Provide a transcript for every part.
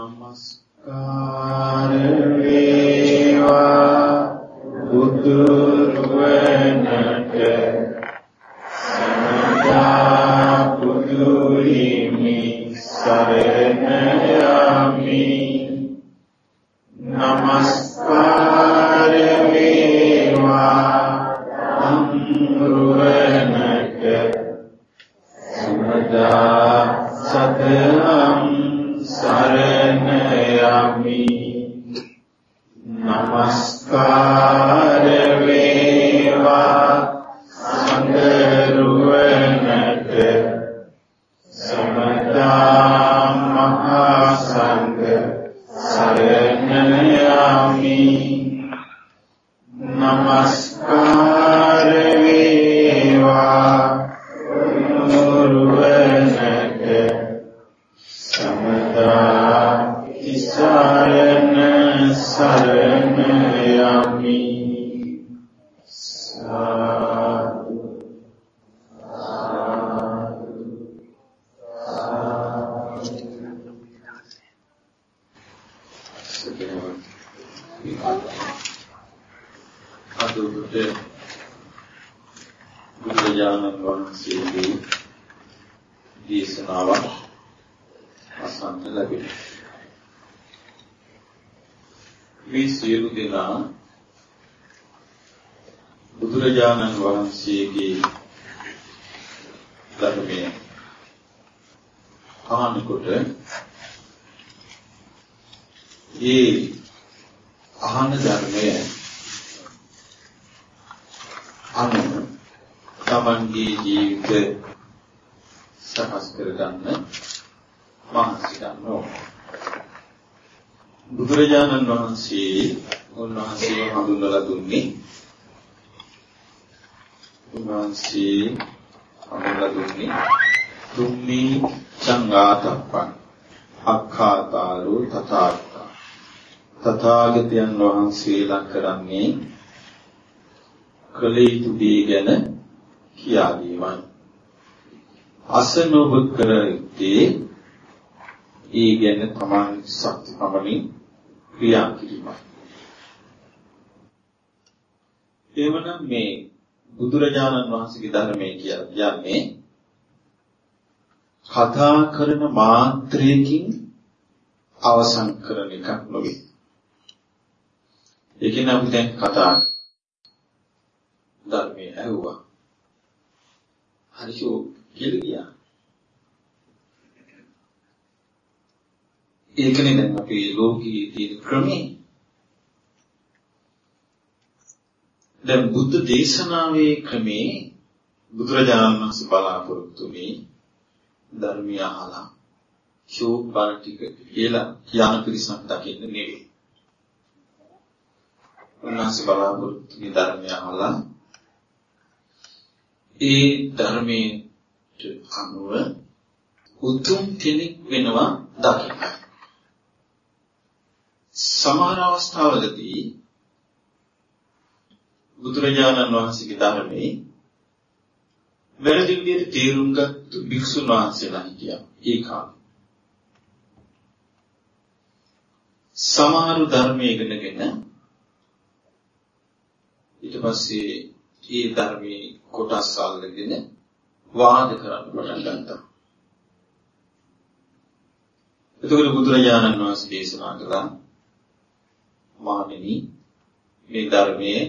නමස්කාර වේවා බුදුරුවනට කරන්නේ කළ යුතු දේ ගැන කියා දීමයි. අසනොබ කර යුත්තේ ඒ ගැන තමන් ශක්ති පමණින් ක්‍රියා කිරීමයි. එවනම් මේ බුදුරජාණන් වහන්සේගේ ධර්මයේ කියන්නේ කතා කරන මාත්‍රයකින් අවසන් කරන එකක් නොවේ. ඒ කියන්නේ අපි දැන් කතා ධර්මයේ ඇහුවා. හරිෂෝ කියලා ගියා. ඒකනේ දැන් අපි ලෝකයේ තියෙන ක්‍රමේ. දැන් බුද්ධ දේශනාවේ ක්‍රමේ බුදුරජාණන් වහන්සේ බලාපොරොත්තු මේ ධර්මය අහලා ෂෝක් බාර ටික කියලා යන පිරිසක් දකින්න නෙවෙයි. උන්වහන්සේ බලාපොරොත්තු මේ ධර්මය අහලා ඒ ධර්මයේ අනුව උතුම් කෙනෙක් වෙනවා දකින්න. සමහර අවස්ථාවලදී බුදුරජාණන් වහන්සේගේ ධර්මයේ වැරදි විදිහට තේරුම් ගත්ත භික්ෂුන් වහන්සේලා හිටියා ඒ කාලේ. සමහර ධර්මයේ ඉගෙනගෙන ඊට පස්සේ ඒ ධර්මයේ කොටස් අල්ලගෙන වාද කරන්න පටන් ගත්තා. එතකොට බුදුරජාණන් වහන්සේ දේශනා කළා මානෙනි මේ ධර්මයේ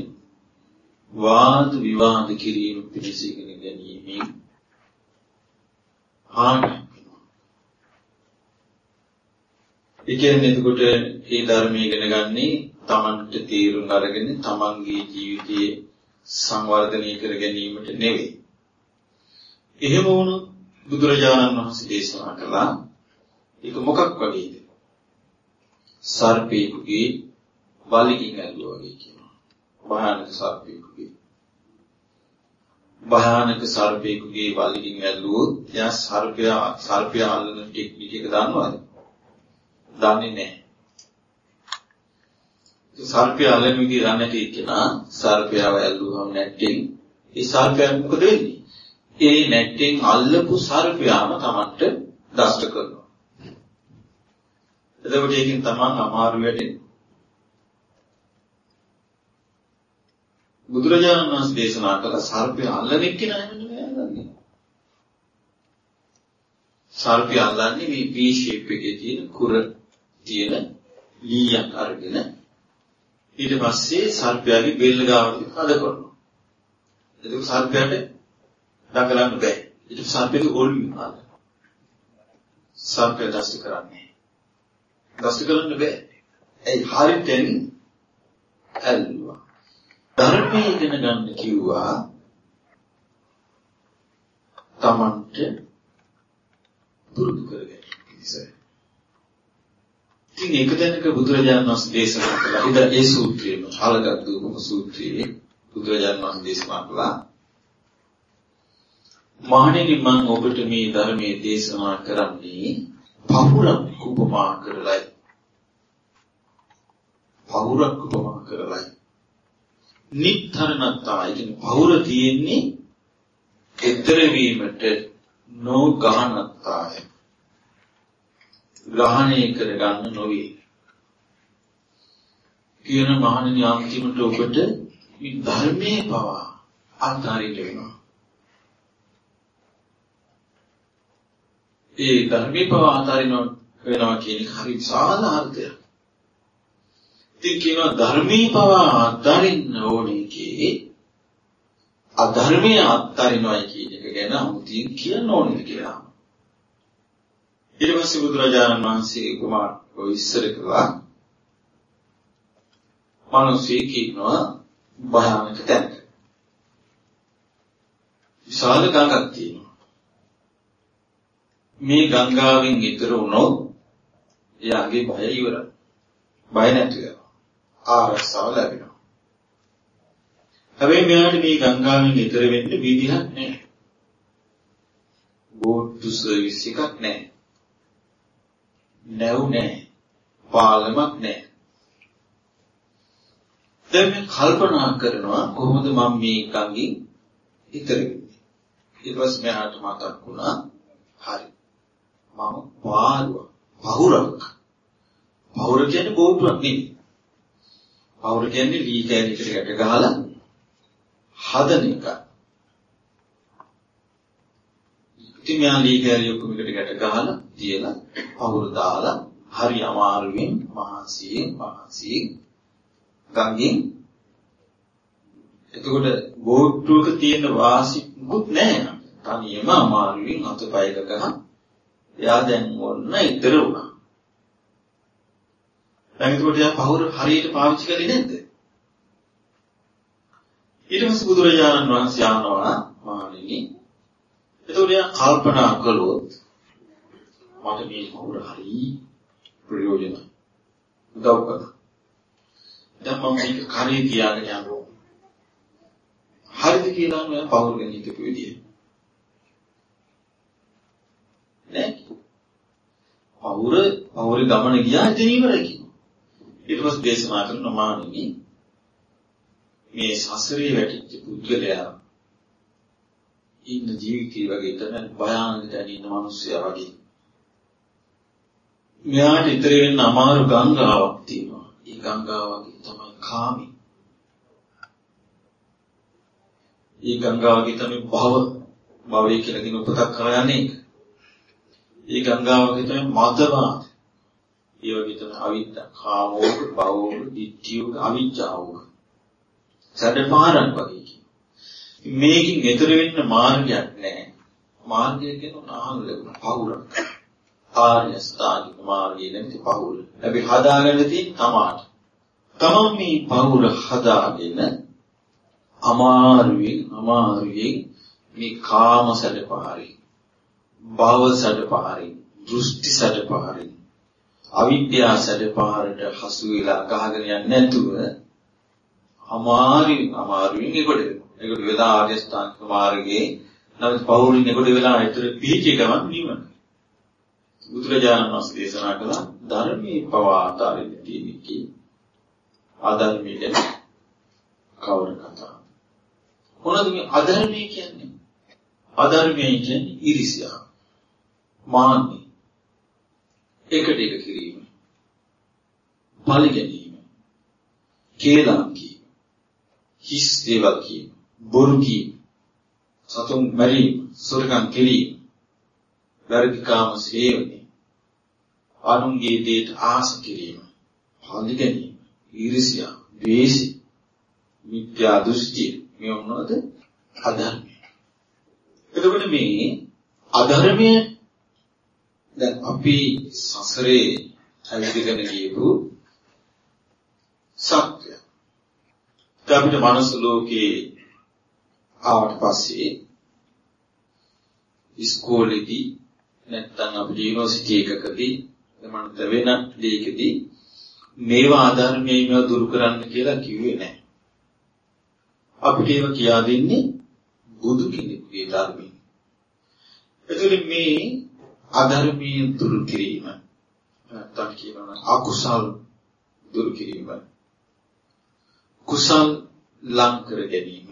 වාද විවාද කිරීම පිණිස ඉගෙන ගැනීමෙන් හානියක් වෙනවා. ඒ කියන්නේ එතකොට මේ ධර්මයේ ඉගෙන ගන්නේ තමන්ට තීරුම් අරගෙන තමන්ගේ ජීවිතයේ සංවර්ධනය කර ගැනීමට නෙවෙයි. එහෙම වුණොත් බුදුරජාණන් වහන්සේ දේශනා කළා ඒක මොකක් වගේද? සර්පේකුගේ වලිගින් ඇල්ලුවා වගේ කියනවා. භයානක සර්පේකුගේ. භයානක සර්පේකුගේ වලිගින් ඇල්ලුවොත් එයා සර්පයා සර්පයා අල්ලන ටෙක්නික් එක දන්නවද? දන්නේ නැහැ. සර්පයා අල්ලන විදිහ දන්නේ නැති කෙනා සර්පයාව ඇල්ලුවම නැට්ටෙන් ඒ සර්පයා මොකද වෙන්නේ? ඒ නැට්ටෙන් අල්ලපු සර්පයාම Tamanට දෂ්ට කරනවා. එතකොට ඒකෙන් තමන් අමාරු වෙන්නේ. බුදුරජාණන් වහන්සේ දේශනා කළ සර්පය අල්ලන එක්කෙනා නෙමෙයි අල්ලන්නේ. සර්පය අල්ලන්නේ මේ V shape එකේ තියෙන කුර තියෙන ලීයක් අරගෙන ඊට පස්සේ සර්පයාගේ බෙල්ල ගාවට හද කරනවා. ඒක සර්පයාට දඟලන්න බෑ. ඊට සර්පයාගේ ඔළුව විනාද. සර්පය දෂ්ට කරන්නේ. දෂ්ට කරන්න බෑ. ඒ හරියෙන් ඇල්ලුවා. ධර්මයේ ඉගෙන ගන්න කිව්වා තමන්ට පුරුදු කරගන්න ඉතින් ඉතින් ඒක දැනක බුදුරජාණන් වහන්සේ දේශනා කළා. ඉතින් ඒ සූත්‍රයේම අලගත් දූපම සූත්‍රයේ බුදුරජාණන් වහන්සේ දේශනා කළා. මහණෙනි මම ඔබට මේ ධර්මයේ දේශනා කරන්නේ පහුරක් උපමා කරලයි. පහුරක් උපමා කරලයි. නිත්තරණත්තා කියන්නේ පහුර තියෙන්නේ ඊතර වීමට නොගහනත්තාය. ග්‍රහණය කරගන්න නොවේ. කියන මහණෙනි අන්තිමට ඔබට මේ ධර්මයේ පවා අත්හරින්න වෙනවා. ඒ ධර්මයේ පවා අත්හරින්න වෙනවා කියන එක හරි විශාල අර්ථයක්. ඉතින් කියනවා ධර්මයේ පවා අත්හරින්න ඕනේ කී අධර්මයේ අත්හරිනවා කියන එක ගැන අමුතින් කියන්න ඕනේ කියලා. ඊට පස්සේ බුදුරජාණන් වහන්සේ කුමාර ඔය ඉස්සර කළා මිනිස්සෙක් ඉන්නවා භයානක තැනක. විශාල ගඟක් තියෙනවා. මේ ගංගාවෙන් ඈතර වුණොත් එයාගේ බය ඉවරයි. බය නැති වෙනවා. ආරක්ෂාව ලැබෙනවා. හැබැයි මෙයාට මේ ගංගාවෙන් ඈතර වෙන්න විදිහක් නැහැ. බෝට්ටු සර්විස් එකක් නැහැ. නැව් නැහැ. පාලමක් නැහැ. දැන් මේ කල්පනා කරනවා කොහොමද මම මේ කංගින් ඉතර වෙන්නේ. ඊට පස්සේ මෙයාට මතක් වුණා හරි. මම පාරුව පහුරක්. පහුර කියන්නේ බෝට්ටුවක් නෙවෙයි. පහුර කියන්නේ ලී කෑලිකට ගැට ගහලා හදන එක. ඉතින් මෙයා ලී කෑලි ඔක්කොම එකට ගැට ගහලා තියලා පහුර දාලා හරි අමාරුවෙන් මහන්සියෙන් මහන්සියෙන් ගංගෙන්. එතකොට බෝට්ටුවක තියෙන වාසි මුත් නැහැ තනියම අමාරුවෙන් අතපය ගහ එයා දැන් ඔන්න ඉතර වුණා? දැන් එතකොට එයා පහුර හරියට පාවිච්චි කරේ නැද්ද? ඊට පස්සේ බුදුරජාණන් වහන්සේ ආනවා මහණෙනි එතකොට එයා කල්පනා කළොත් මට මේ පහුර හරි ප්‍රයෝජන උදව් කරා දැන් මම මේක කරේ තියාගෙන යනවා. හරිද කියලා මම පවුරුගෙන හිටපු විදිය. නෑ. පවුර පවුරේ ගමන ගියා ඉතින් ඉවරයි කියනවා. ඊට පස්සේ දේශනා කරන මානෙනි මේ සසරේ වැටිච්ච පුද්ගලයා ඉන්න ජීවිතය වගේ තමයි භයානක තැන ඉන්න මිනිස්සයා වගේ. මෙයාට ඉතර වෙන්න අමාරු ගංගාවක් තියෙනවා. ඒ ගංගාවගේ තමයි කාමී. ඒ ගංගාවගේ තමයි භව භවය කියලා කියන උපතක් කරන්නේ. ඒ ගංගාවගේ තමයි මතවාද. ඒ වගේ තමයි අවිද්‍යා, කාමෝග, භවෝග, ditthියෝග, අවිජ්ජාෝග. සැඩපාරක් වගේ කියන. මේකින් ඈතර වෙන්න මාර්ගයක් නැහැ. මාර්ගය කියන අහන්න ලැබුණ පවුරක්. ආර්ය ස්ථානික මාර්ගයේ නැති පහුර. අපි හදාගන්න තියෙන තමාට. තමන් මේ පහුර හදාගෙන අමාරුවෙන් අමාරුවෙන් මේ කාම සැඩපහරින් භව සැඩපහරින් දෘෂ්ටි සැඩපහරින් අවිද්‍යා සැඩපහරට හසු වෙලා ගහගෙන යන්නේ නැතුව අමාරුවෙන් අමාරුවෙන් ඒකට ඒකට වෙලා ආර්ය ස්ථානික මාර්ගයේ නම් පහුරින් ඒකට වෙලා ඒතර පිහිටි ගමන් නිවන. බුදුරජාණන් වහන්සේ දේශනා කළා ධර්මයේ පවා අතාරින්න තියෙන කී අධර්මයේ ගැන කවර කතා. මොනවද මේ අධර්මයේ කියන්නේ? අධර්මයේ කියන්නේ iriසියා. මාන්නේ. එකට එක කිරීම. පලි ගැනීම, කේලම් කීම, හිස් දේවල් කීම, බොරු කීම, සතුන් මැරීම, සොරකම් කිරීම, වැරදි කාම සේවනය, අනුන්ගේ දේට ආස කිරීම, පලි ගැනීම, ඊර්ෂ්‍යා, ද්වේෂය, මිත්‍යා දෘෂ්ටිය මේ මොනවද? අධර්මය. එතකොට මේ අධර්මය දැන් අපි සසරේ ඇවිදගෙන ගියපු සත්‍ය. අපිට මනස ලෝකේ ආවට පස්සේ ඉස්කෝලේදී නැත්නම් අපේ යුනිවර්සිටි එකකදී එමන්ත වෙන දෙයකදී මේවා ආධර්මයේ මේවා දුරු කරන්න කියලා කිව්වේ නැහැ. අපිට ඒව කියා දෙන්නේ බුදු කෙනෙකුගේ ධර්මයෙන්. එතකොට මේ අධර්මයේ දුරු කිරීම නැත්නම් කියනවා අකුසල් දුරු කිරීම කුසල් ලං කර ගැනීම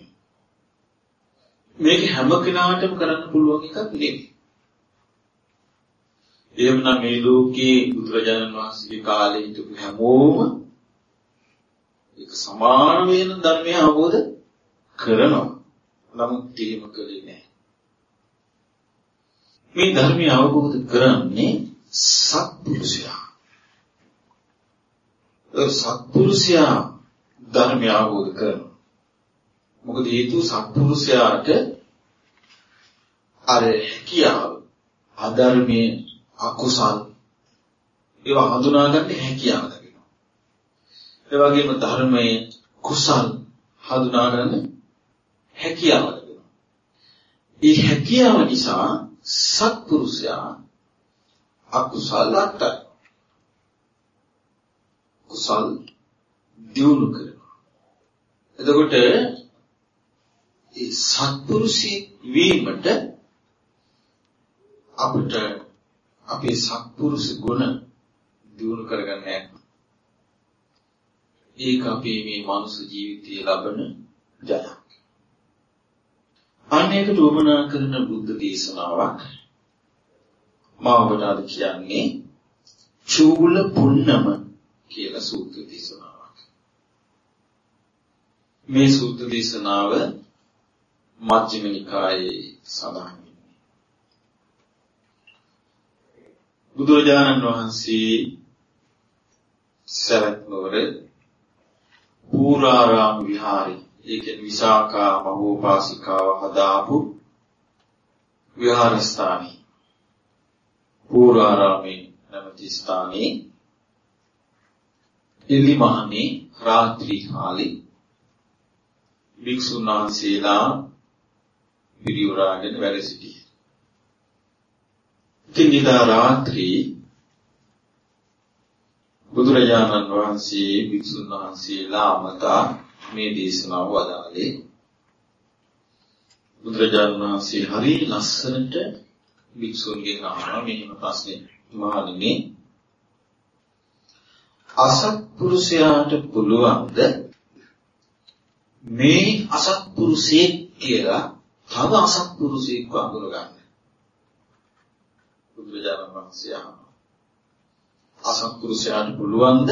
මේක හැම කෙනාටම කරන්න පුළුවන් එකක් නෙවෙයි. එහෙමනම් මේ ලෝකයේ බුදුරජාණන් වහන්සේගේ කාලේ හිටපු හැමෝම ඒක සමාන වෙන ධර්මය අවබෝධ කරනවා. නමුත් එහෙම කළේ නැහැ. මේ ධර්මය අවබෝධ කරන්නේ සත්පුරුෂයා. ඒ සත්පුරුෂයා ධර්මය අවබෝධ කරනවා. මොකද හේතුව සත්පුරුෂයාට අර හැකියාව අධර්මයේ අකුසල් ඒවා හඳුනා ගන්න හැකියාව ලැබෙනවා. ඒ වගේම ධර්මයේ කුසල් හඳුනා ගන්න හැකියාව ලැබෙනවා. ඒ හැකියාව නිසා සත්පුරුෂයා අකුසල අට්ටයි. කුසල් දියුණු කරනවා. එතකොට ඒ සත්පුරුෂී වීමට අපිට අපේ සත්පුරුෂ ගුණ දියුණු කරගන්න නැහැ. ඒක අපේ මේ මනුස්ස ජීවිතයේ ලබන ජයක්. අනේකට උවමනා කරන බුද්ධ දේශනාවක් මම ඔබට අද කියන්නේ චූල පුන්නම කියලා සූත්‍ර දේශනාවක්. මේ සූත්‍ර දේශනාව මජ්ක්‍ධිම නිකායේ සඳහන් බුදුරජාණන් වහන්සේ සරත් නුවර පූරාරාම විහාරේ ඒ කියන්නේ විසාකා මහෝපාසිකාව හදාපු විහාරස්ථානයි. පූර්වාරාමේ නැමැති ස්ථානයේ එලිමහනේ රාත්‍රී කාලේ භික්ෂුන් වහන්සේලා පිරිවරාගෙන වැඩ සිටියේ. ඉතින් ඉදා රාත්‍රී බුදුරජාණන් වහන්සේ භික්ෂුන් වහන්සේලා අමතා මේ දේශනාව වදාළේ. බුදුරජාණන් වහන්සේ හරි ලස්සනට භික්ෂුන්ගෙන් අහනවා මෙහෙම ප්‍රශ්නේ. මහණෙනි අසත්පුරුෂයාට පුළුවන්ද මේ අසත්පුරුෂයෙක් කියලා තව අසත්පුරුෂයෙක්ව අඳුරගන්න? බුදුරජාණන් වහන්සේ අහනවා අසත්පුරුෂයාට පුළුවන්ද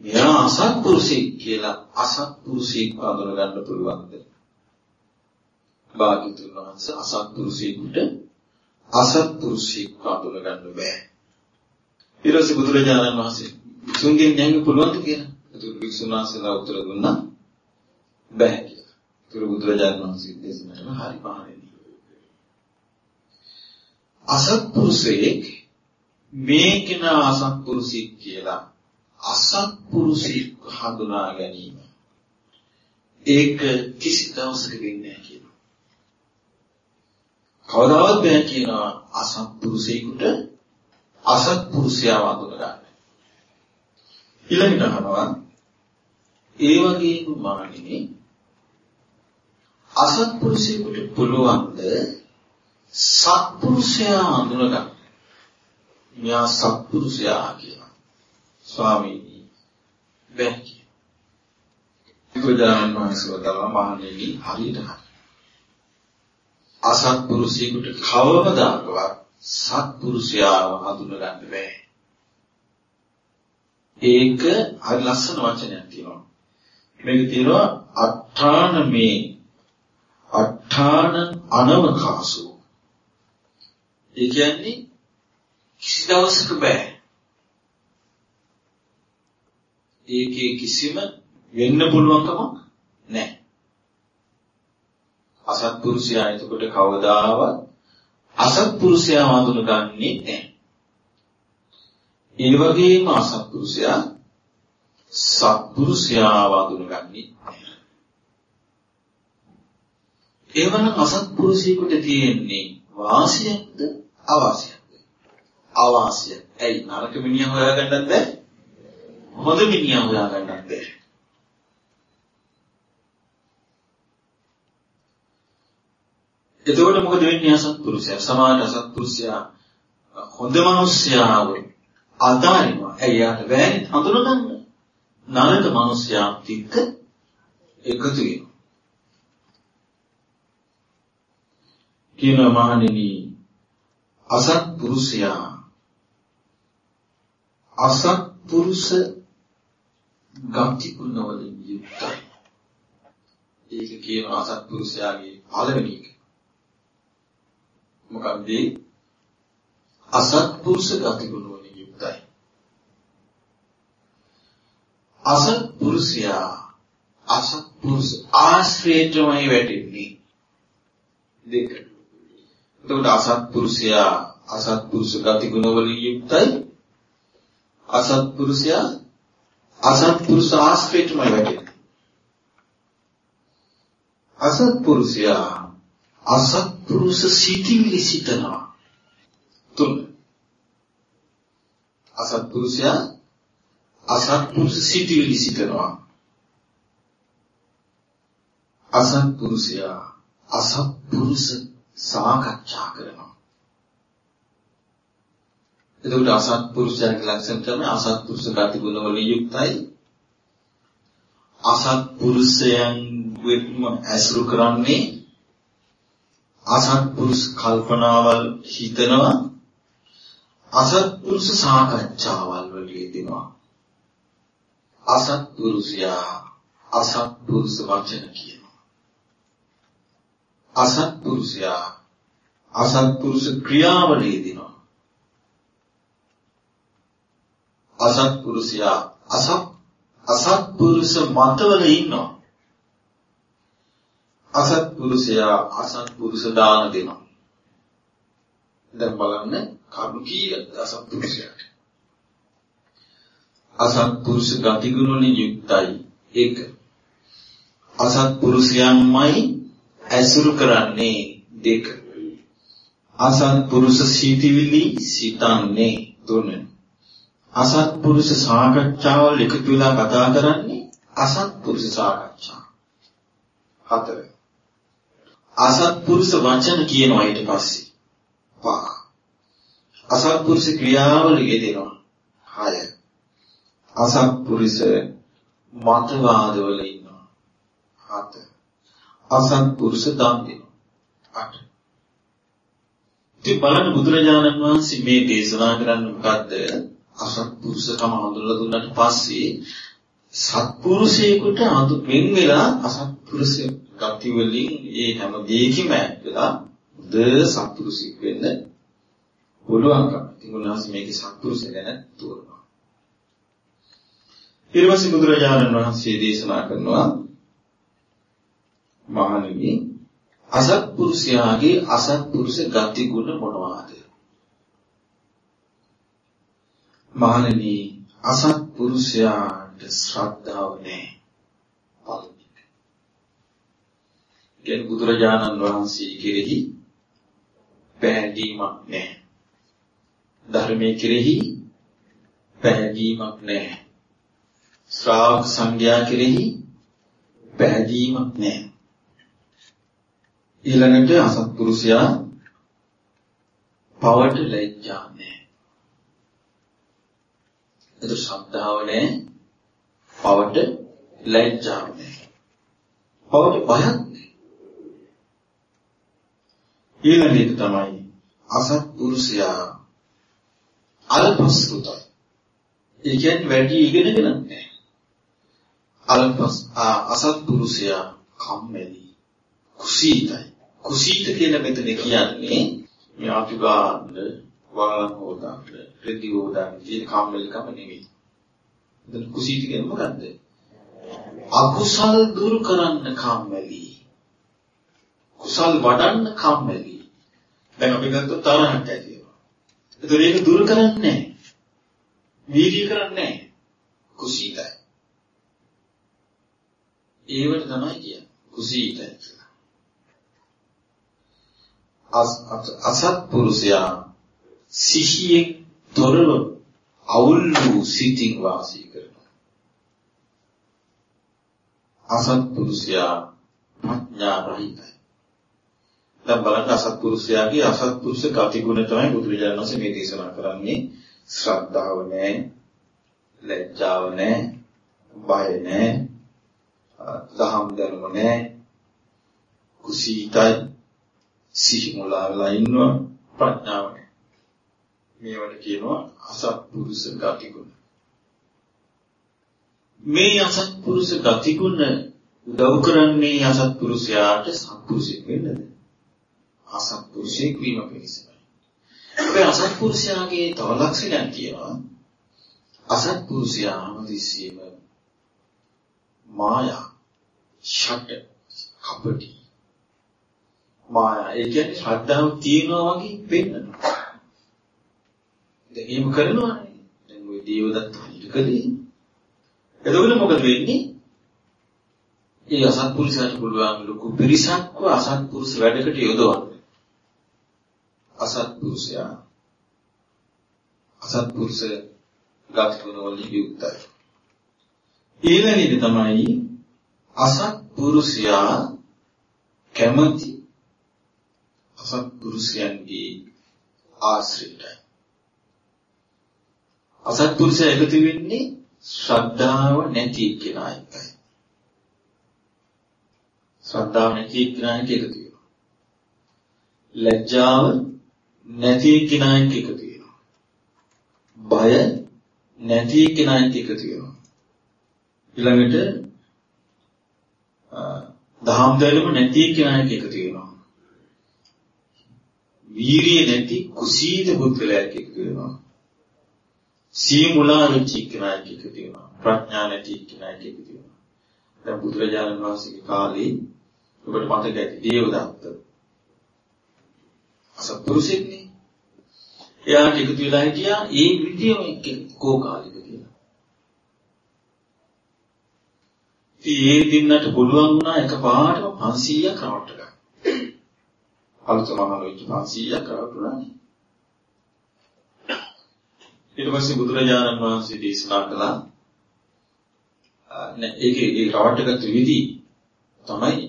මෙයා අසත්පුරුෂයෙක් කියලා අසත්පුරුෂයෙක් අඳුර ගන්න පුළුවන්ද? භාග්‍යතුන් වහන්සේ අසත්පුරුෂයෙකුට අසත්පුරුෂයෙක් අඳුර ගන්න බෑ. ඊට පස්සේ බුදුරජාණන් වහන්සේ විසුන්ගෙන් දැනගන්න පුළුවන්ද කියලා. ඒක වික්ෂුන් වහන්සේලා උත්තර දුන්නා බෑ කියලා. ඒක බුදුරජාණන් වහන්සේ දේශනා කරන හරි පහරෙනි. අසත්පුරුෂයෙක් මේ කෙනා අසත්පුරුෂයෙක් කියලා අසත්පුරුෂයෙක් හඳුනා ගැනීම ඒක කිසි දවසක වෙන්නේ නැහැ කියනවා. කවදාවත් බෑ කියනවා අසත්පුරුෂයෙකුට අසත්පුරුෂයාව හඳුනා ගන්න. ඊළඟට අහනවා ඒ වගේම මානිනේ අසත්පුරුෂයෙකුට පුළුවන්ද සත්පුරුෂයා හඳුනා ගන්න. මෙයා සත්පුරුෂයා කියලා. ස්වාමීනි බෑ කියන. බුදුදානන් වහන්සේ වදාළා මහණෙනි හරියට හරි. අසත්පුරුෂයෙකුට කවමදාකවත් සත්පුරුෂයාව හඳුනගන්න බෑ. ඒක හරි ලස්සන වචනයක් තියෙනවා. මේක තියෙනවා අට්ඨාන මේ අට්ඨාන අනවකාසෝ. ඒ කියන්නේ කිසි දවසක බෑ. ඒකේ කිසිම වෙන්න පුළුවන් කමක් නැහැ. අසත්පුරුෂයා එතකොට කවදාවත් අසත්පුරුෂයා හඳුනගන්නේ නැහැ. ඒ වගේම අසත්පුරුෂයා සත්පුරුෂයා හඳුනගන්නේ නැහැ. එවනම් අසත්පුරුෂයෙකුට තියෙන්නේ වාසියක්ද අවාසියක්ද? අවාසිය. ඇයි නරක මිනිහා හොයාගන්නත් බැහැ. හොඳ මිනිහා හොයාගන්නත් බැහැ. එතකොට මොකද වෙන්නේ අසත්පුරුෂයා? සමාජ අසත්පුරුෂයා හොඳ මිනිස්යාව අදාරිනවා. ඇයි යාට බෑනේ හඳුනගන්න. නරක මිනිස්යා එක්ක එකතු වෙනවා. කියන මහණෙනි අසත්පුරුෂයා අසත්පුරුෂ ගති ගුණ වලින් යුක්තයි. ඒක කියන අසත්පුරුෂයාගේ පළවෙනි එක. මොකක්ද? අසත්පුරුෂ ගතිගුණ වලින් යුක්තයි. අසත්පුරුෂයා අසත්පුරුෂ ආශ්‍රේතමයි වැටෙන්නේ. දෙක. එතකොට අසත්පුරුෂයා අසත්පුරුෂ ගතිගුණ වලින් යුක්තයි අසත්පුරුෂයා අසත්පුරුෂ ආශ්‍රේතමයි වැටෙන්නේ අසත්පුරුෂයා අසත්පුරුෂ සිටිවිලි සිතනවා. තුන. අසත්පුරුෂයා අසත්පුරුෂ සිටිවිලි සිතනවා. අසත්පුරුෂයා අසත්පුරුෂ සාකච්ඡා කරනවා. එතකොට අසත්පුරුෂයාගේ ලක්ෂණ තමයි අසත්පුරුෂ ගති ගුණ වලින් යුක්තයි. අසත්පුරුෂයන් වෙත්ම ඇසුරු කරන්නේ අසත්පුරුෂ කල්පනාවල් හිතනවා අසත්පුරුෂ සාකච්ඡාවල් වල යෙදෙනවා අසත්පුරුෂයා අසත්පුරුෂ වචන කියනවා අසත්පුරුෂයා අසත්පුරුෂ ක්‍රියාවල යෙදෙනවා අසත්පුරුෂයා අසත් අසත්පුරුෂ මතවල ඉන්නවා අසත්පුරුෂයා අසත්පුරුෂ දාන දෙනවා. දැන් බලන්න කරුණු කීයද අසත්පුරුෂයාට. අසත්පුරුෂ ගතිගුණ වලින් යුක්තයි. ඒක. අසත්පුරුෂයන්මයි ඇසුරු කරන්නේ දෙක. අසත්පුරුෂ සීතිවිලි සිතන්නේ තුන. අසත්පුරුෂ සාකච්ඡාවල් එකතු වෙලා කතා කරන්නේ අසත්පුරුෂ සාකච්ඡා. හතර. අසත්පුරුෂ වචන කියනවා ඊට පස්සේ. පහ. අසත්පුරුෂ ක්‍රියාවල යෙදෙනවා. හය. අසත්පුරුෂ මතවාදවල ඉන්නවා. හත. අසත්පුරුෂ දන් දෙනවා. ඉතින් බලන්න බුදුරජාණන් වහන්සේ මේ දේශනා කරන්නේ මොකද්ද? අසත්පුරුෂකම හඳුන්වලා දුන්නාට පස්සේ සත්පුරුෂයෙකුට අඳු වෙන් වෙලා අසත්පුරුෂ ගති වලින් ඒ හැම දෙයකින්ම ඇදලා ද සත්පුරුෂයෙක් වෙන්න පුළුවන්කම. ඉතින් උන්වහන්සේ මේකේ සත්පුරුෂය ගැන තෝරනවා. පස්සේ බුදුරජාණන් වහන්සේ දේශනා කරනවා මහණෙනි අසත්පුරුෂයාගේ අසත්පුරුෂ ගති ගුණ මොනවාද? මහණෙනි අසත්පුරුෂයාට ශ්‍රද්ධාව නැහැ. කියන්නේ බුදුරජාණන් වහන්සේ කෙරෙහි පැහැදීමක් නැහැ. ධර්මයේ කෙරෙහි පැහැදීමක් නැහැ. ශ්‍රාවක සංඝයා කෙරෙහි පැහැදීමක් නැහැ. ඊළඟට අසත්පුරුෂයා පවට ලැජ්ජා නැහැ. ඒක ශ්‍රද්ධාව නැහැ. පවට ලැජ්ජාව නැහැ. පවට බයක් නැහැ. ඊළඟ එක තමයි අසත්පුරුෂයා අල්පස්ෘතයි. ඒ කියන්නේ වැඩි ඉගෙනගෙන නැහැ. අල්පස් අසත්පුරුෂයා කම්මැලි කුසීතයි. කුසීත කියලා මෙතන කියන්නේ මේ අපි ගන්න වලන් හොදන්න රෙදි හොදන්න කියන කම්මැලිකම නෙවෙයි. දැන් කුසීත කියන්නේ මොකද්ද? අකුසල් දුරු කරන්න කම්මැලි. කුසල් වඩන්න කම්මැලි. දැන් අපි ගත්තොත් තරහක් ඇති වෙනවා. ඒතකොට ඒක දුරු කරන්නේ නැහැ. වීර්ය කරන්නේ නැහැ. කුසීතයි. ඒවට තමයි කියන්නේ කුසීතයි කියලා. අසත්පුරුෂයා සිහියෙන් තොරව අවුල් වූ සිතින් වාසය කරනවා. අසත්පුරුෂයා ප්‍රඥා රහිතයි. දැන් බලන්න අසත්පුරුෂයාගේ අසත්පුරුෂ ගතිගුණ තමයි බුදුරජාණන් වහන්සේ මේ දේශනා කරන්නේ. ශ්‍රද්ධාව නැහැ, ලැජ්ජාව නැහැ, බය නැහැ, දහම් දැනුම නැහැ, කුසීතයි, සිහි මුලා වෙලා ඉන්නවා, ප්‍රඥාව නැහැ. මේවට කියනවා අසත්පුරුෂ ගතිගුණ. මේ අසත්පුරුෂ ගතිගුණ උදව් කරන්නේ අසත්පුරුෂයාට සත්පුරුෂයෙක් වෙන්නද? අසත්පුරුෂයෙක් වීම පිණිසයි. ඒ අසත්පුරුෂයාගේ තව ලක්ෂණයක් තියෙනවා. අසත්පුරුෂයා හැමතිස්සෙම මායා, ෂට, කපටි. මායා ඒ කියන්නේ ශ්‍රද්ධාව තියනවා වගේ පෙන්නනවා. දැන් එහෙම කරනවානේ. දැන් ওই දේවදත්ත පිළිකදී. එතකොට මොකද වෙන්නේ? ඒ අසත්පුරුෂයාට පුළුවන් ලොකු පිරිසක්ව අසත්පුරුෂ වැඩකට යොදවන්න. අසත්පුරුෂයා අසත්පුරුෂ ගතිගුණ වලින් යුක්තයි. ඊළඟට තමයි අසත්පුරුෂයා කැමති අසත්පුරුෂයන්ගේ ආශ්‍රිතයි. අසත්පුරුෂයා එකතු වෙන්නේ ශ්‍රද්ධාව නැති කෙනා එකයි. ශ්‍රද්ධාව නැති කෙනා එක එකතු වෙනවා. ලැජ්ජාව නැති කෙනාට එකතු වෙනවා. බය නැති කෙනාට එකතු වෙනවා. ඊළඟට දහම් දැනුම නැති කෙනාට එකතු වෙනවා. වීරිය නැති කුසීත පුද්ගලයෙක් එකතු වෙනවා. සීමුලා වෙච්ච කෙනාට එකතු වෙනවා. ප්‍රඥා නැති කෙනාට එකතු වෙනවා. දැන් බුදුරජාණන් වහන්සේගේ කාලේ ඔබට මතක ඇති දේවදත්ත අසත්පුරුෂෙක්නේ. එයාට එකතු වෙලා හිටියා ඒ විදියම කෝකාලික කියලා. ඉතින් ඒ දින්නට පුළුවන් වුණා එකපාරටම 500ක් රවට්ට ගන්න. අලුත මහලොයිච 500ක් රවට්ටුණානේ. ඊට පස්සේ බුදුරජාණන් වහන්සේ දේශනා කළා නෑ ඒකේ ඒ රවට්ටගත් විදි තමයි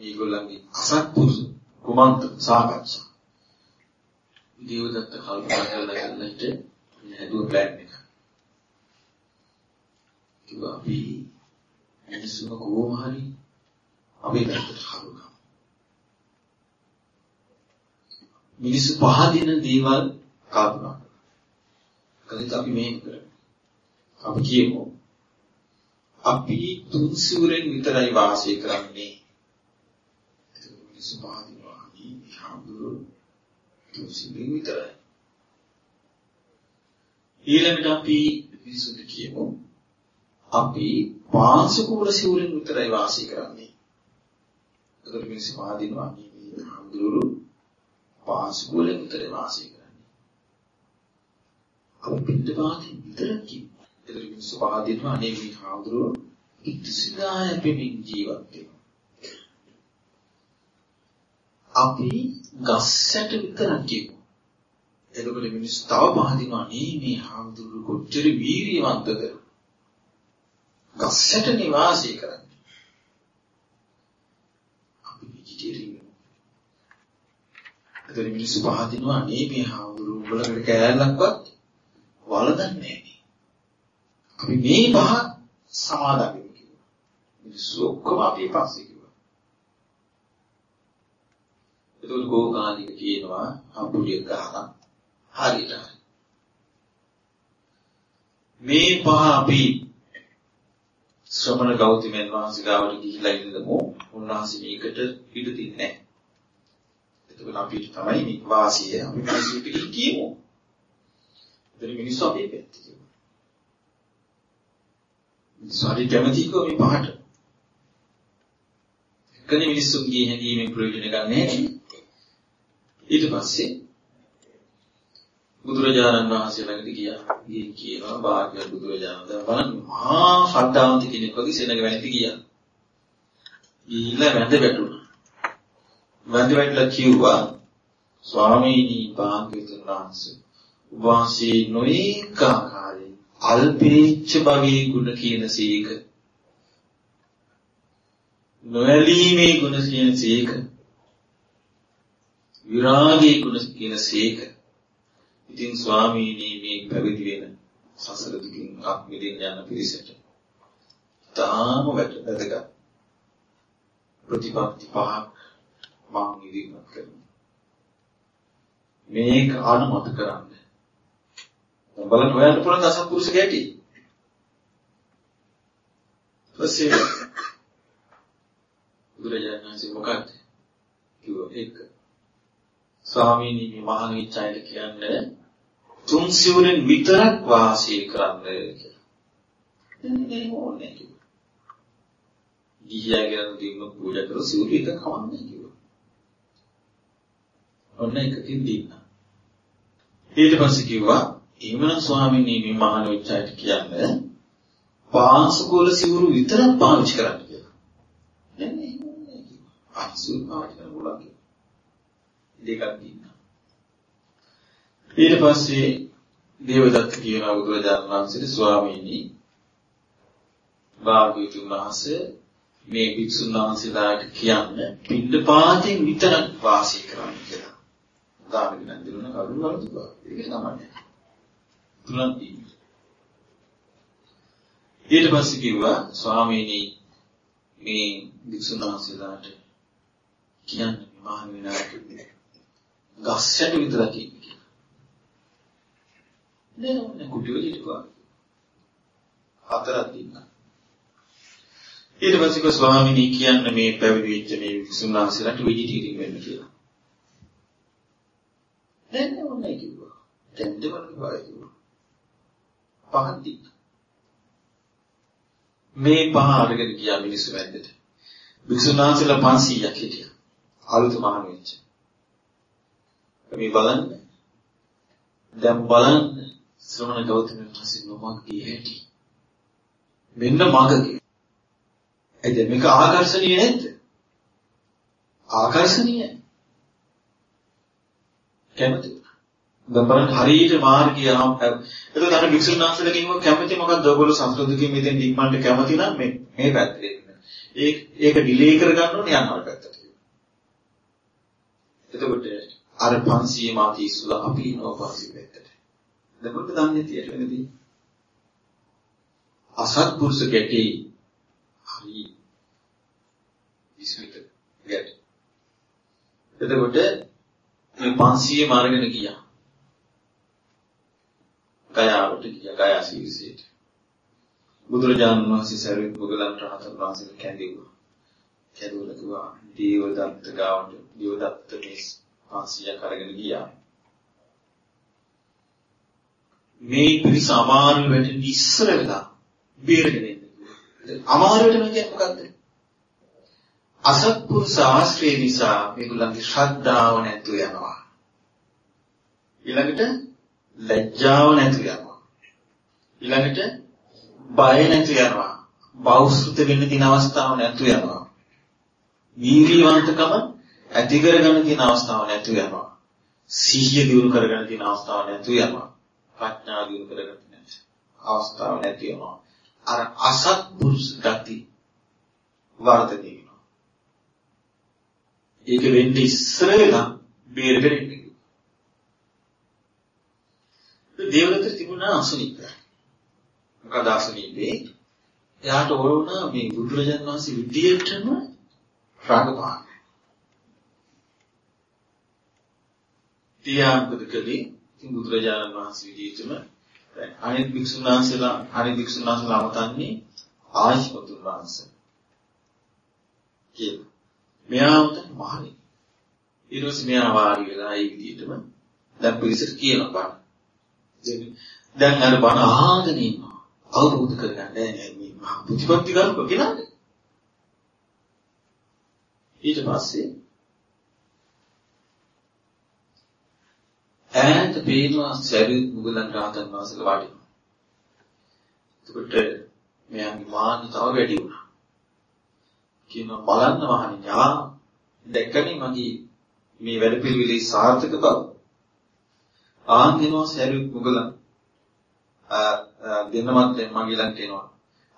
මේගොල්ලන්ගේ අසත්පුරුෂ කුමන්ත සාකච්ඡා. දේවදත්ත කල්පනා කරලා ගන්නට හැදුව ප්ලෑන් එක. කිව්වා අපි මිනිස්සුම කොහොම හරි අපි පැත්තට හරුගමු. මිනිස්සු පහදින දේවල් කල්පනා කරා. කලින් අපි මේක කරමු. අපි කියමු අපි තුන් සිවුරෙන් විතරයි වාසය කරන්නේ. ඒක මිනිස්සු පහදිනවා. මේ හාමුදුරුවෝ තුසින් විතරයි. ඊළඟට අපි විසුද්ධි කියමු. අපි පාංශකූල සිවුරෙන් විතරයි වාසය කරන්නේ. ඒකට මිනිස්සු පහදිනවා මේ හඳුරු පාංශකූලෙන් විතරයි වාසය කරන්නේ. අපි පිට පාතින් විතරක් කියමු. ඒකට මිනිස්සු පහදිනවා අනේ මේ හඳුරු ඉතිසිදාය පෙමින් ජීවත් වෙනවා. අපි ගස්සට විතරක් කියමු. එතකොට මිනිස්සු තව පහදිනවා නේ මේ හාමුදුරු කොච්චර වීරියවන්තද? ගස්සට නිවාසය කරන්නේ. අපි විජිතේරිය. එතකොට මිනිස්සු පහදිනවා නේ මේ හාමුදුරු උඹලකට කෑල්ලක්වත් වලදන්නේ නැහැ. අපි මේ පහ සමාදන් වෙමු කිව්වා. මිනිස්සු ඔක්කොම අපි පස්සේ ඒකෝ ගෝකාලික කියනවා අඹුලිය ගහලා හරියට. මේ පහ අපි ශ්‍රමණ ගෞතමයන් වහන්සේ ගාවට ගිහිලා ඉඳමු. උන්වහන්සේ මේකට පිට දෙන්නේ නැහැ. එතකොට අපිට තමයි මේ වාසිය අපි මිනිස්සුන්ට කියමු. එතන මිනිස්සු අපේ පැත්තේ කියමු. සාරි කැමතිකෝ මේ පහට. එකනේ මිනිස්සුන්ගේ හැඟීමෙන් ප්‍රයෝජන ගන්න නැහැ. ඊට පස්සේ බුදුරජාණන් වහන්සේ ළඟට ගියා. ගිහින් කියනවා භාග්‍ය බුදුරජාණන් වහන්සේ බලන්න මහා ශ්‍රද්ධාවන්ත කෙනෙක් වගේ සෙනඟ වැනිට ගියා. ගිහිල්ලා වැඳ වැටුණා. වැඳ වැටලා කිව්වා ස්වාමීනි භාග්‍යවතුන් වහන්සේ වහන්සේ නොඒක ආකාරයෙන් අල්පේච්ඡ භවී ගුණ කියන සීක නොඇලීමේ ගුණ කියන සීක විරාගී ගුණ කියන සීක. ඉතින් ස්වාමීනි මේ පැවිදි වෙන සසර දුකින් අත් මිදින්න යන පිරිසට තාම වැදගත් ප්‍රතිපත්ති පහක් මම ඉදිරිපත් කරනවා මේක අනුමත කරන්න බලන්න හොයන්න පුළුවන් අසත්පුරුෂ ගැටි ඊපස්සේ බුදුරජාණන් වහන්සේ මොකක්ද කිව්වා ඒක ස්වාමීනි මේ මහා විචාරය කියන්නේ තුන් සිවුරෙන් විතරක් වාසය කරන්න කියලා. එන්නේ ඕනේ කිව්වා. ගිහියාගෙන දින්න පූජා කරලා සිවුරු එක කවන්නේ කිව්වා. ඔන්න එකකින් දින්න. ඊට පස්සේ කිව්වා එහෙමනම් ස්වාමීනි මේ මහා විචාරය කියන්නේ පාංශකෝල සිවුරු විතරක් පාවිච්චි කරන්න කියලා. එන්නේ ඕනේ කිව්වා. අසුල් පාවිච්චි කරන්න පුළුවන්. දෙකක් දින්නා. ඊට පස්සේ දේවදත්ත කියන බුදුරජාණන් වහන්සේට ස්වාමීනි භාග්‍යවතුන් වහන්සේ මේ භික්ෂුන් වහන්සේලාට කියන්න පින්ඩපාතෙන් විතරක් වාසය කරන්න කියලා. ගාමිණන් දිනුන කරුණ වලතුවා. ඒක තමයි. තුනක් දීලා. ඊට පස්සේ කිව්වා ස්වාමීනි මේ භික්ෂුන් වහන්සේලාට කියන්න මහා විනායක ගස්සට විතරක් ඉන්නේ කියලා. නේද මොන්නේ කුටි වල හිටපුවා. හතරක් දින්න. ඊට පස්සේ කෝ ස්වාමීනි කියන්න මේ පැවිදි වෙච්ච මේ විසුණුනාන්සලාට වෙජිටේරියන් වෙන්න කියලා. දැන් ඕනේ කිව්වා. දැන් දෙවන පාරේ කිව්වා. පහක් දින්න. මේ පහ අරගෙන ගියා මිනිස්සු වැද්දට. විසුණුනාන්සලා 500ක් හිටියා. අලුත මහණ වෙච්ච. මේ බලන්න. දැන් බලන්න ශ්‍රමණ ගෞතමයන් වහන්සේ නොමග ගියේ හැටි. මෙන්න මගගේ. එද මේක ආකර්ෂණීය නැද්ද? ආකර්ෂණීය. කැමති. දැන් බලන්න හරියට මාර්ගය ආම් එතකොට අර වික්ෂුන් වහන්සේලා කිව්ව කැමති මොකක්ද ඔයගොල්ලෝ සංස්කෘතිකයෙන් මෙතෙන් ඉක්මනට කැමති නම් මේ මේ පැත්තට එන්න. ඒක ඒක ඩිලේ කරගන්න ඕනේ යනවා පැත්තට. එතකොට අර 500 මාති ඉස්සුලා අපි ඉන්නවා 500 පැත්තට. දැන් මොකද දන්නේ තියට වෙනදී? අසත්පුරුෂ ගැටේ හරි විශ්විත ගැට. එතකොට මේ 500 මාර්ගන ගියා. ගයාවට ගියා ගයා සීසෙට. බුදුරජාණන් වහන්සේ සරියුත් මුගලන් රහතන් වහන්සේට කැඳෙව්වා. කැඳුවල කිව්වා දේවදත්ත ගාවට දේවදත්ත මේ 500ක් අරගෙන ගියා. මේ පිරිස අමාරු වෙටින් ඉස්සර වෙලා බේරගෙන ඉන්න. අමාරුවට මම කියන්නේ මොකද්ද? අසත්පුරුෂ ආශ්‍රය නිසා මේගොල්ලන්ගේ ශ්‍රද්ධාව නැතු යනවා. ඊළඟට ලැජ්ජාව නැතු යනවා. ඊළඟට බය නැතු යනවා. බෞද්ධ වෙන්න තියෙන අවස්ථාව නැතු යනවා. වීරියවන්තකම ඇති කරගන්න තියෙන අවස්ථාව නැතු යනවා. සිහිය දියුණු කරගන්න තියෙන අවස්ථාව නැතු යනවා. ප්‍රඥාව දියුණු කරගන්න තියෙන අවස්ථාව නැති වෙනවා. අර අසත්පුරුෂ ගති වර්ධනය වෙනවා. ඒක වෙන්නේ ඉස්සර වෙලා බේරගෙන ඉන්න. දේවදත්ත තිබුණා අසුනිප. මොකද අසුනිපේ එයාට ඕන වුණා මේ බුදුරජාණන් වහන්සේ විදියටම රාගපාන. තියා මොකද කළේ? ඉතින් බුදුරජාණන් වහන්සේ විදියටම අනිත් භික්ෂුන් වහන්සේලා අනිත් භික්ෂුන් වහන්සේලා අමතන්නේ ආශිර්වාදුන් වහන්සේ. කියලා. මෙයා උතන මහණෙනි. ඊට පස්සේ මෙයා වාඩි වෙලා ඒ විදිහටම දැන් පිළිසෙට කියනවා බණ. දැන් අර බණ අහගෙන ඉන්නවා. අවබෝධ කරගන්න නෑ මේ මහා ප්‍රතිපත්ති ගරුක කෙනානේ. ඊට පස්සේ ඈත පේනවා සැරි මුගලන් රහතන් වහන්සේලා වාඩිනවා. එතකොට මෙයාගේ මාන්න තව වැඩි වුණා. කියනවා බලන්න මහණෙනි ආ දැක්කනේ මගේ මේ වැඩ පිළිවිලේ සාර්ථක බව. ආන් දෙනවා සැරි මුගලන් දෙන්නමත් මගේ ළඟට එනවා.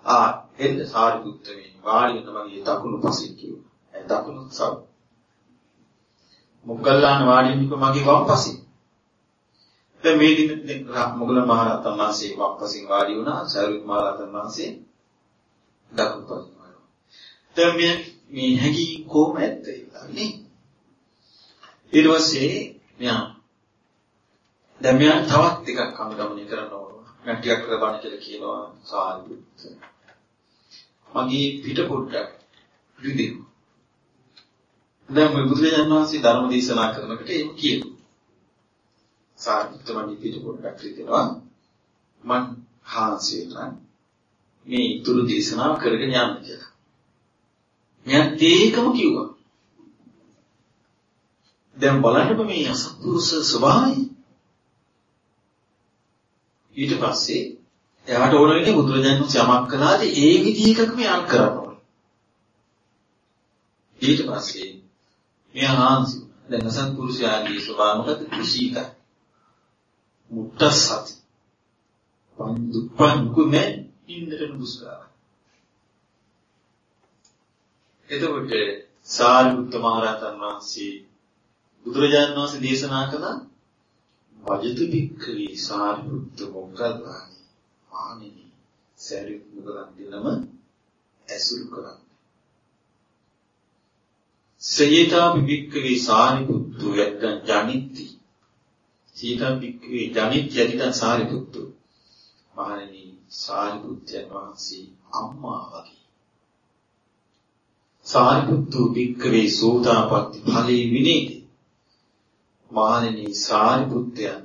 ආ එන්න සාරිපුත්ත මේ වාඩි වෙන මගේ දකුණු පසින් කිව්වා. ඒ දකුණු සව. මොග්ගල්ලාන වාඩි වෙන්නක මගේ වම් පසින්. දැන් මේ දින මොග්ගල මහරහතන් වහන්සේ වම් පසින් වාඩි වුණා. සාරිපුත් මහරහතන් වහන්සේ දකුණු පසින් වාඩි වුණා. දැන් මේ මේ හැකි කොහොම ඇත්ද නේ? ඊට පස්සේ මෙයා දැන් මෙයා තවත් එකක් අනුගමනය කරන්න ඕන. මම ටිකක් කරබන කියලා කියනවා සාරිපුත්ත. මගේ පිට පොඩ්ඩක් රිදෙනවා. දැන් මේ බුදුරජාණන් වහන්සේ ධර්ම දේශනා කරනකොට ඒක කියනවා. සාරිපුත්ත මගේ පිට පොඩ්ඩක් රිදෙනවා. මං හාන්සි වෙනවා. මේ ඉතුරු දේශනාව කරගෙන යන්න කියලා. මෙයන් ඒකම කිව්වා. දැන් බලන්නකො මේ අසත්පුරුෂ ස්වභාවය. ඊට පස්සේ එයාට ඕන වෙන්නේ බුදුරජාණන් වහන්සේ යමක් කළාද ඒ විදිහ එකකම යම් කරන්න ඕනේ. ඊට පස්සේ මෙයා හාන්සි දැන් අසත්පුරුෂයාගේ ස්වභාවය මොකද? කුසීතයි. මුට්ටසති. පන්දුපන් කුමේ ඉන්නට නුස්කාර. එතකොට සාරිපුත්ත මහරහතන් වහන්සේ බුදුරජාණන් වහන්සේ දේශනා කළා වජිත බික්කවි සාරිපුත්ත මොග්ගල්ලානි ආනිනි සාරිපුත් මොග්ගලන් දිනම ඇසුරු කරන්න. සයේතා බික්කවි සාරිපුත්තු යත්තං ජනිත්ති. සීතා බික්කවි ජනිත් යදිතං සාරිපුත්තු. මහණෙනි සාරිපුත්යන් වහන්සේ අම්මා වගේ. සාරිපුත්තු බික්කවේ සෝතාපට්ටි ඵලේ විනේති. මහණෙනි සාරිපුත්තයන්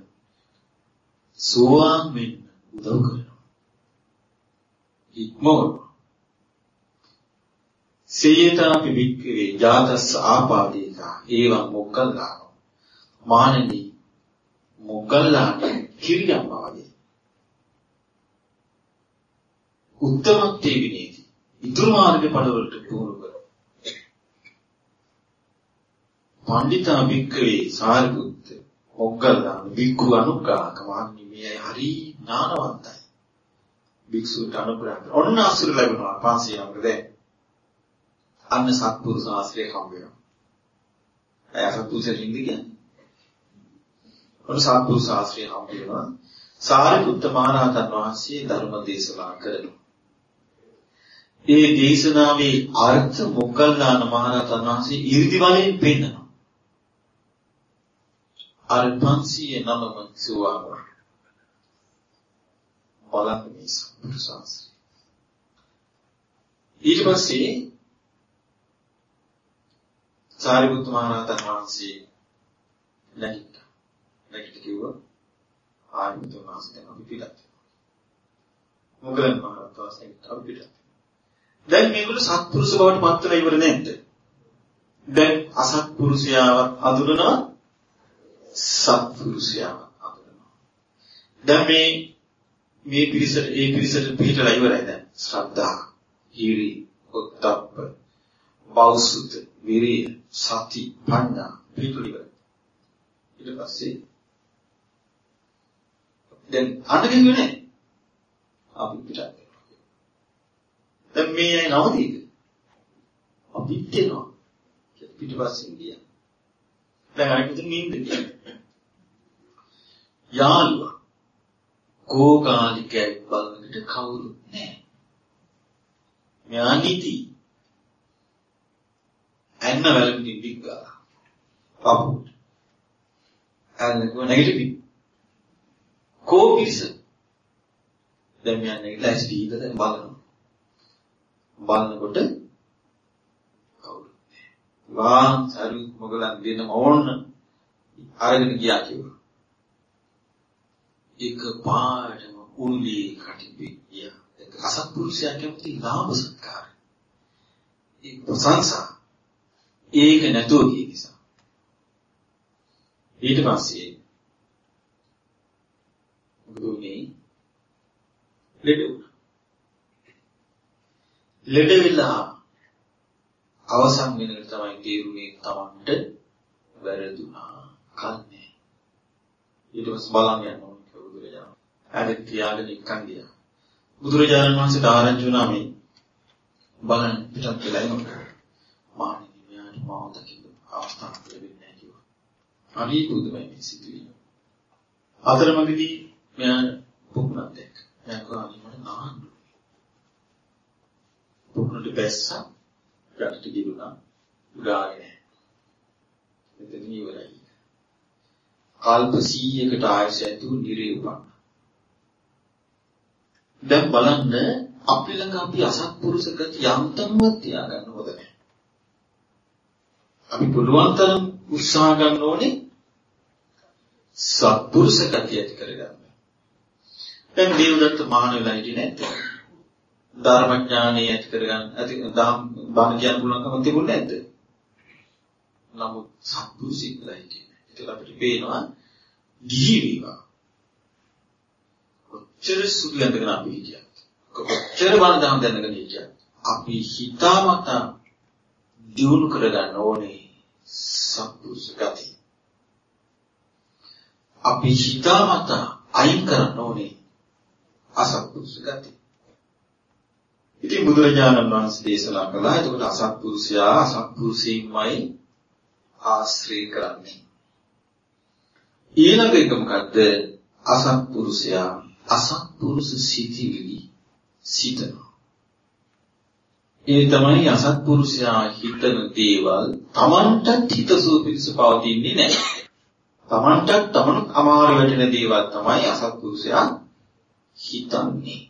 සෝවාන් වෙන්න උදව් කරනවා. ඉක්මවන. සේයතාපි වික්කවේ ජාතස්ස ආපාදේතා ඒවං මොග්ගල්ලාන. මහණෙනි මොග්ගල්ලාන කිරියම් වාගේ. උත්තමත්වයේ විනේති. ඉතුරු මාර්ග පඩවලට පුහුණු කරනවා. පණ්ඩිතා භික්කවේ සාරිපුත්ත මොග්ගල්ලාන භික්ඛු අනුග්‍රහක මාන්නි මේ හරි ඥානවන්තයි. භික්ෂුවට අනුග්‍රහ කරන ඔන්න අසුර ලැබෙනවා 500 යමක දැන්. අන්න සත්පුරුෂ ආශ්‍රය හම්බ වෙනවා. අය සත්පුරුෂයෙක් ඉඳි කියන්නේ. ඔන්න සත්පුරුෂ ආශ්‍රය හම්බ වෙනවා. සාරිපුත්ත මහරහතන් වහන්සේ ධර්ම දේශනා කරනවා. ඒ දේශනාවේ අර්ථ මොග්ගල්ලාන මහරහතන් වහන්සේ 이르දි වලින් පෙන්නනවා. අර 509ම සුවාම බලන්න මේ සම්පූර්ණ ඊට පස්සේ සාරිපුත්ත මහරහතන් වහන්සේ නැගිට්ටා. නැගිට කිව්වා ආරිපුත්ත වහන්සේ දැන් අපි පිටත්. මොගලන් මහරහතන් වහන්සේ අපි පිටත්. දැන් මේගොල්ලෝ සත්පුරුෂ බවට පත් වෙලා ඉවර නැද්ද? දැන් අසත්පුරුෂයාව අඳුරනවා සත්පුරුෂයාව අඳුරනවා. දැන් මේ මේ පිරිසට ඒ පිරිසට පිටලා ඉවරයි දැන්. ශ්‍රද්ධා, හීරි, උත්තප්ප, බෞසුත, විරිය, සති, පඤ්ඤා පිටුල ඉවරයි. ඊට පස්සේ දැන් අඬ කිව්වේ නැහැ. අපි පිටත් දැන් මේ අය නවතීද? අපිත් එනවා. පිටිපස්සෙන් ගියා. දැන් අනිත් නින්ද ගියා. යාළුවා කෝකාලිකයි බලන්නට කවුරුත් නැහැ. මෙයා නිති. ඇන්න වැලමින් දිග්ගා. පපුට. ඇන්න කො නැගිටිපි. කෝ පිරිස දැන් මෙයන් නැගිටලා ඇස් පිහිද දැන් බලනවා. බලනකොට කවුරුත් නැහැ. වාන් සරු මොගලන් දෙන ඕන්න අරගෙන ගියා කිව්වා. එක පාටම උල්ලි කටිපේ ගියා. ඒක අසත්පුරුෂයා කැමති ලාභ සත්කාර. ඒ ප්‍රශංසා. ඒක නැතුව ගිය නිසා. ඊට පස්සේ මොකද උනේ? ලෙඩ වුණා. ලෙඩ වෙලා අවසන් වෙනකොට තමයි තේරුනේ Tamanට වැරදුනා කන්නේ. ඊට පස්සේ බලන්න යනවා බුදුරජාණන්. ඇරෙත් තියාගෙන ඉක්කන් ගියා. බුදුරජාණන් වහන්සේට ආරංචි වුණා මේ බලන්න පිටත් වෙලා එනවා. මානිනී මෙයාට මාව දකින්න අවස්ථාවක් ලැබෙන්නේ නැහැ කිව්වා. හරි බුදුමයි මේ සිදුවීම. අතරමඟදී මෙයා පුකුණක් දැක්ක. එයා කිව්වා මට නාන්න. පුකුණට බැස්සා යටට ගිරුණා. උඩාගෙන නැහැ. මෙතන ඉවරයි. කල්ප 100කට ආයස ඇතුළු නිරේ උපන්න. දැන් බලන්න අපි ළඟ අපි අසත්පුරුෂ ගති යන්තම්වත් තියාගන්න හොඳ නැහැ. අපි පුළුවන් තරම් උත්සාහ ගන්න ඕනේ සත්පුරුෂ ගති ඇති කරගන්න. දැන් දේවදත්ත මහාන වෙලා හිටියේ නැද්ද? ධර්මඥානෙ ඇති කරගන්න ඇති දහම් බණ කියන්න පුළුවන්කම තිබුණේ නැද්ද? නමුත් සත්පුරුෂිකලා හිටියේ. ඒක අපිට පේනවා ගිහි වේවා. කොච්චර සුදු ඇඳගෙන අපි හිටියත් කොච්චර බණ දහම් දැනගෙන හිටියත් අපි හිතාමතා දියුණු කරගන්න ඕනේ සත්පුරුෂ ගති. අපි හිතාමතා අයින් කරන්න ඕනේ අසත්පුරුෂ ගති. ඉතින් බුදුරජාණන් වහන්සේ දේශනා කළා එතකොට අසත්පුරුෂයා අසත්පුරුෂයින්මයි ආශ්‍රය කරන්නේ. ඊළඟ එක මොකද්ද? අසත්පුරුෂයා අසත්පුරුෂ සිටිවිලි සිතනවා. ඒ තමයි අසත්පුරුෂයා හිතන දේවල් Tamanටත් හිතසුව පිණිස පවතින්නේ නැහැ. Tamanටත් Taman අමාරු වැටෙන දේවල් තමයි අසත්පුරුෂයා හිතන්නේ.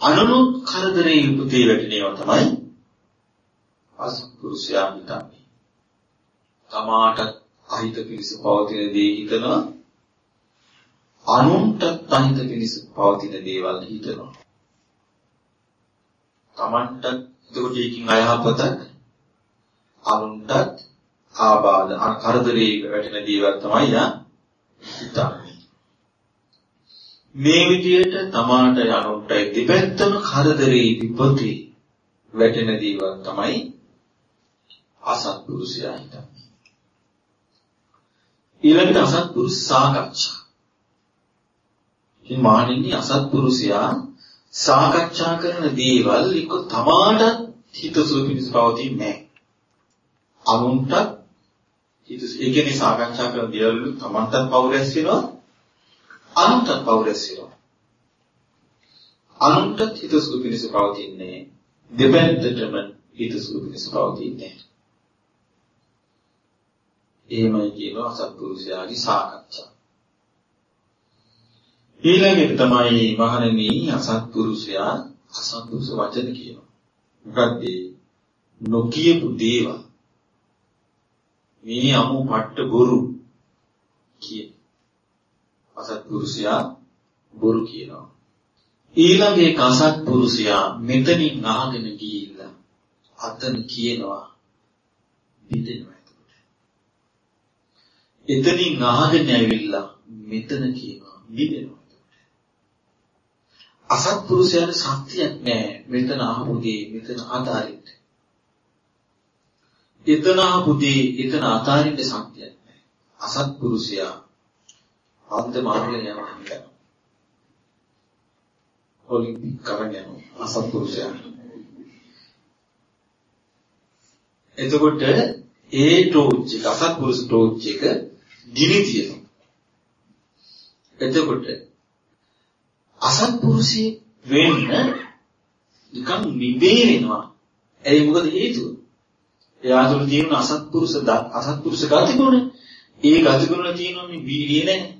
අනුනුත් කරදරේ උපතේ වැටෙනේවා තමයි අසත්පුරුෂයා හිතන්නේ. තමාට අහිත පිණිස පවතින දේ හිතනවා අනුන්ට අහිත පිණිස පවතින දේවල් හිතනවා. Tamanට එතකොට ඒකින් අයහපතක් අනුන්ටත් ආබාධ කරදරයක වැටෙන දේවල් තමයි යා හිතන්නේ. මේ විදියට තමාට අනුන්ට දෙපැත්තම කරදරේ විපතේ වැටෙන දේවල් තමයි අසත්පුරුෂයා හිතන්නේ. ඊළඟට අසත්පුරුෂ සාකච්ඡා. ඉතින් මානින්නේ අසත්පුරුෂයා සාකච්ඡා කරන දේවල් එක්ක තමාට හිතසුව පිණිස පවතින්නේ නැහැ. අනුන්ට හිතස ඒ කියන්නේ සාකච්ඡා කරන දේවල් තමාටත් පෞරස් වෙනවා අනුන්ටත් පෞරස් වෙනවා. අනුන්ට හිතසුව පිණිස පවතින්නේ දෙපැත්තටම හිතසුව පිණිස පවතින්නේ නැහැ. එහෙමයි කියනවා සත්පුරුෂයාගේ සාකච්ඡා. ඊළඟට තමයි මහණෙනි අසත්පුරුෂයා අසත්පුරුෂ වචන කියනවා. මොකද්ද? නොකියපු දේවල්. මේ අමු පට්ට බොරු කිය. අසත්පුරුෂයා බොරු කියනවා. ඊළඟ එක අසත්පුරුෂයා මෙතනින් අහගෙන ගිහිල්ලා අතන කියනවා බිඳෙනවා. එතනින් අහගෙන ඇවිල්ලා මෙතන කියනවා නිදෙනවා. අසත්පුරුෂයන් ශක්තියක් නැහැ මෙතන අහපු දේ මෙතන අතාරින්න. එතන අහපු දේ එතන අතාරින්න ශක්තියක් නැහැ. අසත්පුරුෂයා අන්තිම අරගෙන යනවා හිතනවා. ඔලිම්පික් කරගෙන යනවා අසත්පුරුෂයා. එතකොට ඒ ටෝච් එක අසත්පුරුෂ ටෝච් එක ගිනි තියෙනවා. එතකොට අසත්පුරුෂී වෙන්න නිකන් නිදේ වෙනවා. ඒ මොකද හේතුව? එයා තුළ තියෙන අසත්පුරුෂ අසත්පුරුෂ ගතිගුණ ඒ ගතිගුණ තියෙනවා මේ වීර්යය නැහැ.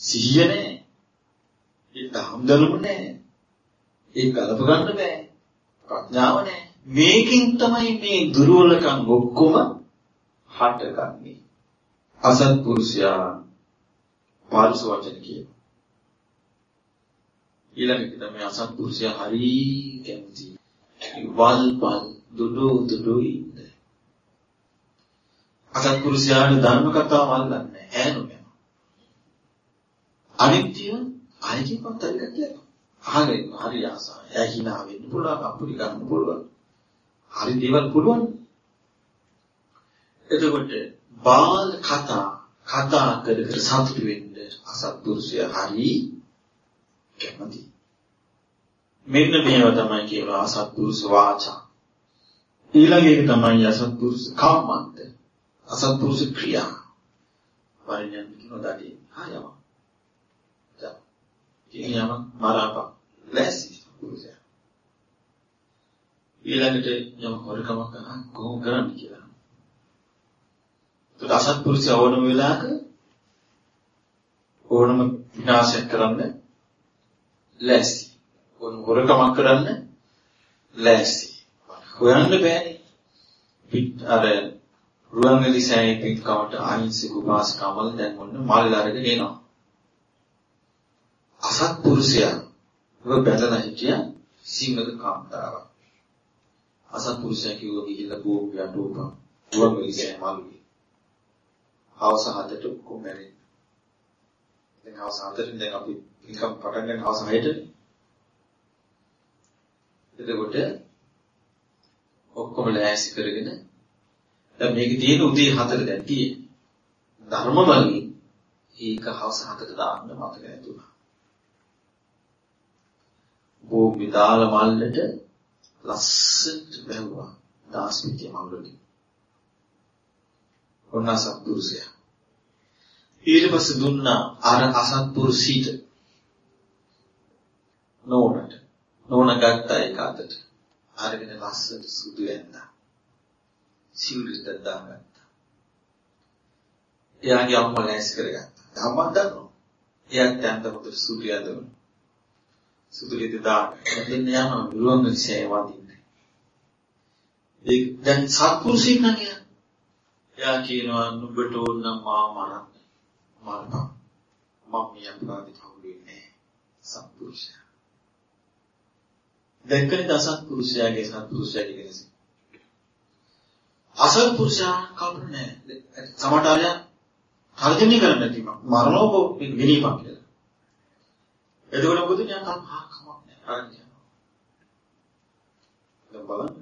සිහිය නැහැ. ඒ දහම්දනුම නැහැ. ඒක ගලප ගන්න බෑ. ප්‍රඥාව නැහැ. මේකෙන් තමයි මේ දුර්වලකම් ඔක්කොම හටගන්නේ. අසත්පුරුෂයා පාරිස වචන කියන. ඊළඟට තමයි අසත්පුරුෂයා හරි කැමති. වල්පල් දුඩු දුඩු ඉන්න. අසත්පුරුෂයාට ධර්ම කතාව අල්ලන්නේ ඈනුම. අනිත්‍ය අයිතිපත් හරි කියලා. අහගෙන හරි ආසාව. එයා hina වෙන්න පුළුවන්, අපුඩි ගන්න පුළුවන්. හරි දේවල් පුළුවන්. එතකොට බාල කතා කතා කර කර සතුටු වෙන්න අසත්පුරුෂය හරි කැමති. මෙන්න මේව තමයි කියනවා අසත්පුරුෂ වාචා. ඊළඟ එක තමයි අසත්පුරුෂ කම්මන්ත. අසත්පුරුෂ ක්‍රියා. වරිණයන් කියනවා දඩේ. ආයම. දැන් කියනම මරාපා. ලැසි පුරුෂයා. ඊළඟට යම හොරකමක් කරා කොහොම කරන්න කියලා. ඒත් අසත්පුරුෂය ඕනම වෙලාවක ඕනම විනාශයක් කරන්න ලෑස්ති. ඕනම හොරකමක් කරන්න ලෑස්ති. හොයන්න බෑනේ. පිට අර රුවන්වැලි සෑයේ පිටකවට අහිංසක උපාසකමල් දැන් ඔන්න මල් අරගෙන එනවා. අසත්පුරුෂයා ඔබ බැලලා හිටියා සීමද කාන්තාවක්. අසත්පුරුෂයා කිව්වා ගිහිල්ලා බෝම්බයට උපන්. රුවන්වැලි සෑය මල්ුවේ. හවස හතට ඔක්කොම මැරෙන්න. දැන් හවස හතරින් දැන් අපි නිකම් පටන් ගන්න හවස හයට. එතකොට ඔක්කොම ලෑස්ති කරගෙන දැන් මේකේ තියෙන උදේ 4 දැන් තියෙන්නේ. ධර්මවලින් ඒක හවස 7ට දාන්න මතක නැතුණා. බෝම්බි දාල මල්ලට ලස්සනට වැහුවා දාස්මිතිය මල්ලකින්. ඔන්න අසත්පුරුෂයා. ඊට පස්සේ දුන්නා අර අසත්පුරුෂීට නෝනට. නෝන ගත්තා ඒක අතට. අරගෙන ලස්සනට සුදු ඇඳා. සිවුරට දාගත්තා. එයාගේ අම්මා ලෑස් කරගත්තා. අම්මා දන්නවා. එයාත් ඇඳ හොඳට සුදු ඇඳවන. සුදු ලිද දාගෙන දෙන්න යනවා විරුවන් විශ්ය වදින්නේ. ඒ දැන් සත්පුරුෂයෙක් නම් එයා කියනවා නුඹට ඕන නම් මාව මරන්න. මරපන්. මම මේ අපරාධයට හවු වෙන්නේ සත්පුරුෂයා. දැක්කනේ දසත්පුරුෂයාගේ සත්පුරුෂයාගේ වෙනස. අසත්පුරුෂයා කවුරුනේ සමහරවිට තර්ජනය කරන්න නැති මරණෝ විනීපක් කියලා. එතකොට මොකද ඥාන කම්හා කමක් නැහැ. අරන් යනවා. දැන් බලන්න.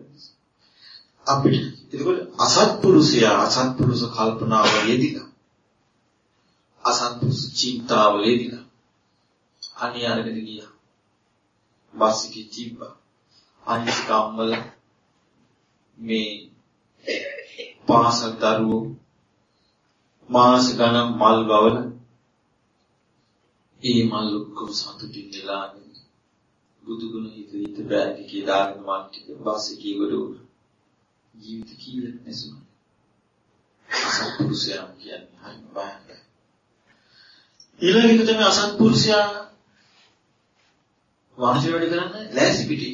අපිට එතකොට අසත්පුරුෂයා අසත්පුරුෂ කල්පනාව යෙදිලා අසත්පුරුෂ චින්තාව යෙදිලා අනිය අරගෙන ගියා. බස් එකේ තිබ්බා. අනිත් කම්මල මේ පාසල් දරුවෝ මාස ගණන් මල් බවල ඒ මල් ඔක්කොම සතුටින් නෙලාගෙන බුදුගුණ හිත හිත බෑග් එකේ දාගෙන මල් ටික බස් එකේ ගොඩ වුණා. ජීවිත කීයක් නැසුණා. අසත්පුරුෂයා කියන්නේ හරි බයයි. ඊළඟට තමයි අසත්පුරුෂයා වාණිජ වැඩ කරන්න ලෑසි පිටි.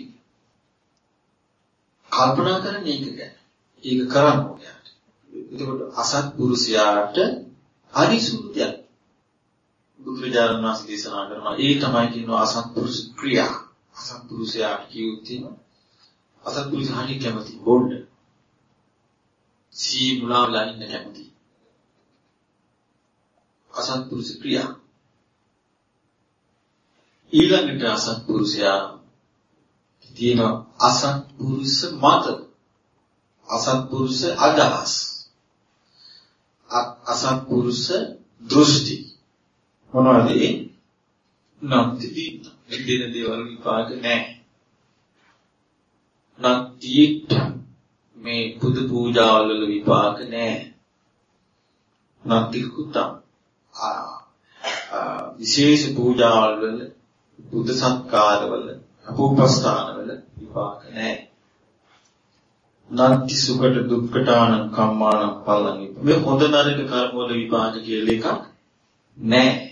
කල්පනා කරන්නේ ඒක ගැන. ඒක කරන්න ඕනේ. එතකොට අසත්පුරුෂයාට අනිසුද්ධියක් බුදුරජාණන් වහන්සේ දේශනා කරනවා ඒ තමයි කියනවා අසත්පුරුෂ ක්‍රියා. අසත්පුරුෂයා කියුත්තිම අසත්පුරුෂ හරි කැමති බොන්න. සී මුලාවලා ඉන්න කැමති. අසත්පුරුෂ ක්‍රියා. ඊළඟට අසත්පුරුෂයා තියෙන අසත්පුරුෂ මත. අසත්පුරුෂ අදහස්. අසත්පුරුෂ දෘෂ්ටි. මොනවද ඒ? නැත්ති. දින දේවල් විපාක නැහැ. නැත්ති මේ පුදු පූජාවල් වල විපාක නැහැ. නැත්ති කුතම් විශේෂ පූජාවල් වල බුද්ධ සත්කාරවල අපෝපස්ථානවල විපාක නැහැ. නන්ති සුකට දුක්ඛටාන කම්මාන පලං මේ හොඳ නරක කර්ම වල විපාක කියලා එකක් නැහැ.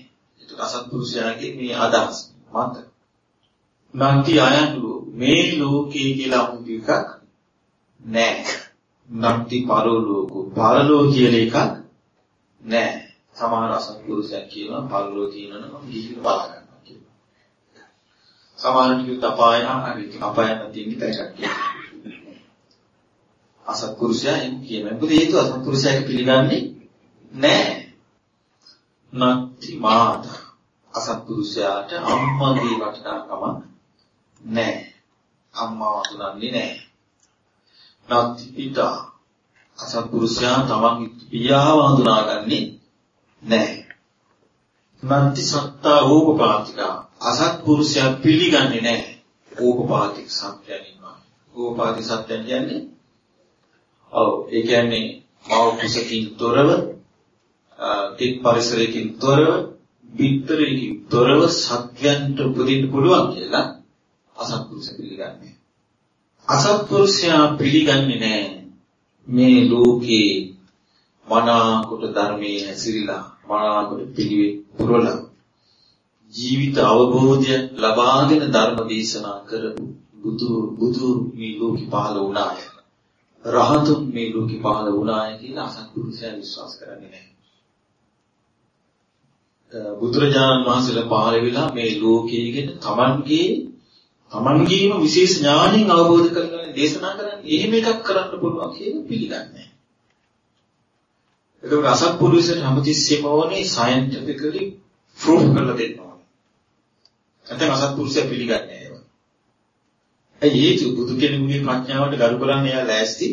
ඒක අසත්පුරුෂයාගේ මේ අදහස්. මත. නන්ති අයන්ලු මේ ලෝකේ කියලා 아무තු එකක් නැහැ. නන්ති පරලෝකෝ පරලෝ කියලා එකක් නැහැ. සමහර අසත්පුරුෂයන් කියනවා පරලෝ තියෙනවනම් මම ගිහින් බලා ගන්නවා කියලා. සමහර කිව්ත් අපාය හරි අපාය නැති ඉන්න එකක් කියලා. අසත්පුරුෂයා එම් කියනවා. මොකද හේතුව අසත්පුරුෂයාට පිළිගන්නේ නැහැ. නත්ති මාත අසත්පුරුෂයාට අම්මගේ වටිනාකම නැහැ. අම්මා වතුනන්නේ නැහැ. නත්ති පිතා අසත්පුරුෂයා තමන්ගේ පියාව හඳුනාගන්නේ නැහැ. නත්ති සත්තා ඕපපාතිකා අසත්පුරුෂයා පිළිගන්නේ නැහැ. ඕපපාතික සත්‍යයන් ඉන්නවා. ඕපපාතික සත්‍යයන් කියන්නේ ඔව් ඒ කියන්නේ මව කුසකින් තොරව තිත් පරිසරයකින් තොරව විතරකින් තොරව සත්‍යයන්ට උපදින්න පුළුවන් කියලා අසත්පුරුෂ පිළිගන්නේ. අසත්පුරුෂයා පිළිගන්නේ නැහැ මේ ලෝකේ මනාකොට ධර්මයේ හැසිරීලා මනාකොට පිළිවෙත් පුරලා ජීවිත අවබෝධය ලබාගෙන ධර්ම දේශනා කරපු බුදු බුදු මේ ලෝකෙ පහළ වුණාය. රහතුන් මේ ලෝකෙ පහළ වුණාය කියලා අසත්පුරුෂයන් විශ්වාස කරන්නේ නැහැ. බුදුරජාණන් වහන්සේලා පහළ වෙලා මේ ලෝකයේ ගැන තමන්ගේ තමන්ගේම විශේෂ ඥාණයෙන් අවබෝධ කරගන්න දේශනා කරන්නේ එහෙම එකක් කරන්න පුළුවන් කියලා පිළිගන්නේ නැහැ. ඒක අසත්පුරුෂයන් හැමතිස්සෙම ඕනේ සයන්ටිෆිකලි ප්‍රූෆ් කරලා දෙන්න ඕනේ. නැත්නම් අසත්පුරුෂය පිළිගන්නේ නැහැ. ඇයි ඒක බුදු කෙනෙකුගේ ප්‍රඥාවට ගරු කරන්න එයා ලෑස්ති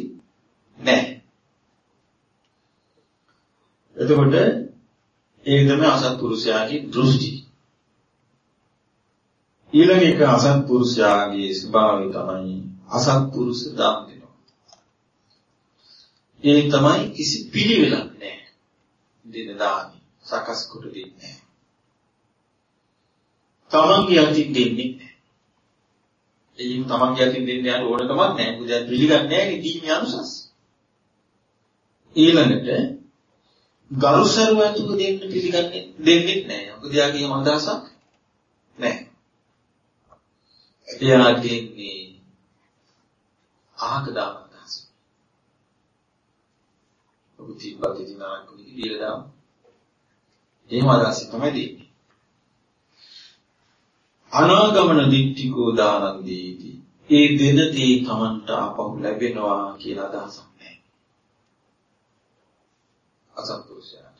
නැහැ. එතකොට ඒක තමයි අසත්පුරුෂයාගේ දෘෂ්ටි. ඊළඟ එක අසත්පුරුෂයාගේ ස්වභාවය තමයි අසත්පුරුෂ දම් දෙනවා. ඒ තමයි කිසි පිළිවෙලක් නැහැ. දෙන දානි සකස් කොට දෙන්නේ නැහැ. තමන්ගේ අතින් දෙන්නේ නැහැ. එයින් තමන්ගේ අතින් දෙන්න යන ඕනකමක් නැහැ. මොකද පිළිගන්නේ නැහැ දීමේ අනුසස්. ඊළඟට ගරුසරු ඇතුළු දෙන්න පිළිගන්නේ දෙන්නේ නැහැ. මොකද යාගේ අදහසක් නැහැ. එයා දෙන්නේ අහක දාන අදහස. ඔබ තිබ්බත් ඉතින් අරන් කුඩි දීලා දාමු. එහෙම අදහස තමයි දෙන්නේ. අනාගමන දිට්ඨිකෝ දානං දීති. ඒ දෙන දේ Tamanට ආපහු ලැබෙනවා කියලා අදහසක් නැහැ. අසත්පුරුෂයාට.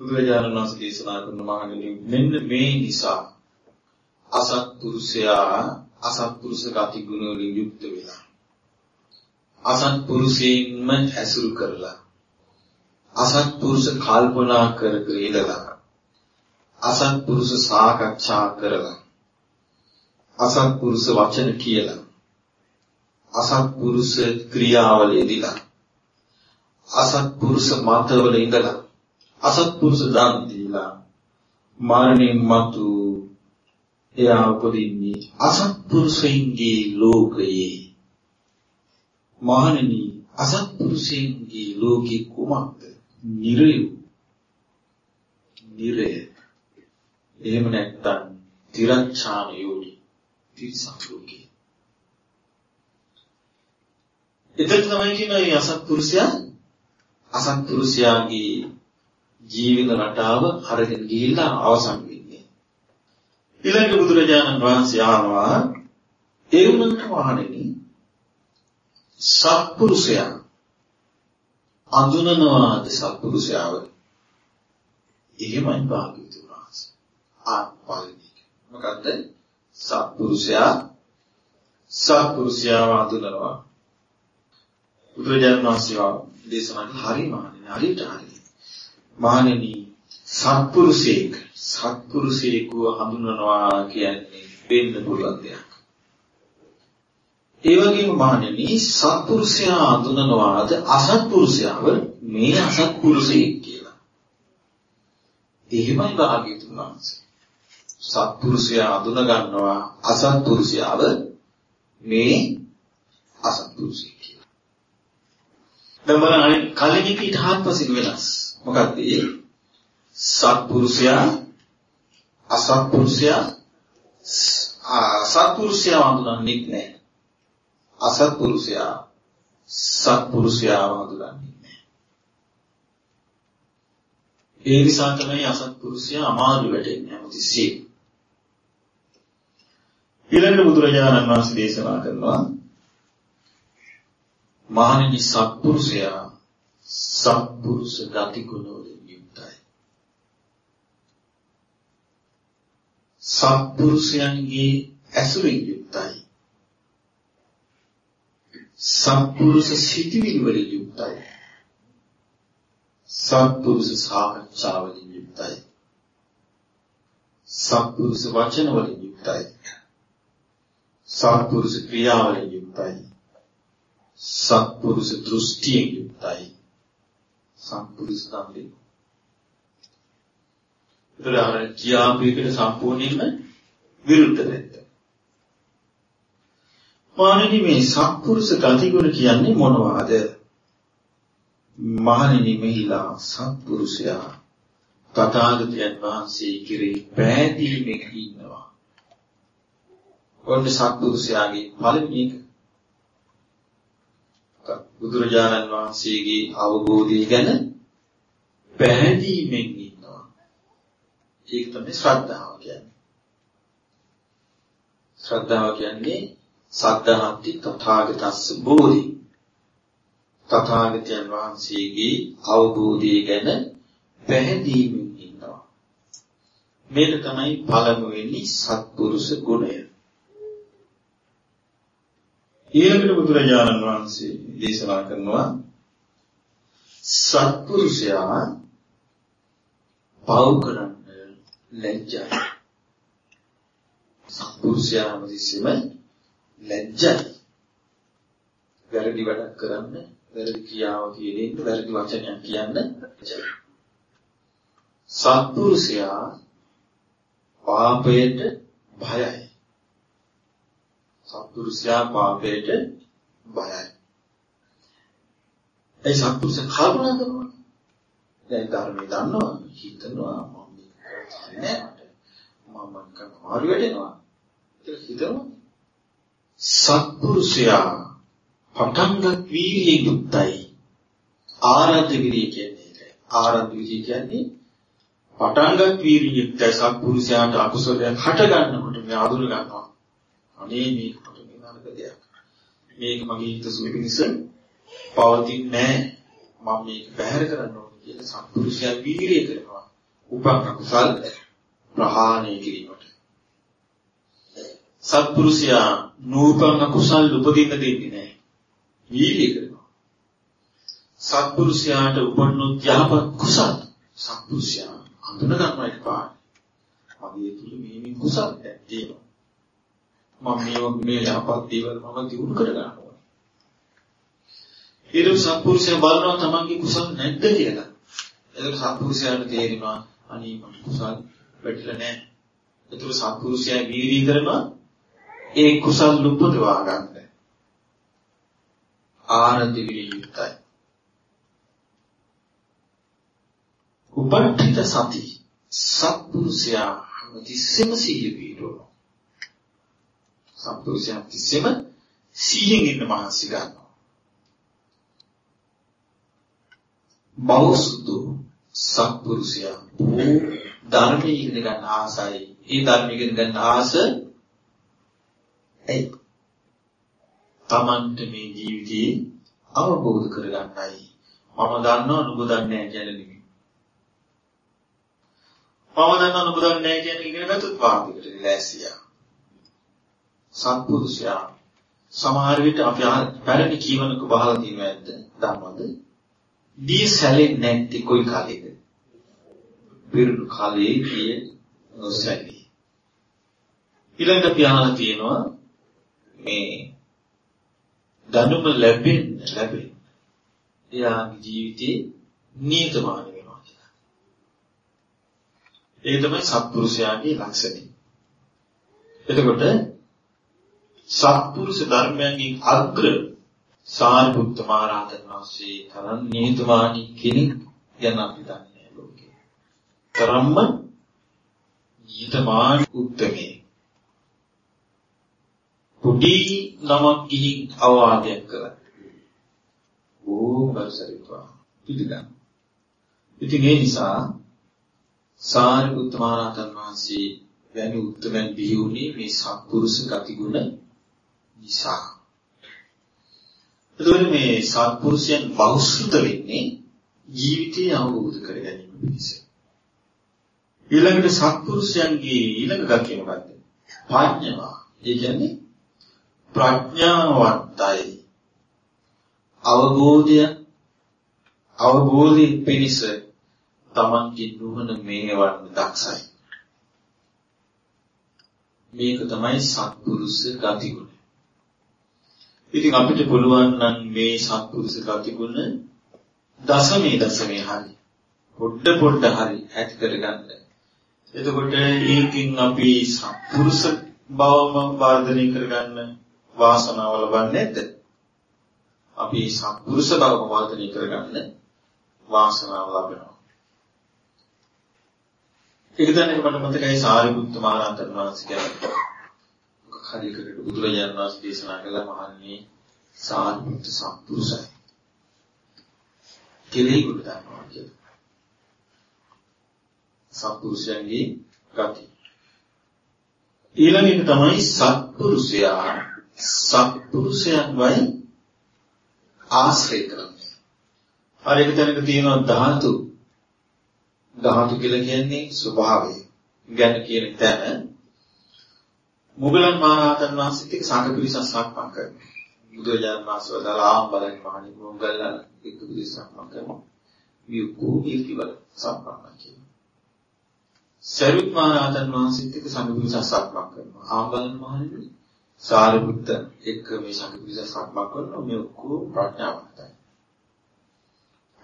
බුදුරජාණන් වහන්සේ දේශනා කරන මහණෙනි මෙන්න මේ නිසා අසත්පුරුෂයා අසත්පුරුෂ ගති ගුණ වලින් යුක්ත වෙලා අසත්පුරුෂයින්ම ඇසුරු කරලා අසත්පුරුෂ කල්පනා කර කර ඉඳලා අසත්පුරුෂ සාකච්ඡා කරලා අසත්පුරුෂ වචන කියලා අසත්පුරුෂ ක්‍රියාවල යෙදিলা අසත්පුරුෂ මතවල ඉඳලා අසත්පුරුෂ දන් දීලා මරණින් මතු එයා උපදින්නේ අසත්පුරුෂයන්ගේ ලෝකයේ. මහණෙනි අසත්පුරුෂයන්ගේ ලෝකේ කුමක්ද? නිරය. නිරය. එහෙම නැත්නම් තිරච්ඡාන යෝනි. තිරිසන් ලෝකේ. එතන තමයි කියන්නේ අසත්පුරුෂයා අසත්පුරුෂයාගේ ජීවිත රටාව අරගෙන ගිහිල්ලා අවසන් වෙන්නේ. ඊළඟ බුදුරජාණන් වහන්සේ ආවා ඒ වුණත් මහණෙනි සත්පුරුෂයා අඳුනනවාද සත්පුරුෂයාව? එහෙමයි භාග්‍යවතුන් වහන්සේ. ආත්මපරිණික මොකද්ද? සත්පුරුෂයා සත්පුරුෂයාව අඳුනනවා. බුදුරජාණන් වහන්සේ දේශනා කළ හරි මහණෙනි හරියට හරි. මහණෙනි සත්පුරුෂයෙක් සත්පුරුෂයෙකුව හඳුනනවා කියන්නේ වෙන්න පුළුවන් දෙයක්. ඒ වගේම මහණෙනි සත්පුරුෂයා හඳුනනවාද අසත්පුරුෂයාව? මේ අසත්පුරුෂයෙක් කියලා. එහෙමයි භාග්‍යතුන් වහන්සේ. සත්පුරුෂයා හඳුන ගන්නවා අසත්පුරුෂයාව මේ අසත්පුරුෂයෙක්. දැන් බලන්න කලින් එක ඊට හත්පසින් වෙනස්. මොකක්ද ඒ? සත්පුරුෂයා අසත්පුරුෂයා සත්පුරුෂයා හඳුනන්නේ නැහැ. අසත්පුරුෂයා සත්පුරුෂයා හඳුනන්නේ නැහැ. ඒ නිසා තමයි අසත්පුරුෂයා අමාරු වෙටෙන්නේ හැමතිස්සෙම. ඊළඟ බුදුරජාණන් වහන්සේ දේශනා කරනවා මහණෙනි සත්පුරුෂයා සත්පුරුෂ ගති ගුණ වලින් යුක්තයි. සත්පුරුෂයන්ගේ ඇසුරින් යුක්තයි. සත්පුරුෂ සිටිවිලි වලින් යුක්තයි. සත්පුරුෂ සාකච්ඡා වලින් යුක්තයි. සත්පුරුෂ වචන වලින් යුක්තයි. සත්පුරුෂ ක්‍රියාවලින් යුක්තයි. සත්පුරුෂ දෘෂ්ටියෙන් යුක්තයි. සත්පුරුෂ ධම්මේ. ඒතර අර කියාපේකට සම්පූර්ණයෙන්ම විරුද්ධ නැත්ත. මානෙනි මේ සත්පුරුෂ ගතිගුණ කියන්නේ මොනවාද? මහණෙනි මෙහිලා සත්පුරුෂයා තථාගතයන් වහන්සේ කිරේ පෑදීමෙන් ඉන්නවා. ඔන්න සත්පුරුෂයාගේ පළවෙනි එක. බුදුරජාණන් වහන්සේගේ අවබෝධය ගැන පැහැදීමෙන් ඉන්නවා. ඒක තමයි ශ්‍රද්ධාව කියන්නේ. ශ්‍රද්ධාව කියන්නේ සද්ධාන්ති තථාගතස්ස බෝධි. තථාගතයන් වහන්සේගේ අවබෝධය ගැන පැහැදීමෙන් ඉන්නවා. මේක තමයි පළමුවෙනි සත්පුරුෂ ගුණය. ඊළඟට බුදුරජාණන් වහන්සේ දේශනා කරනවා සත්පුරුෂයා පව් කරන්න ලැජ්ජයි. සත්පුරුෂයා හැමතිස්සෙම ලැජ්ජයි. වැරදි වැඩක් කරන්න, වැරදි ක්‍රියාවක් කියෙන්න, වැරදි වචනයක් කියන්න ලැජ්ජයි. සත්පුරුෂයා පාපයට භයයි. සත්පුරුෂයා පාපයට බයයි. ඒ සත්පුරුෂ කල්පනා කරනවා. දැන් ධර්මයේ දන්නවා, හිතනවා මම නෑ මම කමාරු වෙනවා. ඒක හිතනවා. සත්පුරුෂයා පටන්ගත් වීර්යයෙන් යුක්තයි. ආරද්ධ විරිය කියන්නේ ආරද්ධ විරිය කියන්නේ පටන්ගත් වීර්යයෙන් යුක්තයි සත්පුරුෂයාට අකුසලයක් හට ගන්නකොට මේ අඳුර ගන්නවා. අනේ මේක මට නරක දෙයක්. මේක මගේ හිත සුව පිණිස පවතින්නේ මම මේක බැහැර කරන්න ඕනේ කියලා සත්පුරුෂයා වීරිය කරනවා. උපන් අකුසල් ප්‍රහාණය කිරීමට. සත්පුරුෂයා නූපන් අකුසල් උපදින්න දෙන්නේ නැහැ. වීරිය කරනවා. සත්පුරුෂයාට උපන්නොත් යහපත් කුසල් සත්පුරුෂයා හඳුන ගන්නවා එකපාරට. මගේ තුල මේ මේ කුසල් තියෙනවා. මම මේ මේ යහපත් දේවල් මම දිනු කර ගන්න ඕනේ. ඊට සත්පුරුෂයා බලනවා තමන්ගේ කුසල් නැද්ද කියලා. ඒක සත්පුරුෂයාට තේරෙනවා අනේ මට කුසල් වැටිලා නැහැ. ඒතර සත්පුරුෂයා වීර්යය කරනවා ඒ කුසල් උපදවා ගන්න. ආනන්ද විරියුක්තයි. උපට්ඨිත සති සත්පුරුෂයා හැමතිස්සෙම සිහිය පිටවනවා. සත්පුරුෂයන් තිස්සෙම සිහියෙන් ඉන්න මහන්සි ගන්නවා. බෞසුදු සත්පුරුෂයා ධර්මයේ ඉගෙන ගන්න ආසයි. ඒ ධර්ම ඉගෙන ගන්න ආස ඒ තමන්ට මේ ජීවිතේ අවබෝධ කරගන්නයි. මම දන්නවා නුඹ දන්නේ නැහැ කියලා නෙමෙයි. මම දන්නවා නුඹ දන්නේ නැහැ කියන ඉගෙන ගත්තොත් පාඩුවකට ලෑස්තියා. සත්පුරුෂයා සමහර විට අපි පැරණි කීවනක බහලා තියෙනවා ඇද්ද? දන්නවද? දී සැලෙන්නේ නැති කොයි කාලෙද? පිරුණු කාලේ කිය නොසැලී. ඊළඟට අපි අහලා තියෙනවා මේ දනුම ලැබෙන්න ලැබෙන්න එයාගේ ජීවිතේ නියතමානී වෙනවා කියලා. ඒ තමයි සත්පුරුෂයාගේ ලක්ෂණය. එතකොට සත්පුරුෂ ධර්මයන්ගෙන් අග්‍ර සාරිපුත්ත මහරහතන් වහන්සේ තරම් නිහතමානී කෙනෙක් ගැන අපි දන්නේ ලෝකේ. තරම්ම නිහතමානී උත්තමේ. පොඩි නමක් ගිහින් අවවාදයක් කරා. ඕ බසරිපා පිළිගන්න. ඉතින් ඒ නිසා සාරිපුත්ත මහ රහතන් වහන්සේ වැනි උත්තරයන් බිහි වුණේ මේ සත්පුරුෂ ගතිගුණ නිසා. එතකොට මේ සත්පුරුෂයන් බෞද්ධ වෙන්නේ ජීවිතය අවබෝධ කර ගැනීම පිණිස. ඊළඟට සත්පුරුෂයන්ගේ ඊළඟ ගතිය මොකද්ද? ප්‍රඥාව. ඒ කියන්නේ ප්‍රඥාවන්තයි. අවබෝධය අවබෝධයෙන් පිණිස තමන්ගේ නුවණ මේවන්න දක්ෂයි. මේක තමයි සත්පුරුෂ ගතිගුණ. ඉතින් අපිට පුළුවන් නම් මේ සත්පුරුෂ ගතිගුණ දසමේ දසමේ හරි පොඩ පොඩ හරි ඇති කරගන්න. එතකොට ඒකින් අපි සත්පුරුෂ බවම වර්ධනය කරගන්න වාසනාව ලබන්නේ නැද්ද? අපි සත්පුරුෂ බවම වර්ධනය කරගන්න වාසනාව ලබනවා. ඒක දැනගෙන මට මතකයි සාරිපුත්ත මහ රහතන් වහන්සේ කියන්නේ හරියකට බුදුරජාණන් වහන්සේ දේශනා කළ මහන්නේ සාරිපුත්ත සත්පුරුෂයි. කෙලෙහි කොට ගන්නවා කියලා. සත්පුරුෂයන්ගේ ගති. ඊළඟ එක තමයි සත්පුරුෂයා සත්පුරුෂයන් වයි ආශ්‍රය කරන්නේ. හරි එක තැනක තියෙනවා ධාතු ධාතු කියලා කියන්නේ ස්වභාවය. ගැන කියන තැන මුගලන් මහරහතන් වහන්සේත් එක්ක සංඝ පිරිසක් සක්මන් කරනවා. බුදුරජාණන් වහන්සේ වදාළා ආම්බලන් මහණි මුගලන් එක්ක පිරිසක් සක්මන් කරනවා. මේ කෝපී කිවල සක්මන් කියනවා. සරියුත් මහරහතන් වහන්සේත් එක්ක සංඝ පිරිසක් සක්මන් කරනවා. ආම්බලන් මහණි සාරිපුත්ත එක්ක මේ සංඝ පිරිසක් සක්මන් කරනවා. මේ ඔක්කොම ප්‍රඥාවන්තයි.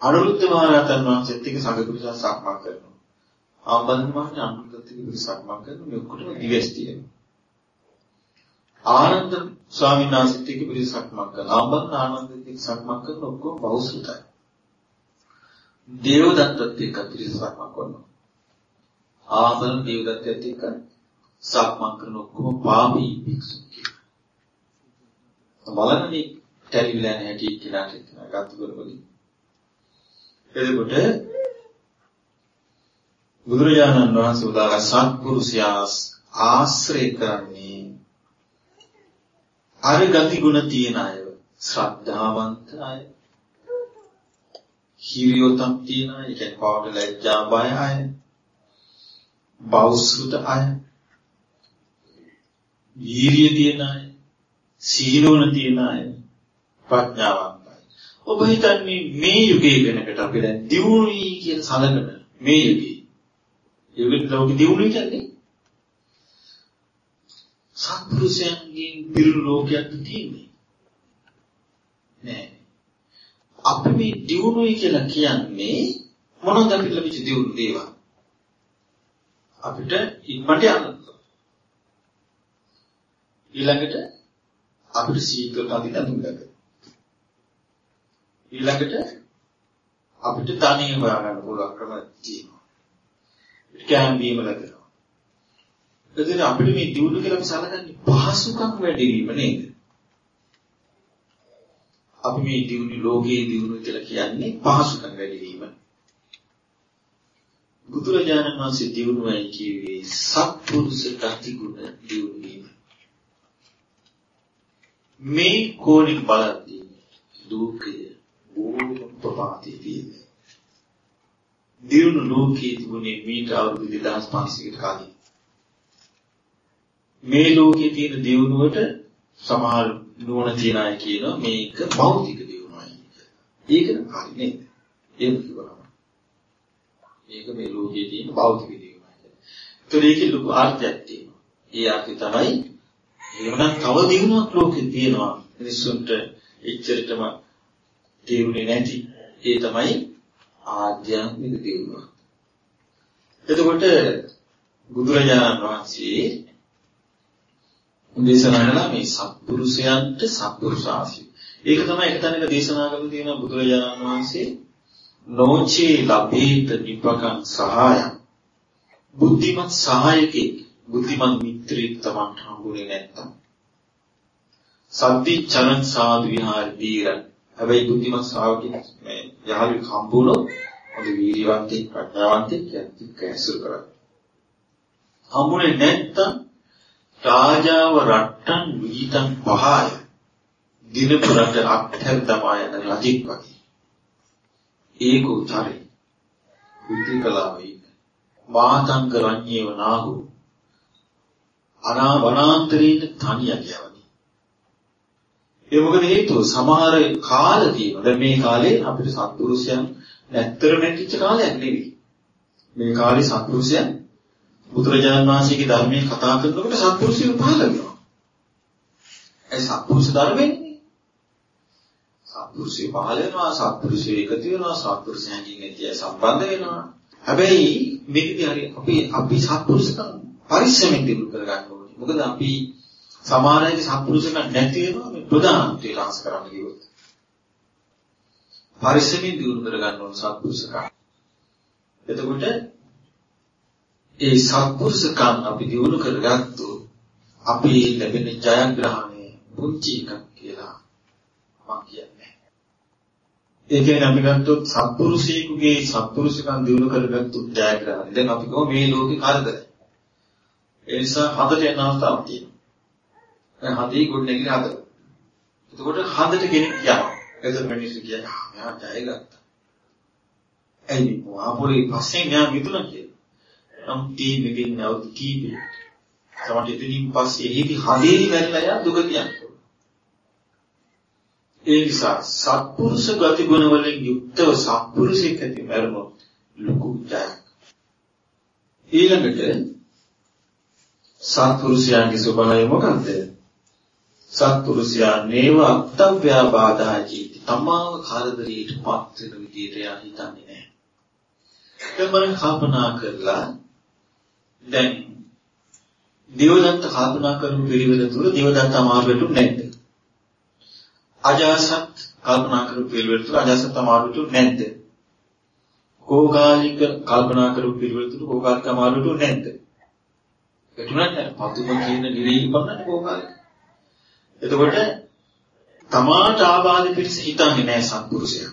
අනුරුද්ධ මහරහතන් වහන්සේත් එක්ක සංඝ පිරිසක් සක්මන් කරනවා. ආම්බලන් මහණි අනුරුද්ධත් එක්ක පිරිසක් සක්මන් කරනවා. මේ ඔක්කොම දිවස් තියෙනවා. ආනන්ද ස්වාමීන් වහන්සේත් එක්ක පිරිස සක්මන් කරනවා. ආම්බන් ආනන්දත් එක්ක සක්මන් කරන ඔක්කොම බෞද්ධයි. දේවදත්තත් එක්ක පිරිස සක්මන් කරනවා. ආම්බන් දේවදත්තත් එක්ක සක්මන් කරන ඔක්කොම පාපී භික්ෂු කියලා. බලන්නේ ටැලිවිලන් හැටි කියලාට ගත්ත කරපොලි. එතකොට බුදුරජාණන් වහන්සේ උදාලා සත්පුරුෂයා ආශ්‍රය කරන්නේ අර ගති ගුණ තියෙන අය ශ්‍රද්ධාවන්ත අය හිරියොතක් තියෙන අය කියන්නේ පාට ලැජ්ජා බය අය බෞසුත අය වීරිය තියෙන අය සීලෝන තියෙන අය ප්‍රඥාවන්තයි ඔබ හිතන්නේ මේ යුගයේ වෙනකට අපි දැන් දියුණුවයි කියන සලකන මේ යුගයේ. යුගෙත් ලෝකෙ දියුණුවයි කියන්නේ සත්පුරුෂයන්ගෙන් පිරුණු ලෝකයක් තියෙන්නේ. නෑ. අපි මේ දියුණුවයි කියලා කියන්නේ මොනවද අපි ලැබිච්ච දියුණු දේවල්? අපිට ඉක්මනට යන්න ඊළඟට අපිට සීතල අදින අඳුනගන්න ඊළඟට අපිට ධනිය හොයාගන්න පුළුවන් ක්‍රම තියෙනවා කෑම බීම ලැබෙනවා. එතන අපිට මේ දියුණු කියලා අපි සලකන්නේ පහසුකම් වැඩි වීම නේද? අපි මේ දියුණු ලෝකයේ දියුණු කියලා කියන්නේ පහසුකම් වැඩි වීම. බුදුරජාණන් වහන්සේ දියුණුවයි කියවේ සත්පුරුෂ ගතිගුණ දියුණු වීම. මේ කෝණින් බලද්දී දුකය ඕම ප්‍රපාතී තියෙන්නේ. දියුණු ලෝකයේ තිබුණේ මීට අවුරුදු 2500කට කලින්. මේ ලෝකයේ තියෙන දියුණුවට සමහර නුවණ තියන අය කියනවා මේක භෞතික දියුණුවයි. ඒක හරි නේද? ඒක කිව්වම. මේක මේ ලෝකයේ තියෙන භෞතික දියුණුවයි. ඒතර ඒකේ ලොකු අර්ථයක් තියෙනවා. ඒ අර්ථය තමයි එහෙමනම් තව දියුණුවක් ලෝකේ තියෙනවා. මිනිස්සුන්ට එච්චරටම දියුණුවේ නැති. ඒ තමයි ආධ්‍යාත්මික දියුණුව. එතකොට බුදුරජාණන් වහන්සේ දේශනා කළා මේ සත්පුරුෂයන්ට සත්පුරුෂාසි. ඒක තමයි එක තැනක දේශනා කරලා තියෙන බුදුරජාණන් වහන්සේ නොචේ ලබේත නිපකං සහාය. බුද්ධිමත් සහායකෙක් බුද්ධිමත් මිත්‍රෙක් Taman හම්බුනේ නැත්තම් සද්දි චරන් සාදු විහාර දීරන්. හැබැයි බුද්ධිමත් ශ්‍රාවකෙක් මේ යහළුවෙක් හම්බුනොත් හොඳ වීර්යවන්තෙක් ප්‍රඥාවන්තෙක් යැත්තික් ඇසුරු කරා. හම්බුනේ නැත්තම් රාජාව රට්ටන් විහිතන් පහය දිනපුරට අත්හැර දමා යන රජෙක් වගේ. ඒක උතරේ බුද්ධිකලාවේ මාතංග රඤ්ඤේව නාහු අනා වනාන්තරයේ තනියක් යවනි. ඒ මොකද හේතුව සමහර කාල තියෙනවා. දැන් මේ කාලේ අපිට සත්පුරුෂයන් නැත්තර නැතිච්ච කාලයක් නෙවෙයි. මේ කාලේ සත්පුරුෂයන් බුදුරජාණන් වහන්සේගේ ධර්මයේ කතා කරනකොට සත්පුරුෂයෝ පහළ වෙනවා. ඒ සත්පුරුෂ ධර්මයෙන් සත්පුරුෂය පහළ වෙනවා, සත්පුරුෂය එකතු වෙනවා, සත්පුරුෂයන්ගෙන් ඇතිය සම්බන්ධ වෙනවා. හැබැයි මේකදී හරි අපි අපි සත්පුරුෂකම් පරිස්සමෙන් දිනු කර ගන්න ඕනේ. මොකද අපි සමානයේ සත්පුරුෂකම් නැති වෙනවා මේ ප්‍රධානත්වය ලාස් කරන්න කිව්වොත්. පරිස්සමෙන් දිනු කර ගන්න ඕන සත්පුරුෂකම්. එතකොට ඒ සත්පුරුෂකම් අපි දිනු කරගත්තොත් අපි ලැබෙන ජයග්‍රහණය පුංචි එකක් කියලා මම කියන්නේ. ඒ කියන්නේ අපි ගත්තොත් සත්පුරුෂයෙකුගේ සත්පුරුෂකම් දිනු කරගත්තොත් ජයග්‍රහණය. දැන් අපි කොහොම මේ ලෝකේ කරදරයි. ඒ නිසා හදට යන අවස්ථාවක් තියෙනවා. දැන් හදේ ගොඩ නැගිලා හද. එතකොට හදට කෙනෙක් යනවා. එතකොට මිනිස්සු කියනවා මෙයා ජයගත්තා. ඇයි මේ මොහොපොරේ පස්සේ මෙයා මිතුණා කියලා. නම් ටීම් එකකින් නැවත කීපේ. සමහර ඉතින් පස්සේ එහිදී හදේ වැරලා යා දුක කියන්නේ. ඒ නිසා සත්පුරුෂ ගති ගුණ වලින් යුක්තව සත්පුරුෂයෙක් ඇති මරණොත් ලොකු ජයක්. ඊළඟට සත්පුරුෂයන්ගේ ස්වභාවය මොකක්ද? සත්පුරුෂයා නේව අත්ත්ව්‍යාබාධා ජීති. තමාව කරදරයට පත් වෙන විදියට යා හිතන්නේ නැහැ. දැන් කල්පනා කරලා දැන් දේවදත්ත කල්පනා කරපු පිළිවෙල තුල දේවදත්ත අමාරුවට නැද්ද? අජාසත් කල්පනා කරපු පිළිවෙල තුල අජාසත් අමාරුවට නැද්ද? කෝකාලික කල්පනා කරපු පිළිවෙල තුල කෝකාලික අමාරුවට නැද්ද? වැටුණාට පතුම කියන නිරේහි බලන්න කෝකාලික. එතකොට තමාට ආබාධ පිරිස හිතන්නේ නැහැ සත්පුරුෂයා.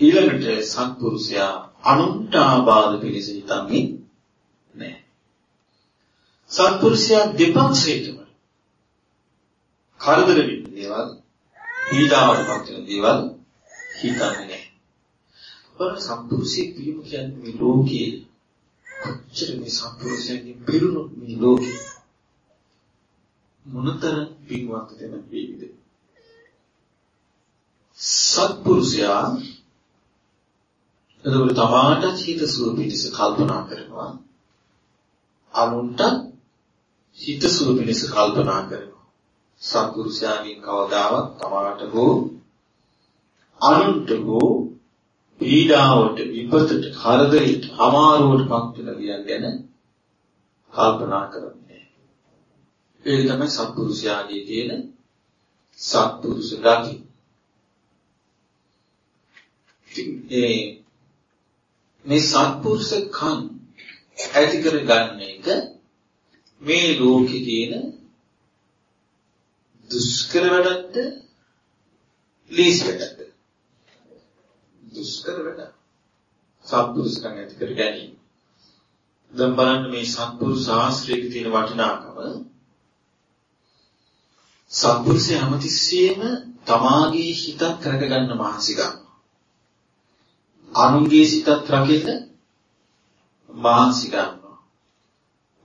ඊළඟට සත්පුරුෂයා අනුන්ට ආබාධ පිරිස හිතන්නේ නැහැ. සත්පුරුෂයා දෙපක්ෂයටම කරදර වෙන දේවල්, පීඩාවට පත් වෙන දේවල් හිතන්නේ නැහැ. බලන්න සත්පුරුෂයෙක් වීම කියන්නේ මේ ලෝකයේ කොච්චර මේ සත්පුරුෂයන්ගේ පිරුණු මේ ලෝකේ මොනතර පින්වත් දෙන වේවිද සත්පුරුෂයා එතකොට තමාට හිතසුව පිණිස කල්පනා කරනවා අනුන්ට හිතසුව පිණිස කල්පනා කරනවා සත්පුරුෂයාගෙන් කවදාවත් තමාට හෝ අනුන්ට හෝ පීඩාවට විපතට කරදරයට අමාරුවට පත් වෙන දියන් ගැන කල්පනා කරන්නේ. ඒක තමයි සත්පුරුෂයාගේ තියෙන සත්පුරුෂ ගති. ඒ මේ සත්පුරුෂ කන් ඇති කරගන්න එක මේ ලෝකේ තියෙන දුෂ්කර වැඩක්ද ලීස් වැඩක්ද දුෂ්කර වැඩ. සත්පුරුෂකම් ඇති කර ගැනීම. දැන් බලන්න මේ සත්පුරුෂ ශාස්ත්‍රයේ තියෙන වටිනාකම සත්පුරුෂය හැමතිස්සෙම තමාගේ හිතත් කරගන්න මහන්සි ගන්නවා. අනුන්ගේ සිතත් රකින්න මහන්සි ගන්නවා.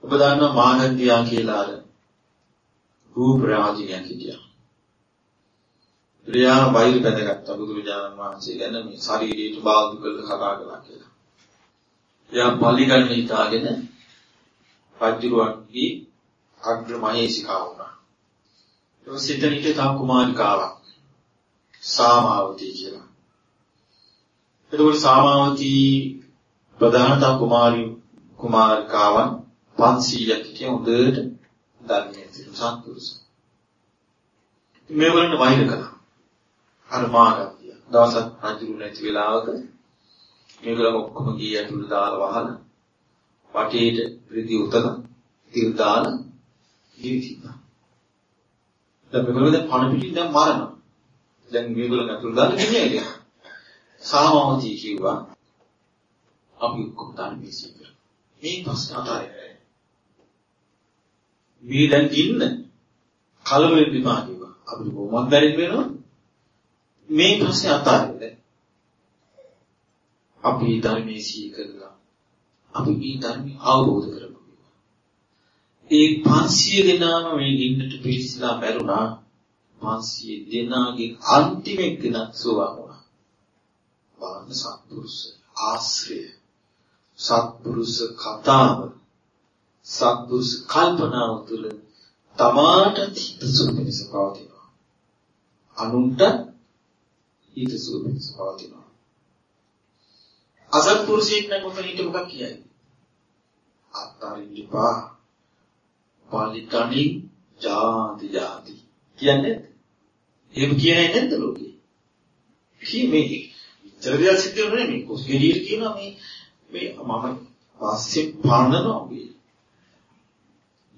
ඔබ දන්නවා මානන්දියා කියලා අර රූප රාජිනියක් හිටියා. ප්‍රියා වෛර බැඳගත්තා බුදුරජාණන් වහන්සේ ගැන මේ ශරීරයට බාධු කරලා කතා කළා කියලා. එයා පරිගන්න හිතාගෙන රජුරුවන්ගේ අග්‍ර මහේසිකාව වුණා. ඒ සිතනිට තව කුමාරිකාවක් සාමාවතී කියලා. එතකොට සාමාවතී ප්‍රධාන තව කුමාරි කුමාරිකාවන් 500ක් හිටිය හොඳට ධර්මයේ තිබුණු සත්පුරුෂ. මේගොල්ලන්ට වෛර කළා. අර මාගතිය. දවසක් රජු නැති වෙලාවක මේගොල්ලෝ ඔක්කොම ගිය ඇතුළට දාලා වහලා වටේට රිදි උතලා තිර දාලා ගිනි තිබ්බා. දැන් මේගොල්ලෝ දැන් පණ පිටින් දැන් මරනවා. දැන් මේගොල්ලෝ නතුරු දාලා ගෙනියලා. සාමවතී කිව්වා අපි ඔක්කොම ධර්මයේ සිද්ධ. මේ ප්‍රශ්න අතරේ. මේ දැන් ඉන්න කලබල විපා කිව්වා. අපිට කොහොමද බැරි වෙනවද? මේ ප්‍රශ්නේ අතරේ. අපි ධර්මයේ සිහි කරලා අපි මේ ධර්මය අවබෝධ කරගමු. ඒ 500 දෙනාම මේ ඉන්නට පිළිසිලා බැරුණා 500 දෙනාගේ අන්තිම එක්කෙනා සෝවාන් වුණා. බාහන සත්පුරුෂ ආශ්‍රය සත්පුරුෂ කතාව සත්පුරුෂ කල්පනාව තුළ තමාට හිතසුව පිණිස පවතිනවා. අනුන්ට හිතසුව පිණිස පවතිනවා. අසත්පුරුෂයෙක් නම් මොකද හිත මොකක් කියයි? අත්තරින් ඉපා පාලිකණින් ජාති ජාති කියන්නේ එහෙම කියන්නේ නැද්ද ලෝකේ? කී මේ ඉතර දෙයක් සිද්ධ වෙන්නේ මේ කොස්ගෙඩියට කියනවා මේ මේ මම පස්සේ පන්නනවා මේ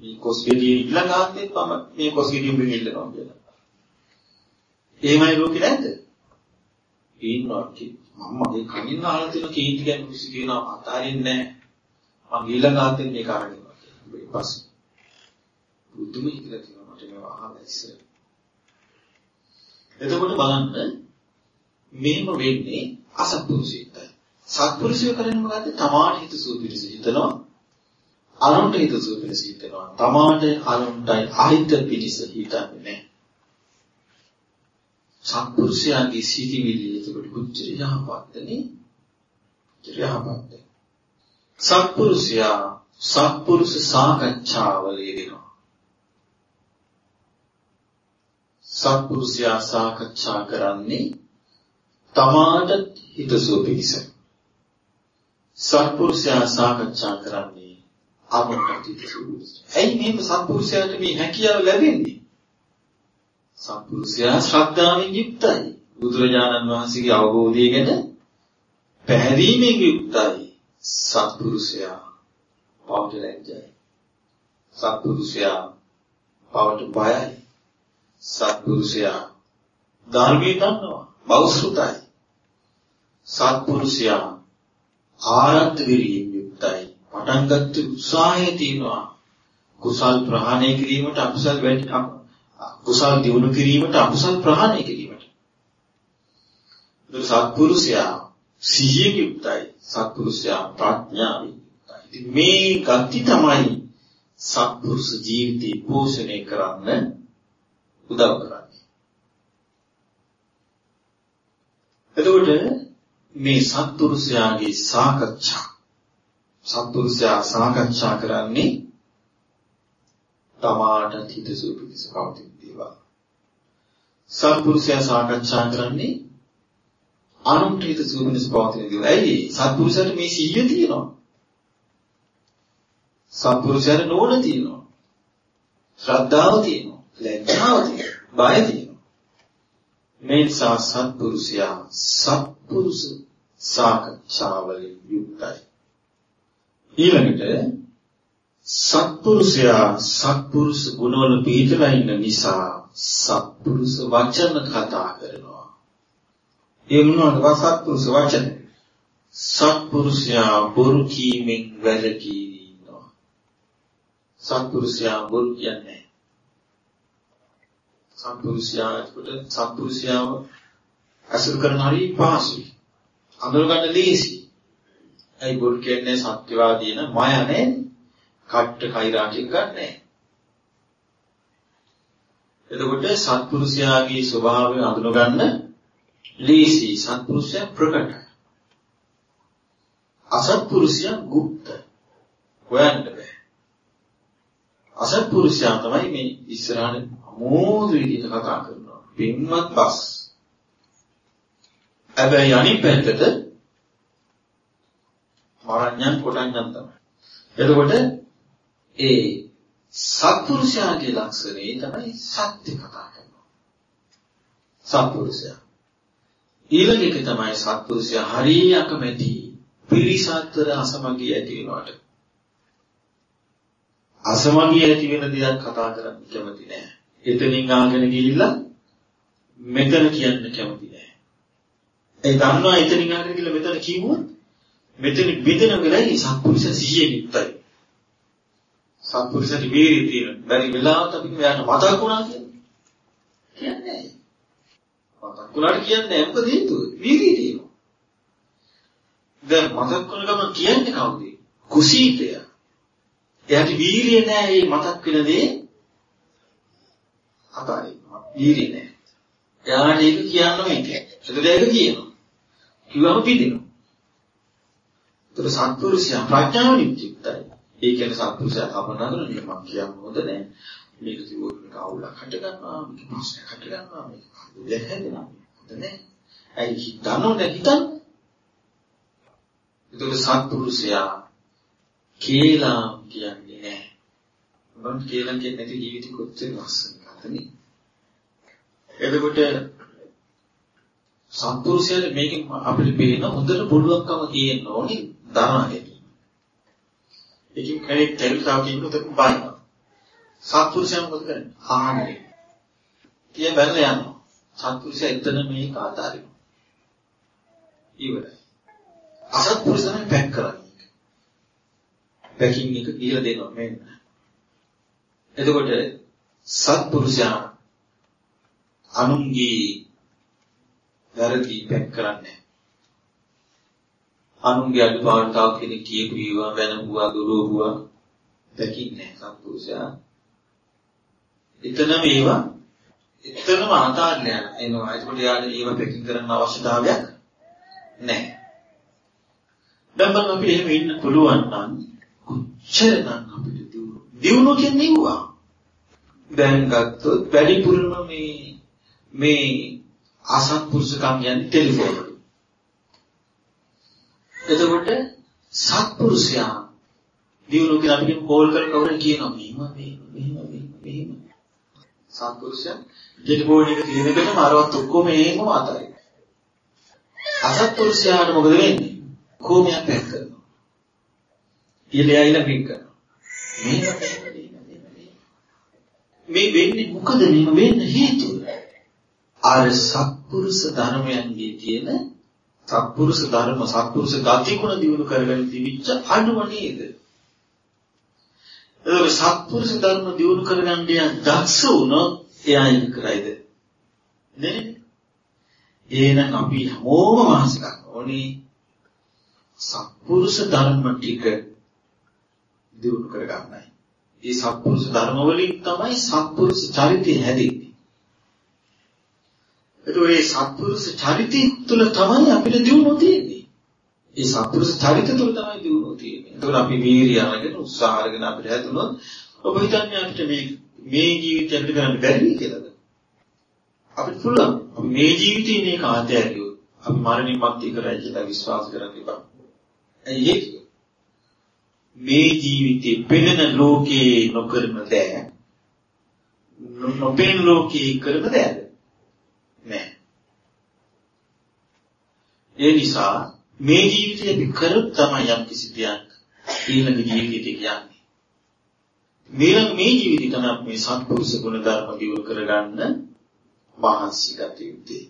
මේ කොස්ගෙඩිය ඉල්ලන ආන්තෙත් මම මේ කොස්ගෙඩිය උඹෙන් ඉල්ලනවා කියලා. එහෙමයි ලෝකේ නැද්ද? ඉන්නවා කි මම මගේ කනින් අහලා තියෙන කීටි ගැන කිසි කියනවා අතාරින්නේ නැහැ. මම ඊළඟ ආන්තෙන් මේක අරගෙන ඉන්නවා කියලා. ඊට පස්සේ බුදුම හිතලා තියෙනවා මට මේව අහලා ඉස්සර. එතකොට බලන්න මේම වෙන්නේ අසත්පුරුෂයෙක්ට. සත්පුරුෂය කරන්නේ මොකද්ද? තමාට හිතසුව පිණිස හිතනවා. අනුන්ට හිතසුව පිණිස හිතනවා. තමාට අනුන්ටයි අහිත පිණිස හිතන්නේ නැහැ. සත්පුරුෂයාගේ සිටිවිලි එතකොට කුච්චර යහපත්නේ. යහපත්. සත්පුරුෂයා සත්පුරුෂ සාකච්ඡාවල යෙදෙනවා. සත්පුරුෂයා සාකච්ඡා කරන්නේ තමාට හිතසුව පිණිසයි. සත්පුරුෂයා සාකච්ඡා කරන්නේ අනුන්ට ඇයි මේ සත්පුරුෂයාට මේ හැකියාව ලැබෙන්නේ? සත්පුරුෂයා ශ්‍රද්ධාවෙන් යුක්තයි. බුදුරජාණන් වහන්සේගේ අවබෝධය ගැන පැහැදීමෙන් යුක්තයි. සත්පුරුෂයා පවට ලැජ්ජයි. සත්පුරුෂයා පවට බයයි. සත්පුරුෂයා ධර්මයේ දන්නවා. බෞසෘතයි. සත්පුරුෂයා ආරද්ධ විරියෙන් යුක්තයි. පටන් ගත්ත උත්සාහය තියෙනවා. කුසල් ප්‍රහාණය කිරීමට අකුසල් වැඩි කුසල් දිනු කිරීමට අකුසල් ප්‍රහාණය කිරීමට. සත්පුරුෂයා සිහියෙන් යුක්තයි. සත්පුරුෂයා ප්‍රඥාවෙන් යුක්තයි. ඉතින් මේ ගති තමයි සත්පුරුෂ ජීවිතේ පෝෂණය කරන්න උදව් කරන්නේ. එතකොට මේ සත්පුරුෂයාගේ සාකච්ඡා සත්පුරුෂයා සාකච්ඡා කරන්නේ තමාට හිතසුව පිණිස පවතින දේවල්. සත්පුරුෂයා සාකච්ඡා කරන්නේ අනුන්ට හිතසුව පිණිස පවතින දේවල්. ඇයි? සත්පුරුෂයාට මේ සිහිය තියෙනවා. සත්පුරුෂයාට නෝන තියෙනවා. ශ්‍රද්ධාව තියෙනවා. ලැජ්ජාව තියෙනවා. බය තියෙනවා. මේ නිසා සත්පුරුෂයා සත්පුරුෂ සාකච්ඡාවලින් යුක්තයි. ඊළඟට සත්පුරුෂයා සත්පුරුෂ ගුණවල පිළිතලා ඉන්න නිසා සත්පුරුෂ වචන කතා කරනවා. ඒ මොනවද සත්පුරුෂ වචන? සත්පුරුෂයා බොරු කීමෙන් වැළකී ඉන්නවා. සත්පුරුෂයා බොරු කියන්නේ සත්පුරුෂයා ඒකට සත්පුරුෂයාව අසුරු කරන හරි පහසුයි. අඳුරගන්න ලේසි. ඇයි බොරු කියන්නේ සත්‍යවාදී න මය නෑනේ. කට්ට කෛරාටින් ගන්නෑ. එතකොට සත්පුරුෂයාගේ ස්වභාවය අඳුනගන්න ලේසි. සත්පුරුෂයා ප්‍රකටයි. අසත්පුරුෂයා গুপ্ত. හොයන්න බෑ. අසත්පුරුෂයා තමයි මේ ඉස්සරහට අමෝදු විදිහට කතා කරනවා. පින්වත් බස් හැබැයි අනිත් පැත්තට මරණ්‍යන් කොටඤ්ඤන් තමයි. එතකොට ඒ සත්පුරුෂයාගේ ලක්ෂණේ තමයි සත්‍ය කතා කරනවා. සත්පුරුෂයා. ඊළඟ එක තමයි සත්පුරුෂයා හරිය අකමැති පිරිසතර අසමගිය ඇති වෙනවට. අසමගිය ඇති වෙන දේක් කතා කරන්න කැමති නෑ. එතනින් ආගෙන ගිහිල්ලා මෙතන කියන්න කැමති නැහැ. ඒ දන්නවා එතනින් ආගෙන ගිහිල්ලා මෙතන කිව්වොත් මෙතන බෙදෙන වෙලයි සත්පුරුෂ සිහියෙන් යුක්තයි. සත්පුරුෂට වීරිය තියෙන. බැරි වෙලාවට අපි මෙයාට මතක් වුණා කියන්නේ. කියන්නේ මතක් වුණාට කියන්නේ මොකද හේතුව? වීරිය තියෙනවා. දැන් මතක් කරන ගමන් කියන්නේ කවුද? කුසීතය. එයාට වීරිය නැහැ මේ මතක් වෙන දේ අතාරිනවා. වීරිය නැහැ. එයාට ඒක කියන්න මේක. එතකොට ඒක කියනවා. කිව්වම පිළිදෙනවා. ඒතර සත්පුරුෂයා ප්‍රඥාවෙන් යුක්තයි. ඒ කියන්නේ සත්පුරුෂයා කපනනගෙන මම කියන්න හොඳ නැහැ. මේක කිව්වොත් මේක අවුලක් හට ගන්නවා, මේක ප්‍රශ්නයක් හට ගන්නවා, මේක දෙයක් හැදෙනවා. හොඳ නැහැ. ඇයි හිතනෝද හිතන්නේ? ඒතර සත්පුරුෂයා කියලා කියන්නේ නැහැ. මම කියලා කියන්නේ නැති ජීවිතේ කොච්චර ලස්සනද නේ? එතකොට සත්පුරුෂයාට මේකෙන් අපිට පේන හොඳට පුළුවන්කම තියෙන්න ඕනේ දරා ගැනීම. ඒකෙන් කෙනෙක් තෙල්තාව කියනකොට බයිනවා. සත්පුරුෂයා මොකද කරන්නේ? ආහනේ. තිය බැලලා යනවා. සත්පුරුෂයා එතන මේක ආතාරිනවා. ඉවරයි. අසත්පුරුෂයන් පැක් කරන්නේ. පැකින් එක කියලා දෙනවා මෙන්න. එතකොට සත්පුරුෂයා අනුන්ගේ වැරදි පැක් කරන්නේ අනුන්ගේ අඩුපාඩු තව කෙනෙක් කියපු ඒවා වෙනවුවා දුරුවුවා දැකින්නේ සත්පුරුෂයා. එතනම ඒවා එතනම අතාරලා එනවා. ඒකට යාට ඒව පැකින් කරන්න අවශ්‍යතාවයක් නැහැ. දැන් බලන්න අපිට එහෙම ඉන්න පුළුවන් නම් කොච්චරනම් අපිට දියුණු දියුණු කියන්නේ ඌවා. දැන් ගත්තොත් වැඩිපුරම මේ මේ අසත්පුරුෂකම් කියන්නේ ටෙලිෆෝන් වලින්. එතකොට සත්පුරුෂයා දිනු කියලා අපි කෝල් කර කවුරු කියනවා මෙහෙම මෙහෙම මෙහෙම මෙහෙම සත්පුරුෂයා ටෙලිෆෝන් එක තියෙනකටම අරවත් ඔක්කොම එහෙම අතාරින්න. අසත්පුරුෂයාට මොකද වෙන්නේ? කොහොමයක් පැක් කරනවා. ඊළඟ ඇයිලා පික් කරනවා. මේ වෙන්නේ මොකද මේව වෙන්න හේතුව? අර සත්පුරුෂ ධර්මයන්ගේ තියෙන සත්පුරුෂ ධර්ම සත්පුරුෂ ගති ගුණ දිනු කරගෙන තිබිච්ච අඩුව නේද? ඒක සත්පුරුෂ ධර්ම දිනු කරගන්න යන දක්ෂ වුණොත් එයා ඒක කරයිද? නේ? එහෙනම් අපි හැමෝම මහස ගන්න ඕනේ සත්පුරුෂ ධර්ම ටික දිනු කරගන්නයි. මේ සත්පුරුෂ ධර්ම වලින් තමයි සත්පුරුෂ චරිතය හැදෙන්නේ. ඒතකොට මේ සත්පුරුෂ චරිතය තුළ තමයි අපිට දියුණුව තියෙන්නේ. මේ සත්පුරුෂ චරිත තුළ තමයි දියුණුව තියෙන්නේ. ඒතකොට අපි වීරිය අරගෙන උත්සාහ අරගෙන අපිට හැදුනොත් ඔබ හිතන්නේ අපිට මේ මේ ජීවිතය අපිට කරන්න බැරි කියලාද? අපිට පුළුවන්. අපි මේ ජීවිතේ මේක ආතෑරියොත් අපි මරණින් මත්තේ කරයි කියලා විශ්වාස කරන්න එපා. ඇයි ඒක? මේ ජීවිතේ පෙනෙන ලෝකේ නොකරන දෑ නොපෙනෙන ලෝකේ කරන දෑද? නැහැ. ඒ නිසා මේ ජීවිතේ අපි කරොත් තමයි යම් කිසි දෙයක් ඊළඟ ජීවිතයට කියන්නේ. මේලඟ මේ ජීවිතේ තමයි මේ සත්පුරුෂ ගුණ ධර්ම දියුණු කරගන්න මහන්සි ගත යුත්තේ.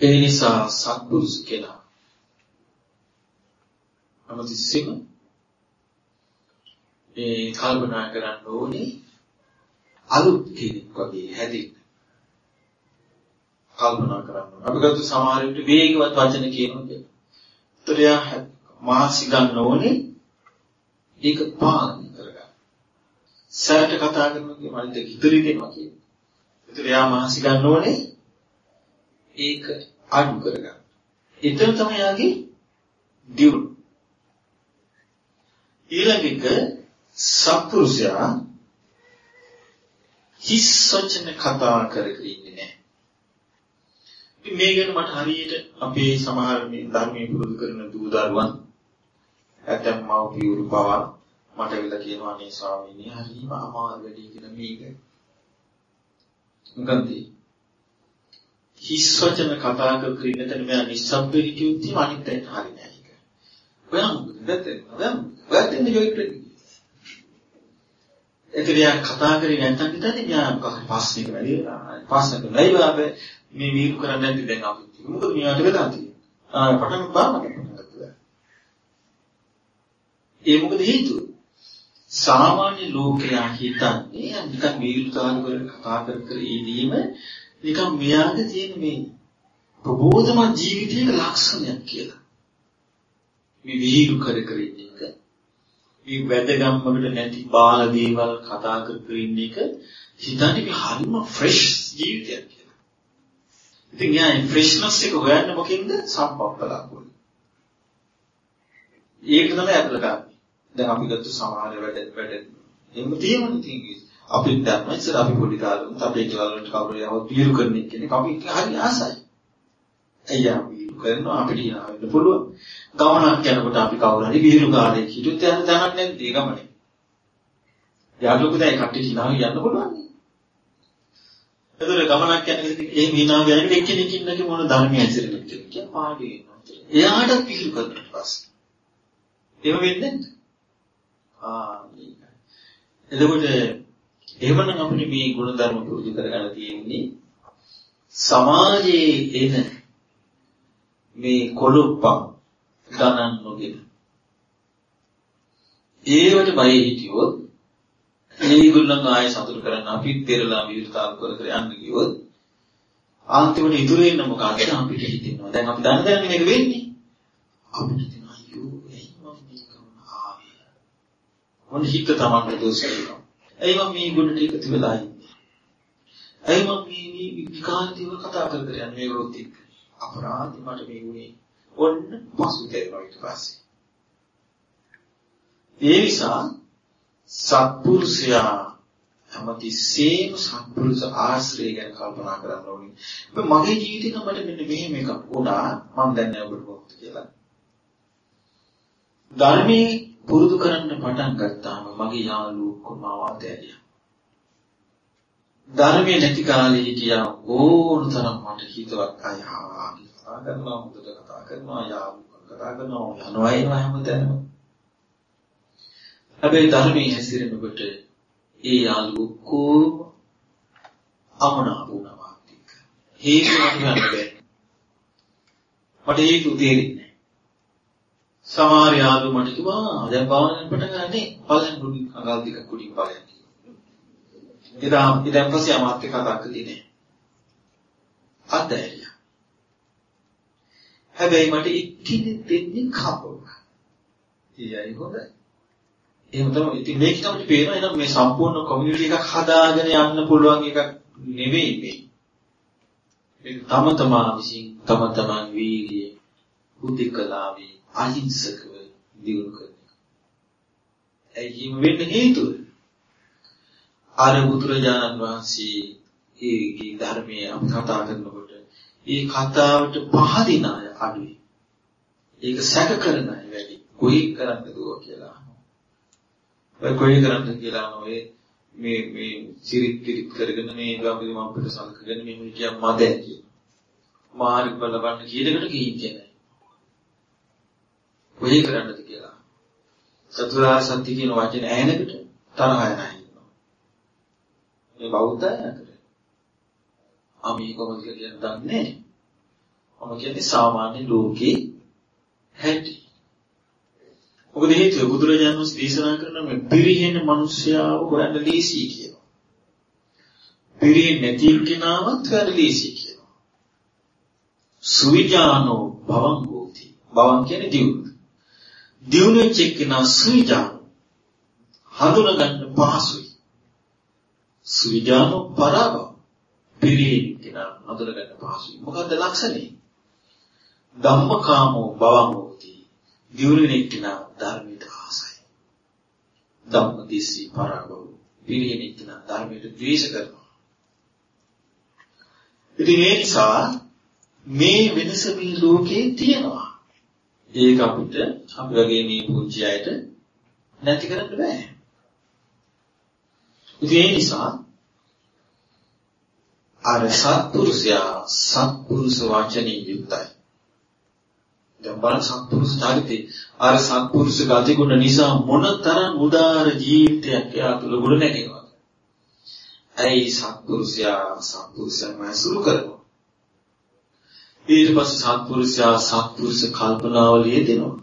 ඒ නිසා සත්පුරුෂ කෙනා අමතිස්සෙම ඒ කල්පනා කරන්න ඕනේ අලුත් කෙනෙක් වගේ හැදෙන්න. කල්පනා කරන්න ඕනේ. අපි ගත්ත සමහර විට වේගවත් වචන කියනවා කියලා. ඒතර යා මාසි ගන්න ඕනේ ඒක පාලනය කරගන්න. සැරට කතා කරනවා කියන මනිට ඉදිරි දෙනවා කියන්නේ. ඒතර යා මාසි ගන්න ඕනේ ඒක අඩු කරගන්න. එතන තමයි යාගේ දියුණුව. ඊළඟ එක සත්පුරුෂයා හිස් වචන කතා කර කර ඉන්නේ නැහැ. මේ ගැන මට හරියට අපේ සමහර මේ ධර්මයේ පුරුදු කරන දූ දරුවන් ඇතැම් මව්පියුරු පවා මට වෙලා කියනවා අනේ ස්වාමීනි හරිම අමාරු වැඩි කියලා මේක. මොකන්ද? හිස් වචන කතා කර කර ඉන්න තැන මෙයා නිස්සබ්ද හිටියොත් එහෙම අනිත් පැයට හරි නෑ ඒක. ඔයා මොකද දැත්තේ? ඔයා ඔයා දෙන්නේ ජොයිට් එතනියා කතා කරේ නැත්නම් හිතන්නේ යා මොකක් ප්‍රශ්නයක වැඩි වෙලා ප්‍රශ්නක නැයිවා මේ වීරු කරන්නේ නැති දැන් අපි මොකද මෙයාට වෙලා තියෙන්නේ ආ පටන් ගන්නවා ඒ මොකද හේතුව සාමාන්‍ය ලෝකයා හිතන්නේ නිකන් වීරුතාවන වල කතා කර කර ඉදීම නිකන් මෙයාගේ තියෙන මේ ප්‍රබෝධමත් ජීවිතයක ලක්ෂණයක් කියලා. මේ විහිළු කර කර ඉන්න එක. මේ වැදගම්මකට නැති බාල දේවල් කතා කර කර ඉන්න එක හිතන්නේ මේ හරිම ෆ්‍රෙෂ් ජීවිතයක් කියලා. ඉතින් යා ෆ්‍රෙෂ්නස් එක හොයන්න මොකෙන්ද? සම්පප්පලාකුල. ඒක තමයි අපල ගන්න. දැන් අපි ගත්ත සමහර වැඩ වැඩ එහෙම තියෙනවා ඉතින් අපිට දැම්ම ඉස්සර අපි පොඩි කාලේ අපේ ගෙවල් වලට කවුරු යවුවත් පිරු කරන කෙනෙක් අපි හරි ආසයි. අයියා පිරු කරනවා අපිට යන්න පුළුවන්. ගමනක් යනකොට අපි කවුරු හරි පිරු කාලේ හිටියොත් යන තැනක් නැද්ද ඒ ගමනේ. යාළුවෝ දැන් කට්ටිය හිනාව යන්න පුළුවන්. එතකොට ගමනක් යන කෙනෙක් ඒ හිනාව යන එක්කෙනෙක් ඉන්නකේ මොන ධර්මයේ ඇසිරෙන්නේ කියලා කිය පාඩේ වෙනවා. එයාට පිරු කරන්න පස්සේ. එහෙම වෙන්නේ නැද්ද? ආ එතකොට එහෙමනම් අපිට මේ ගුණධර්ම පුරුදු කරගන්න තියෙන්නේ සමාජයේ එන මේ කොළුප්පා ගණන් නොගෙන ඒවට බය හිටියොත් ඒගොල්ලන් ආයෙ සතුට කරන්න අපි පෙරලා විරුතාව කර කර යන්න ගියොත් අන්තිමට ඉතුරු වෙන්න මොකක්ද අපිට හිතෙනවා. දැන් අපි දන්න දැන මේක වෙන්නේ. අපිට හිතෙනවා අයියෝ එයි මම මේක ආවේ? මොන හිත තමන්ට දෝෂ වෙනවා. ඇයි මම මේ ගුණ ටික එකතු වෙලා ඉන්නේ? ඇයි මම මේ මේ විකාරතිව කතා කර කර යන්නේ මේගොල්ලොත් එක්ක? අපරාධ මට මේ වුණේ ඔන්න පසුතැවෙනවා ඊට පස්සේ. ඒ නිසා සත්පුරුෂයා හැමතිස්සෙම සත්පුරුෂ ආශ්‍රය ගැන කල්පනා කරන්න ඕනේ. මගේ ජීවිතේ නම් මට මෙන්න මෙහෙම එකක් වුණා මම දැන් නෑ ඔබට මොකද කියලා. ධර්මයේ පුරුදු කරන්න පටන් ගත්තාම මගේ යාළුවෝ කොමාව ඇදහියා. ධර්මයේ නැති කාලේ හිටියා ඕන තරම් මට හිතවත් අය ආවා කතා කරනවා හොඳට කතා කරනවා යාළුවෝ කතා කරනවා යනවා එනවා හැමතැනම. හැබැයි ධර්මයේ හැසිරෙනකොට ඒ යාළුවෝ කොහොම අමනාප වුණා එක්ක. හේතු මට ගන්න බැහැ. මට හේතු තේරෙන්නේ සමහර යාළුවෝ මට කිව්වා දැන් භාවනාවෙන් පටන් ගන්නනේ පළයන් කුඩි අඟල් දෙක කුඩි පළයන් එදා ඉතින් පස්සේ අමාත් කතා කළේ නෑ. අතෑරියා. හැබැයි මට එක්කෙනෙක් දෙන්නේ කපුවා. ඊයයි හොඳයි. එහෙම තමයි. ඉතින් මේක තමයි පේනවා එහෙනම් මේ සම්පූර්ණ කමියුනිටි එකක් හදාගෙන යන්න පුළුවන් එකක් නෙවෙයි මේ. ඒක තම තමා විසින් තම තමන් වීර්යය බුද්ධිකලාවේ අහිංසකව දියුණු කරන එක. ඇයි වෙන්න හේතුව? අර බුදුරජාණන් වහන්සේ ඒගේ ධර්මයේ අපි කතා කරනකොට ඒ කතාවට පහදින අය අඩුයි. ඒක සැක කරන අය වැඩි. කොයි කරන්නද කියලා. ඔය කොයි කරන්නද කියලා ඔය මේ මේ සිරිත් පිරිත් කරගෙන මේ ගාමිණි මම අපිට සලකගෙන මේ කිය මද ඇති. මාරි බලවන්න කීයකට කීන්නේ නැහැ. කොයි කරන්නද කියලා. චතුරාර්ය සත්‍ය කියන වචනේ ඇහෙනකොට තරහ යනවා. මේ බෞද්ධය අතර. අපි කොහොමද කියන්නේ දන්නේ මම කියන්නේ සාමාන්‍ය ලෝකේ හැටි. මොකද හේතුව බුදුරජාණන් වහන්සේ දේශනා කරන මේ පිරිහෙන මිනිස්යාව හොයන්න ලීසි කියනවා. පිරිහෙන්නේ නැති කෙනාවත් හොයන්න ලීසි කියනවා. සුවිජානෝ භවං හෝති. භවං කියන්නේ දියුණු. දියුණු වෙච්ච කෙනා සුවිජානෝ හඳුනගන්න පහසුයි. සුවිජානෝ පරාව පිරිහෙන කෙනා හඳුනගන්න පහසුයි. මොකද්ද ලක්ෂණේ? ධම්මකාමෝ භවං හෝති. දියුණුවෙන කෙනා ධර්මයට ආසයි. ධම්මදිස්සී පරාව පිරිහෙන කෙනා ධර්මයට ද්වේෂ කරනවා. ඉතින් ඒ නිසා මේ වෙනස මේ ලෝකේ තියෙනවා. ඒක අපිට අපි වගේ මේ පුංචි අයට නැති කරන්න බෑ. ඉතින් ඒ නිසා අර සත්පුරුෂයා සත්පුරුෂ වචනේ යුක්තයි. දැන් බලන්න සත්පුරුෂ චරිතේ අර සත්පුරුෂ ගතිගුණ නිසා මොනතරම් උදාර ජීවිතයක් එයා තුළ ගොඩ නැගෙනවද? ඇයි සත්පුරුෂයා සත්පුරුෂයන්ම ඇසුරු කරනවා? ඊට පස්සේ සත්පුරුෂයා සත්පුරුෂ කල්පනාවල යෙදෙනවා.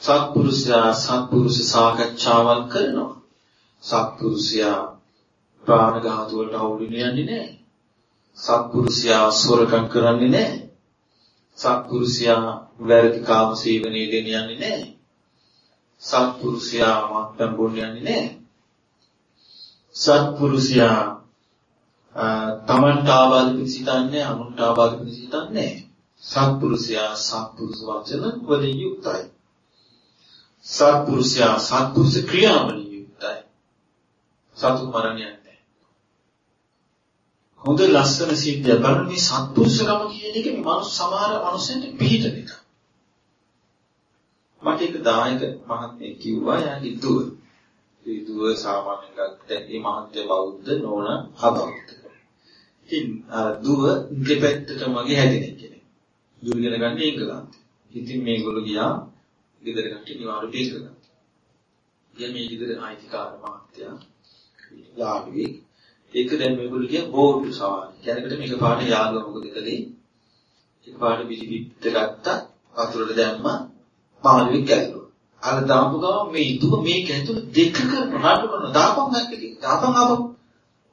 සත්පුරුෂයා සත්පුරුෂ සාකච්ඡාවල් කරනවා. සත්පුරුෂයා ප්‍රාණඝාත වලට අවුල් යන්නේ නැහැ. සත්පුරුෂයා සොරකම් කරන්නේ නැහැ. සත්පුරුෂයා වැරදි කාම සේවනයේ දෙන යන්නේ නැහැ. සත්පුරුෂයා මත්පැන් බොන්න යන්නේ නැහැ. සත්පුරුෂයා තමන්ට ආබාධ පිසිතන්නේ අනුන්ට ආබාධ පිසිතන්නේ සත්පුරුෂයා සත්පුරුෂ වචන වලින් යුක්තයි. සත්පුරුෂයා සත්පුරුෂ ක්‍රියාවලින් යුක්තයි. සතු මරණයක් නැහැ. හොඳ ලස්සන සිද්ධිය බලන්න මේ සත්පුරුෂකම කියන එක මේ මනුස්ස සමහර මනුස්සෙන්ට පිළිහිටන එක. මට එක දායක මහත්මයෙක් කිව්වා යාගේ දුව. ඒ දුව සාමාන්‍යයෙන් ගත්ත ඒ මහත්ය බෞද්ධ නෝන අබෞද්ධ. ඉතින් අර දුව දෙපැත්තටම වගේ හැදෙන කෙනෙක්. දුව ඉගෙන ගන්න එංගලන්තේ. ඉතින් මේගොල්ලෝ ගියා ගෙදර කට්ටිය නිවාඩු දෙන්න ගත්තා. ගියා මේ ගෙදර ආයිතිකාර මහත්තයා ලාභී ඒක දැන් මේගොල්ලෝ කිය බෝඩ් සවාරි. කැරකට මේක පාට යාළුවා මොකද කළේ? එක පාට පිළිපිට ගත්තා වතුරට දැම්මා මාළුවෙක් කැල්ලුවා. අර දාපු ගමන් මේ ඉදුව මේක ඇතුළේ දෙක කරන නඩු කරන දාපන් නැක්කේ. දාපන් ආපන්.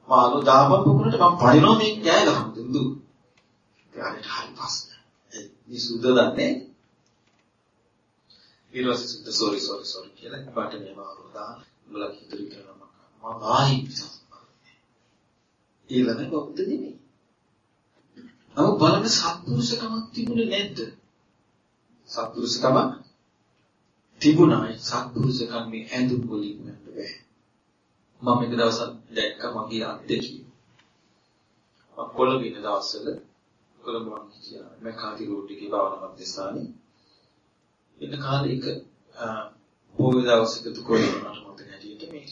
මාළු දාපන් පුකුරට මම පරිණෝ මේ කෑ ගහමු දුදු. ඊට හරි ප්‍රශ්න. මේ සුද දන්නේ. ඊට පස්සේ සුද සෝරි සෝරි සෝරි කියලා පාට මේ මාළු දාන උඹලා කිතුරු කරනවා. මම ආයි ඒ ළමයි බෞද්ධ නෙමෙයි. නමුත් බලන්න සත්පුරුෂකමක් තිබුණේ නැද්ද? සත්පුරුෂකමක් තිබුණා. සත්පුරුෂකම් මේ ඇඳුම් වලින් වෙන්න බෑ. මම එක දවසක් දැක්ක මගේ අත්දැකීම. මම කොළඹ ඉන්න දවස්වල කොළඹ මම හිටියා. මම කාටි රෝඩ් එකේ භාවනා මධ්‍යස්ථානේ. ඉන්න කාලේ එක පොය දවසකට කොළඹ මට මතක හැටියට මේ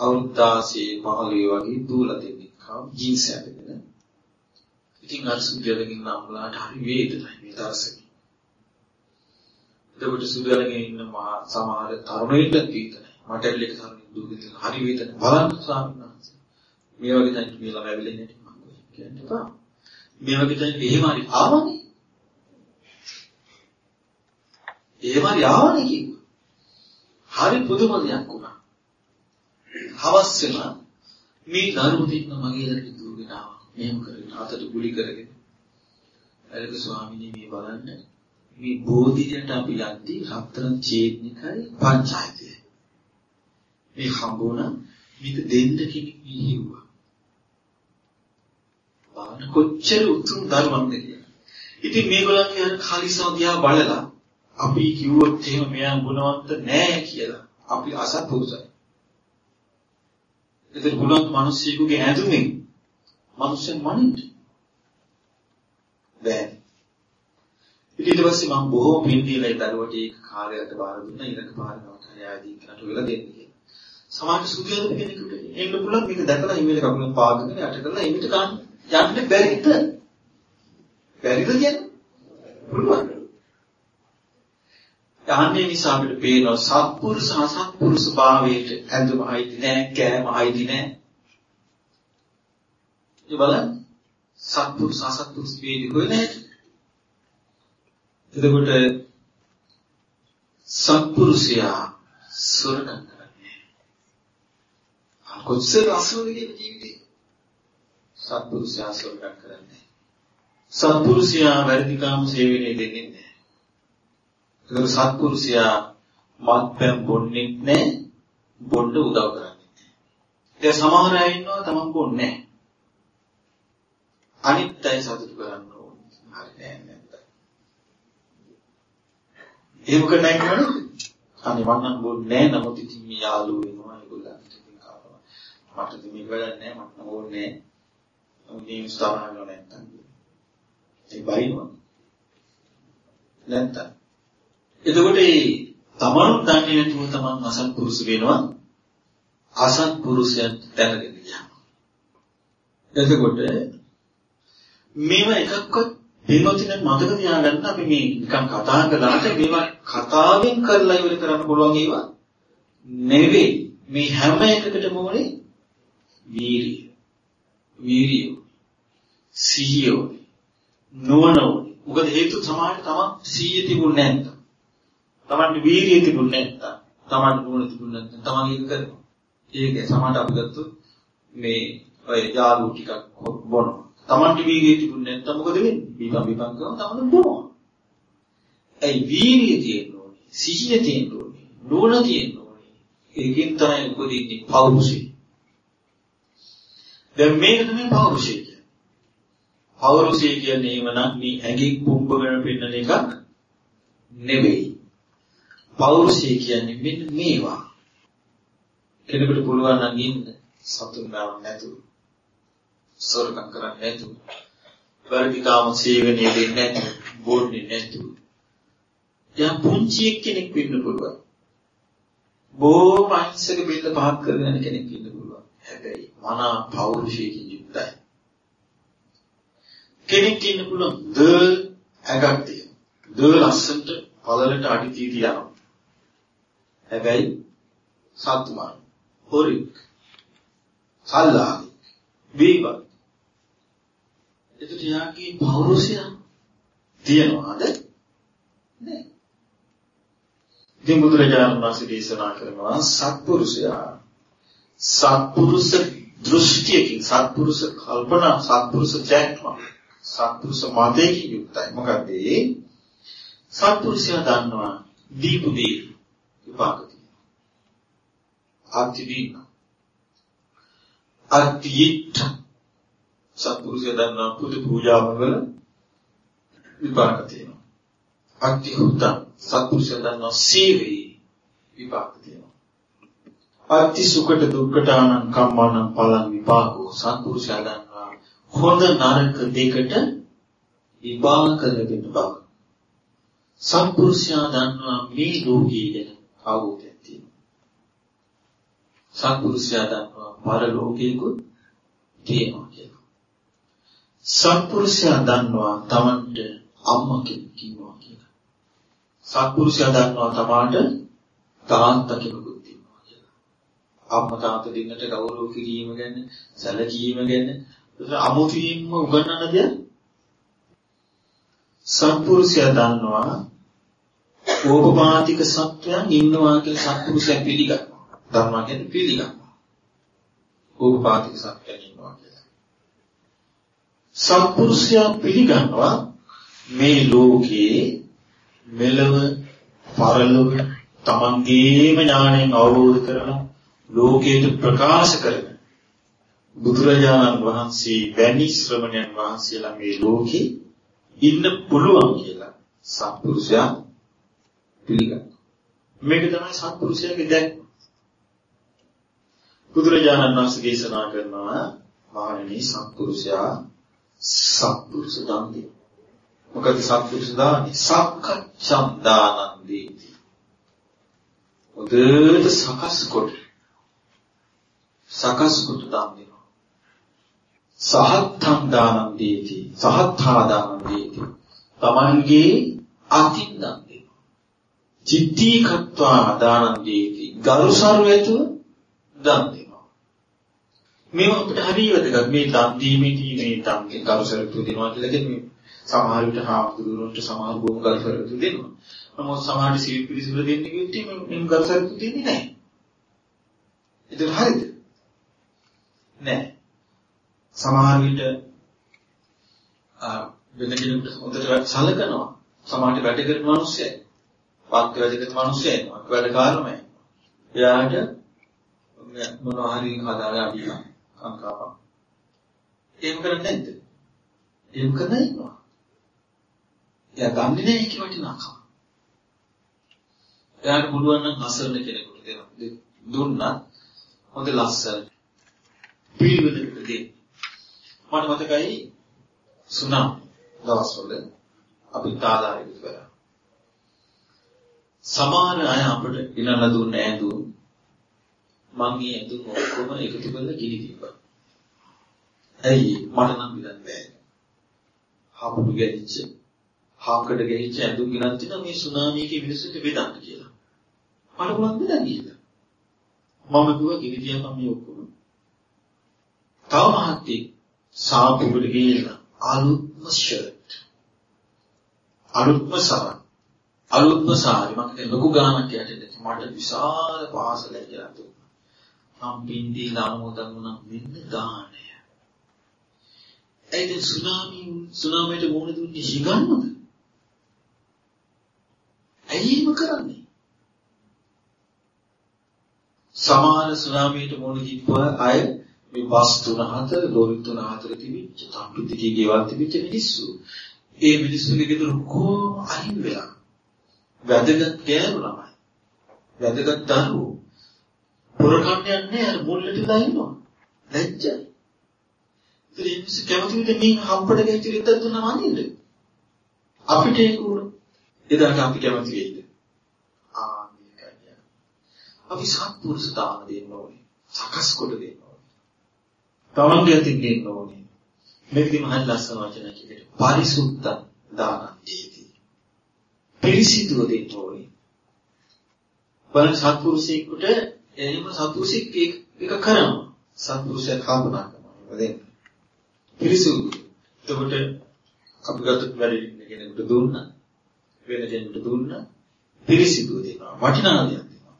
අවුරුදු 16 15 වගේ දූලා දෙන්නෙක් ආව ජීන්ස් ඇඳගෙන. ඉතින් අර සුද්ධලකින් නම්ලාට හරි වේදනයි මේ දවසේ. එතකොට සුද්ධලකින් ඉන්න මහා සමහර තරුණයින්ට වේදනයි. මට ඇල්ලෙක තරුණින් දුකින් හරි වේදනයි. බලන්න ස්වාමීන් වහන්සේ. මේ වගේ තැනක මේ ළමයි ඇවිල්ලා ඉන්නේ මම කියන්නේ බා. මේ වගේ තැනක එහෙම හරි ආවනේ. එහෙම හරි ආවනේ කිව්වා. හරි පුදුම දෙයක් වුණා. හවස් වෙලා මේ දරුවෝ දෙන්න මගේ ළඟට දුවගෙන ආවා. මෙහෙම කරගෙන අතට ගුලි කරගෙන. එලක ස්වාමීනි මේ බලන්න මේ බෝධියට අපි යද්දී රත්තරන් චේන් එකයි පංචායතයයි. මේ හම්බුණා මේක දෙන්න කෙනෙක් නිහිව්වා. බලන්න කොච්චර උතුම් ධර්මයක්ද කියලා. ඉතින් මේගොල්ලන්ගේ අර කාලිසව දිහා බලලා අපි කිව්වොත් එහෙම මෙයා ගුණවන්ත නෑ කියලා අපි අසත්පුරුසයි. එතන ගුණවත් මිනිස්සෙකුගේ ඇඳුමින් මිනිස්සෙන් මනින්න බෑ. ඊට පස්සේ මම බොහෝ පින් දීලා ඒ දරුවට ඒක කාර්යයට බාර දුන්නා ඊළඟ පාරකට හරියදී කරට වෙලා දෙන්න කියලා. සමාජ සුදුයද කෙනෙකුට එන්න පුළුවන් මේක දැකලා හිමීට කකුලෙන් පාදගෙන යට කරලා හිමීට ගන්න යන්න බැරිද? බැරිද කියන්නේ? පුළුවන්. යන්නේ නිසා අපිට පේනවා සත්පුරුෂ අසත්පුරුෂ භාවයට ඇඳුම අයිති නැහැ, කෑම අයිති නැහැ. ඒ බලන්න සත්පුරුෂ අසත්පුරුෂ වේදි කොහෙද? එතකොට සත්පුරුෂයා සොරකම් කරන්නේ. කොච්චර අසුරගේ ජීවිතේ සත්පුරුෂයා සොරකම් කරන්නේ. සත්පුරුෂයා වැඩිකාම සේවනයේ දෙන්නේ නැහැ. ඒක සත්පුරුෂයා මත්පැන් බොන්නේ නැහැ. බොන්න උදව් කරන්නේ නැහැ. දැන් සමහර අය ඉන්නවා තමන් බොන්නේ නැහැ. අනිත් අය සතුටු කරන්න ඕනේ. හරි නෑ නේද? ඒක කරන්නේ නැහැ අනේ මම නම් බොන්නේ නැහැ නමුත් ඉතින් මේ යාළුවෝ වෙනවා ඒගොල්ලන්ට ඉතින් කාපනවා. මට ඉතින් මේක වැඩක් නැහැ මට නම් ඕනේ නැහැ. මේ ස්ථානවල නැත්තම්. ඒ බයිනවා. නැත්තම්. එතකොට ඒ තමන් දන්නේ නැතුව තමන් අසත්පුරුෂ වෙනවා. අසත්පුරුෂයන් දැනගෙන යනවා. එතකොට මේව එකක්වත් පින්වත්නි මතක තියාගන්න අපි මේ නිකන් කතා කළාට මේවා කතාවෙන් කරලා ඉවර කරන්න පුළුවන් ඒවා නෙවෙයි. මේ හැම එකකටම ඕනේ වීරිය. වීරිය. සිහිය. නුවණ. මොකද හේතු සමාජයට තමන් සිහිය තිබුණේ නැත්නම්. තමන්ට වීරිය තිබුණේ නැත්නම්. තමන්ට නුවණ තිබුණේ නැත්නම් තමන් ඒක කරනවා. ඒක සමාජයට අපි ගත්තොත් මේ ඔය යාළු ටිකක් බොනවා. තමන්ට වීර්යය තිබුණේ නැත්නම් මොකද වෙන්නේ? බීපම් බීපම් කරන තමන් බොනවා. ඒ වීර්යය තියෙන්න ඕනේ. සිහිය තියෙන්න ඕනේ. නුවණ තියෙන්න ඕනේ. ඒකෙන් තමයි උපදින්නේ පෞරුෂය. දැන් මේක තමයි පෞරුෂය කියන්නේ. පෞරුෂය කියන්නේ එවනම් මේ ඇඟින් පුම්බගෙන පෙන්නන එකක් නෙවෙයි. පෞරුෂය කියන්නේ මෙන්න මේවා. කෙනෙකුට පුළුවන් නම් ඉන්න සතුන් නැතුව සොරකම් කරන්නේ නැතුව වර්ධිකාම සේවනය දෙන්නේ නැතුව බොන්නේ නැතුව. දැන් පුංචි කෙනෙක් වෙන්න පුළුවන්. බොහොම අහිංසක බෙල්ල පහක් කරගෙන කෙනෙක් ඉන්න පුළුවන්. හැබැයි මනා පෞරුෂයකින් යුක්තයි. කෙනෙක් ඉන්න පුළුවන් ද ඇගක් තියෙන ද ලස්සන්ට පළලට අඩි තීති යනවා. හැබැයි සත්තුමාන හොරික් සල්ලාහි වීවත් එතකොට යාගේ පෞරුෂය තියනවාද? නැහැ. ඉතින් බුදුරජාණන් වහන්සේ දේශනා කරනවා සත්පුරුෂයා සත්පුරුෂ දෘෂ්ටියකින් සත්පුරුෂ කල්පනා සත්පුරුෂ ජයත්ම සත්පුරුෂ මතයකින් යුක්තයි. මොකද ඒ සත්පුරුෂයා දන්නවා දීපු දේ විපාක තියෙනවා. අත්‍යදීන අත්‍යීත්‍ර සත්පුරුෂය දන්නා පුදු පූජාවල විපාක තියෙනවා. අක්ති හුත සත්පුරුෂය දන්නා සීවේ විපාක තියෙනවා. අත්ති සුකට දුක්කට ආනං කම්මානං පලං විපාකෝ සත්පුරුෂය දන්නා හොඳ නරක දෙකට විපාක ලැබෙන බව. සත්පුරුෂයා දන්නා මේ ලෝකයේ ගැන අවබෝධයක් තියෙනවා. සත්පුරුෂයා දන්නවා පරලෝකයකුත් තියෙනවා කියලා. සත්පුරුෂයා දන්නවා Tamanට අම්මා කෙනෙක් ඉන්නවා කියලා. සත්පුරුෂයා දන්නවා තමාට තාත්තා කෙනෙකුත් ඉන්නවා කියලා. අම්මා තාත්තා දෙන්නට ගෞරව කිරීම ගැන, සැලකීම ගැන අමුතුවෙන්ම උගන්වන දෙයක්. සත්පුරුෂයා දන්නවා ඕපපාතික සත්වයන් ඉන්නවා කියලා සත්පුරුෂයා පිළිගන්නවා. ධර්මා කියන්නේ පිළිගන්නවා. ඕපපාතික සත්වයන් ඉන්නවා කියලා. සත්පුරුෂයා පිළිගන්නවා මේ ලෝකයේ මෙලව පරලොව තමන්ගේම ඥාණයෙන් අවබෝධ කරලා ලෝකයට ප්‍රකාශ කරන බුදුරජාණන් වහන්සේ වැනි ශ්‍රමණයන් වහන්සේලා මේ ලෝකේ ඉන්න පුළුවන් කියලා සත්පුරුෂයා පිළිගන්නවා. මේක තමයි සත්පුරුෂයාගේ දැක්ම. බුදුරජාණන් වහන්සේ දේශනා කරනවා මහණෙනි සත්පුරුෂයා සත්පුරුෂ දන්දේ. මොකද සත්පුරුෂ දානේ සක්කච්ඡම් දානන්දේති. උදේට සකස් කොට සකස් කොට දන් දෙනවා. සහත්තම් දානන්දේති. සහත්තා දානන්දේති. තමන්ගේ අතින් දන් දෙනවා. චිත්තීකත්වා දානන්දේති. ගරුසරුවේතුව දන් දෙනවා. මේව අපිට හරිය වැදගත් මේ දන් දීමේදී මේ දන් කරුසරතු දෙනවා කියලා කියන්නේ සමහර විට හාමුදුරුවන්ට සමහර බොහොම කරුසරතු දෙනවා. නමුත් සමහර සිවිල් පිළිසුර දෙන්නේ කිව්වොත් මේ කරුසරතු දෙන්නේ නැහැ. ඒක හරියද? නැහැ. සමහර විට ආ වෙන කෙනෙකුට හොඳට සලකනවා. සමහරට වැඩ කරන මිනිස්සෙයි. වාක්‍ය වැඩ කරන මිනිස්සෙයි. වැඩ කාර්යමයි. එයාට මොනවා හරි හදාලා අදිනවා. කාංකාවක්. එහෙම කරන්නේ නැද්ද? එහෙම කරන ඉන්නවා. එයා දන්නේ නැහැ ඒක වටිනාකම. එයාට පුළුවන් නම් අසරණ කෙනෙකුට දෙන්න. දුන්නා හොඳ ලස්සන පිළිවෙලකට දෙන්න. මට මතකයි සුනම් දවස්වල අපි තාලාරෙදි කරා. සමහර අය අපිට ඉනලා දුන්නේ ඇඳුම් මං මේ ඇඳුම් ඔක්කොම එකතු කරලා ගිනි තිබ්බා. ඇයි මට නම් විඳන්න බෑ. හපුඩු ගැහිච්ච, හාකඩ ගැහිච්ච ඇඳුම් ගෙනත් තියෙනවා මේ සුනාමියේගේ මිනිස්සුන්ට බෙදන්න කියලා. මට පුළුවන් බෙදන්න කියලා. මම කිව්වා ගිනිදියා මම මේ ඔක්කොම. තව මහත්තයෙක් සාපුකට ගිහිල්ලා අලුත්ම ෂර්ට් අලුත්ම සාරි අලුත්ම සාරි මම කියන්නේ ලොකු ගානක් යටට මට විශාල පාසලක් කියලා දුන්නා. මම බින්දී ලාමෝදන් වුණා මෙන්න දාණය. ඒද සුනාමි සුනාමියට මුහුණ දුන්නේ හිගන්නද? ඇයිම කරන්නේ? සමාන සුනාමියට මුහුණ දීපුව අය මේ බස් තුන හතර ලෝරි තුන හතර තිබිච්ච තම්පි දිගේ ගෙවල් තිබිච්ච මිනිස්සු. ඒ මිනිස්සුගේ ගෙදර කොහොම අහිමි වෙලා. වැදගත් ගෑනු ළමයි. වැදගත් දරුවෝ. පුරකන්නේ නැහැ අර මුල්ලට දානවා. ලැජ්ජයි. ඉතින් ඒ මිනිස්සු කැමති විදිහට මේ හම්බඩ ගහිච්ච රිද්දක් දුන්නා වනින්න. අපිට ඒක උන. එදාට අපි කැමති වෙයිද? ආ මේකයි. අපි සත්පුරුෂ දාන දෙන්න ඕනේ. සකස් කොට දෙන්න තමන්ගේ අතින් දෙන්න ඕනේ. මේකදී මහත් ලස්සන වචනයක් විදිහට පරිසුද්ධ දානන්තේති. පිරිසිදුව දෙන්න ඕනේ. බලන්න සත්පුරුෂයෙකුට එහෙම සත්පුරුෂෙක් එක කරනවා. සත්පුරුෂයා කල්පනා කරනවා. දෙන්න. පිරිසුදු. එතකොට අපි ගත්ත වැඩි කෙනෙකුට දුන්නා. වෙන කෙනෙකුට දුන්නා. පිරිසිදුව දෙනවා. වටිනා දෙයක් දෙනවා.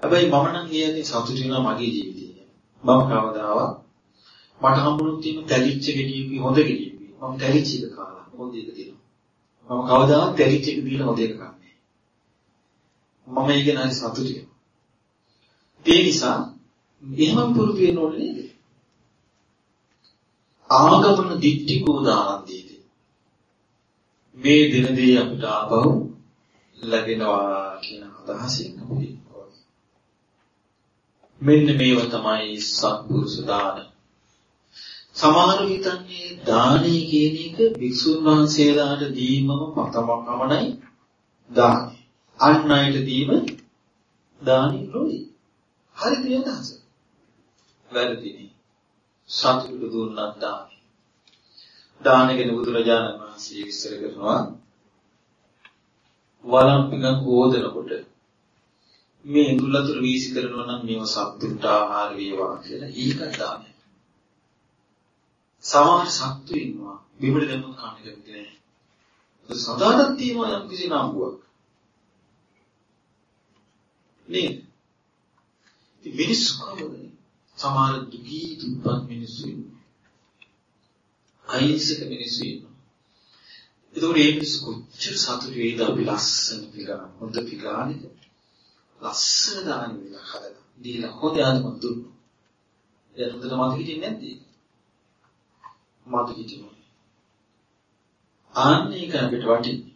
හැබැයි මම නම් කියන්නේ සතුටු වෙනවා මගේ ජීවිතේ. මම කවදාවත් මට හම්බුනොත් තියෙන තැලිච්ච ගෙඩියක හොඳ ගෙඩියක මම තැලිච්ච එක කාලා හොඳ එක දෙනවා මම කවදාවත් තැලිච්ච එක දීලා හොඳ එක කන්නේ මම ඒක නෑ සතුටු වෙනවා. ඒ නිසා එහෙම පුරුදු වෙන්න ඕනේ නේද? ආගමන දිට්ඨිකෝ දානන්දීති මේ දිනදී අපිට ආපහු ලැබෙනවා කියන අදහසින් අපි මෙන්න මේව තමයි සත්පුරුෂ දාන. සමහර හිතන්නේ දානය කියන එක භික්ෂුන් වහන්සේලාට දීමම පතමකමනයි දානය. අන් අයට දීම දානි නොවේ. හරිද අදහස? වැරදිනේ. සතුටු දුන්නත් දානි. දාන ගැන බුදුරජාණන් වහන්සේ විස්තර කරනවා වලම් පිඟක් හොදනකොට මේ ඉඳුල්ලතුර වීසි කරනවා නම් මේව සතුට ආහාර වේවා කියලා ඒක දානය. සමහර සත්තු ඉන්නවා බිමට දැම්මම කන්න කැමති නැහැ. ඒක සදාටත් තියෙනවා යම් කිසි නාම්බුවක්. නේද? ඉතින් මිනිස්සු කොහොමද? සමහර දුගී දුප්පත් මිනිස්සු ඉන්නවා. අහිංසක මිනිස්සු ඉන්නවා. ඒතකොට මේ මිනිස්සු කොච්චර සතුටු වෙයිද අපි ලස්සන පිළා හොඳ පිළානේද? ලස්සන දාන වෙලා හදලා දීලා හොඳ ආදම දුන්නු. එයාට හොඳට මතක හිටින්නේ නැද්ද? මතු හිටිනවා. ආන්න ඒක අපිට වටින්නේ.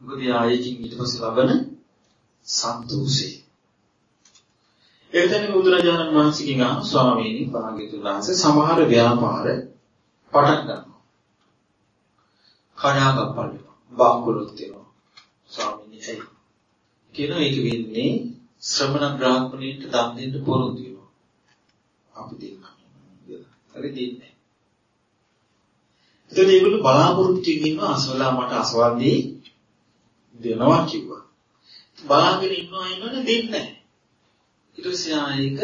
මොකද ආයෙකින් ඊට පස්සේ ලබන සන්තෝෂේ. එතන බුදුරජාණන් වහන්සේගෙන් අහන ස්වාමීනි භාග්‍යතුන් වහන්සේ සමහර ව්‍යාපාර පටන් ගන්නවා. කඩාකප්පල් බාකුලොත් වෙනවා. ස්වාමීනි ඇයි? කියන එක වෙන්නේ ශ්‍රමණ බ්‍රාහ්මණයට දන් දෙන්න පොරොන්දු වෙනවා. අපි දෙන්නා. හරි දෙන්නේ. එතකොට ඒගොල්ලෝ බලාපොරොත්තු වෙනවා අසවලා මට අසවල් දී දෙනවා කිව්වා. බලාගෙන ඉන්නවා ඉන්නවනේ දෙන්නේ නැහැ. ඊට පස්සේ ආයෙක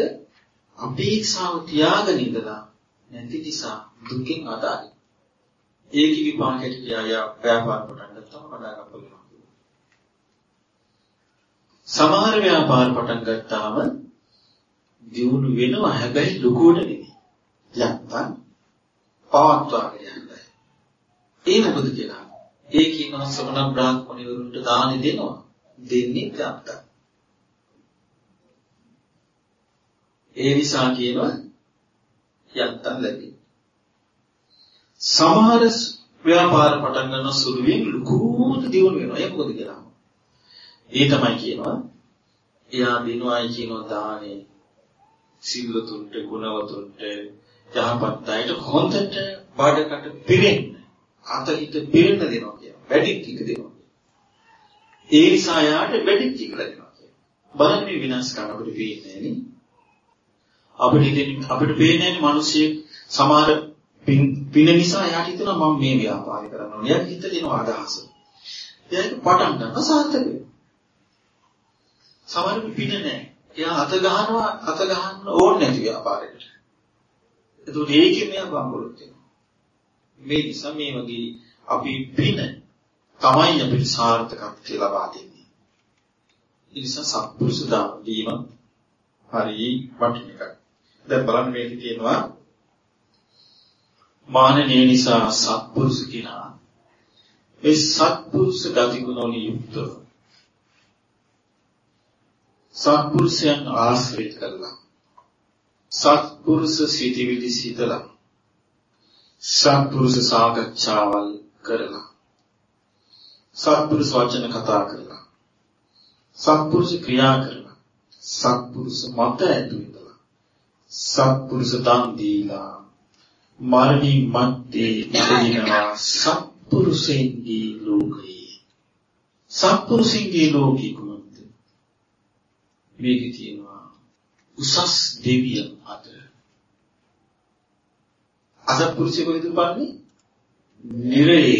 අපේක්ෂාව තියාගෙන ඉඳලා නැති නිසා දුකෙන් අදායි. ඒක විපාකයට ගියා ව්‍යාපාර පටන් ගත්තම කඩා කපනවා. සමහර ව්‍යාපාර පටන් ගත්තාම දියුණු වෙනවා හැබැයි ලොකුවට නෙමෙයි. යන්තම් පවත්වාගෙන යන්න. ඒ මොකද කියලා. ඒ කියනවා ශ්‍රමණ බ්‍රාහ්මණවරුන්ට දානි දෙනවා. දෙන්නේ නැත්තම්. ඒ නිසා කියනවා යන්තම් ලැබෙයි. සමහර ව්‍යාපාර පටන් ගන්න සුළුවෙන් ලකුණු දියුණු වෙනවා. ඒ මොකද කියලා. ඒ තමයි කියනවා එයා දිනුවයි කියනවා දානේ සිල්වතුන්ට ගුණවතුන්ට යහපත් අයට හොඳට බඩකට පිරෙන්න අතහිත පිරෙන්න දෙනවා කියනවා. වැඩි ටික දෙනවා. ඒ නිසා යාට වැඩි ටික දෙනවා කියනවා. බලන්න මේ විනාශකම් අපිට පේන්නේ නේ. අපිට ඉතින් අපිට පේන්නේ මිනිස්සෙක් සමහර පින නිසා එයාට හිතෙනවා මම මේ ව්‍යාපාරය කරන්න ඕනේ. එයාගේ හිතේ තියෙන අදහස. එයාට පටන් ගන්න සාර්ථක වෙනවා. සමහර පින නැහැ. එයා අත ගහනවා අත ගහන්න ඕනේ නැති ව්‍යාපාරයකට. ඒකට ඒකෙම එයා බංගලොත් වෙනවා. මේ නිසා මේ වගේ අපි පින තමයි අපිට සාර්ථකත්වය ලබා දෙන්නේ. ඒ නිසා සත්පුරුෂ දාන දීම හරි වටින එකක්. දැන් බලන්න මේකේ තියෙනවා මානනීය නිසා සත්පුරුෂ කෙනා ඒ සත්පුරුෂ ගතිගුණ වලින් යුක්තව සත්පුරුෂයන් ආශ්‍රය කරලා සත්පුරුෂ සිටිවිලි සිතලා සත්පුරුෂ සාකච්ඡාවල් කරලා සත්පුරුෂ වචන කතා කරලා සත්පුරුෂ ක්‍රියා කරලා සත්පුරුෂ මත ඇතුළතලා සත්පුරුෂ දන් දීලා මරණින් මත්තේ ඉපදිනවා සත්පුරුෂයන්ගේ ලෝකයේ. සත්පුරුෂයන්ගේ ලෝකේ කුමක්ද? මේකේ තියෙනවා උසස් දෙවියන් අතර. අසත්පුරුෂයෙකු ඉදිරිපන්නේ නිරේ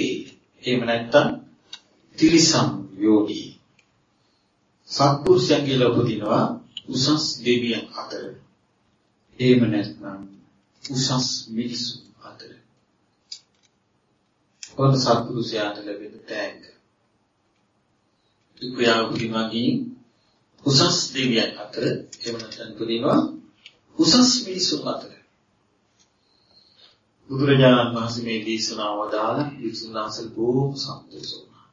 එහෙම නැත්නම් තිරිසන් යෝගී. සත්පුරුෂයන්ගේ ලෝකදිනවා උසස් දෙවියන් අතර. එහෙම නැත්නම් උසස් මිනිසු අතර. ඔන්න සත්පුරුෂයාට ලැබෙන තෑග්ග. ක්‍රියා උපදිනවාගේ උසස් දෙවියන් අතර. එහෙම නැත්නම් උපදිනවා උසස් මිනිසුන් අතර. බුදුරජාණන් වහන්සේ මේ දේශනාව දාලා විසුණුනාසල් බොහොම සන්තෝෂ වුණා.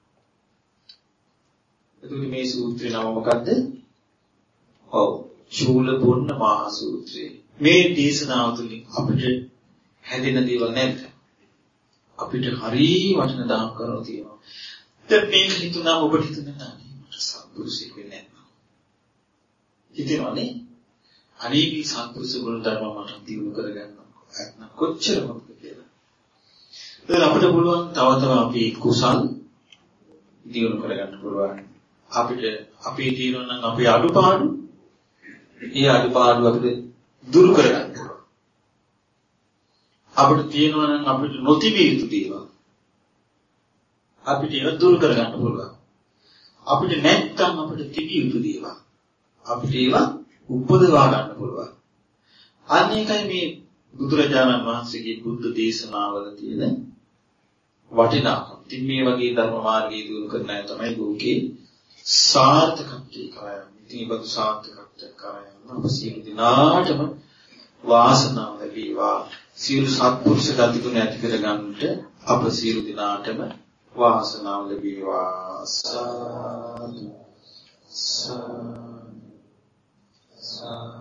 එතකොට මේ සූත්‍රේ නම මොකද්ද? ඔව් චූල පොන්න මහා සූත්‍රය. මේ දේශනාව තුළින් අපිට හැදෙන දේවල් නැද්ද? අපිට හරි වටින දාම් කරනවා තියෙනවා. දැන් මේක හිතුණා ඔබට හිතුණා නෑ මට සත්පුරුෂයෙක් වෙන්නේ නැහැ. හිතෙනවනේ. අනේ මේ සත්පුරුෂ ගුණ ධර්ම මට දිනු කරගන්න නැත්නම් කොච්චර මොකද කියලා. දැන් අපිට පුළුවන් තව තව අපි කුසල් දියුණු කරගන්න පුළුවන්. අපිට අපේ තියෙනවා නම් අපේ අඩුපාඩු ඒ අඩුපාඩු අපිට දුරු කරගන්න පුළුවන්. අපිට තියෙනවා නම් අපිට නොතිබිය යුතු දේවල් අපිට ඒක දුරු කරගන්න පුළුවන්. අපිට නැත්තම් අපිට තිබිය යුතු දේවල් අපිට ඒවා උපදවා ගන්න පුළුවන්. අන්න ඒකයි මේ බුදුරජාණන් වහන්සේගේ බුද්ධ දේශනාවල තියෙන වටිනාකම. ඉතින් මේ වගේ ධර්ම මාර්ගයේ දියුණු කරන අය තමයි ලෝකේ සාර්ථකත්වයේ කරන්නේ. ඉතින් මේ බඳු සාර්ථකත්වයක් කරගෙන අප සියලු දිනාටම වාසනාව ලැබේවා. සියලු සත්පුරුෂ ගතිගුණ ඇති කරගන්නට අප සියලු දිනාටම වාසනාව ලැබේවා. සාදු සාදු සාදු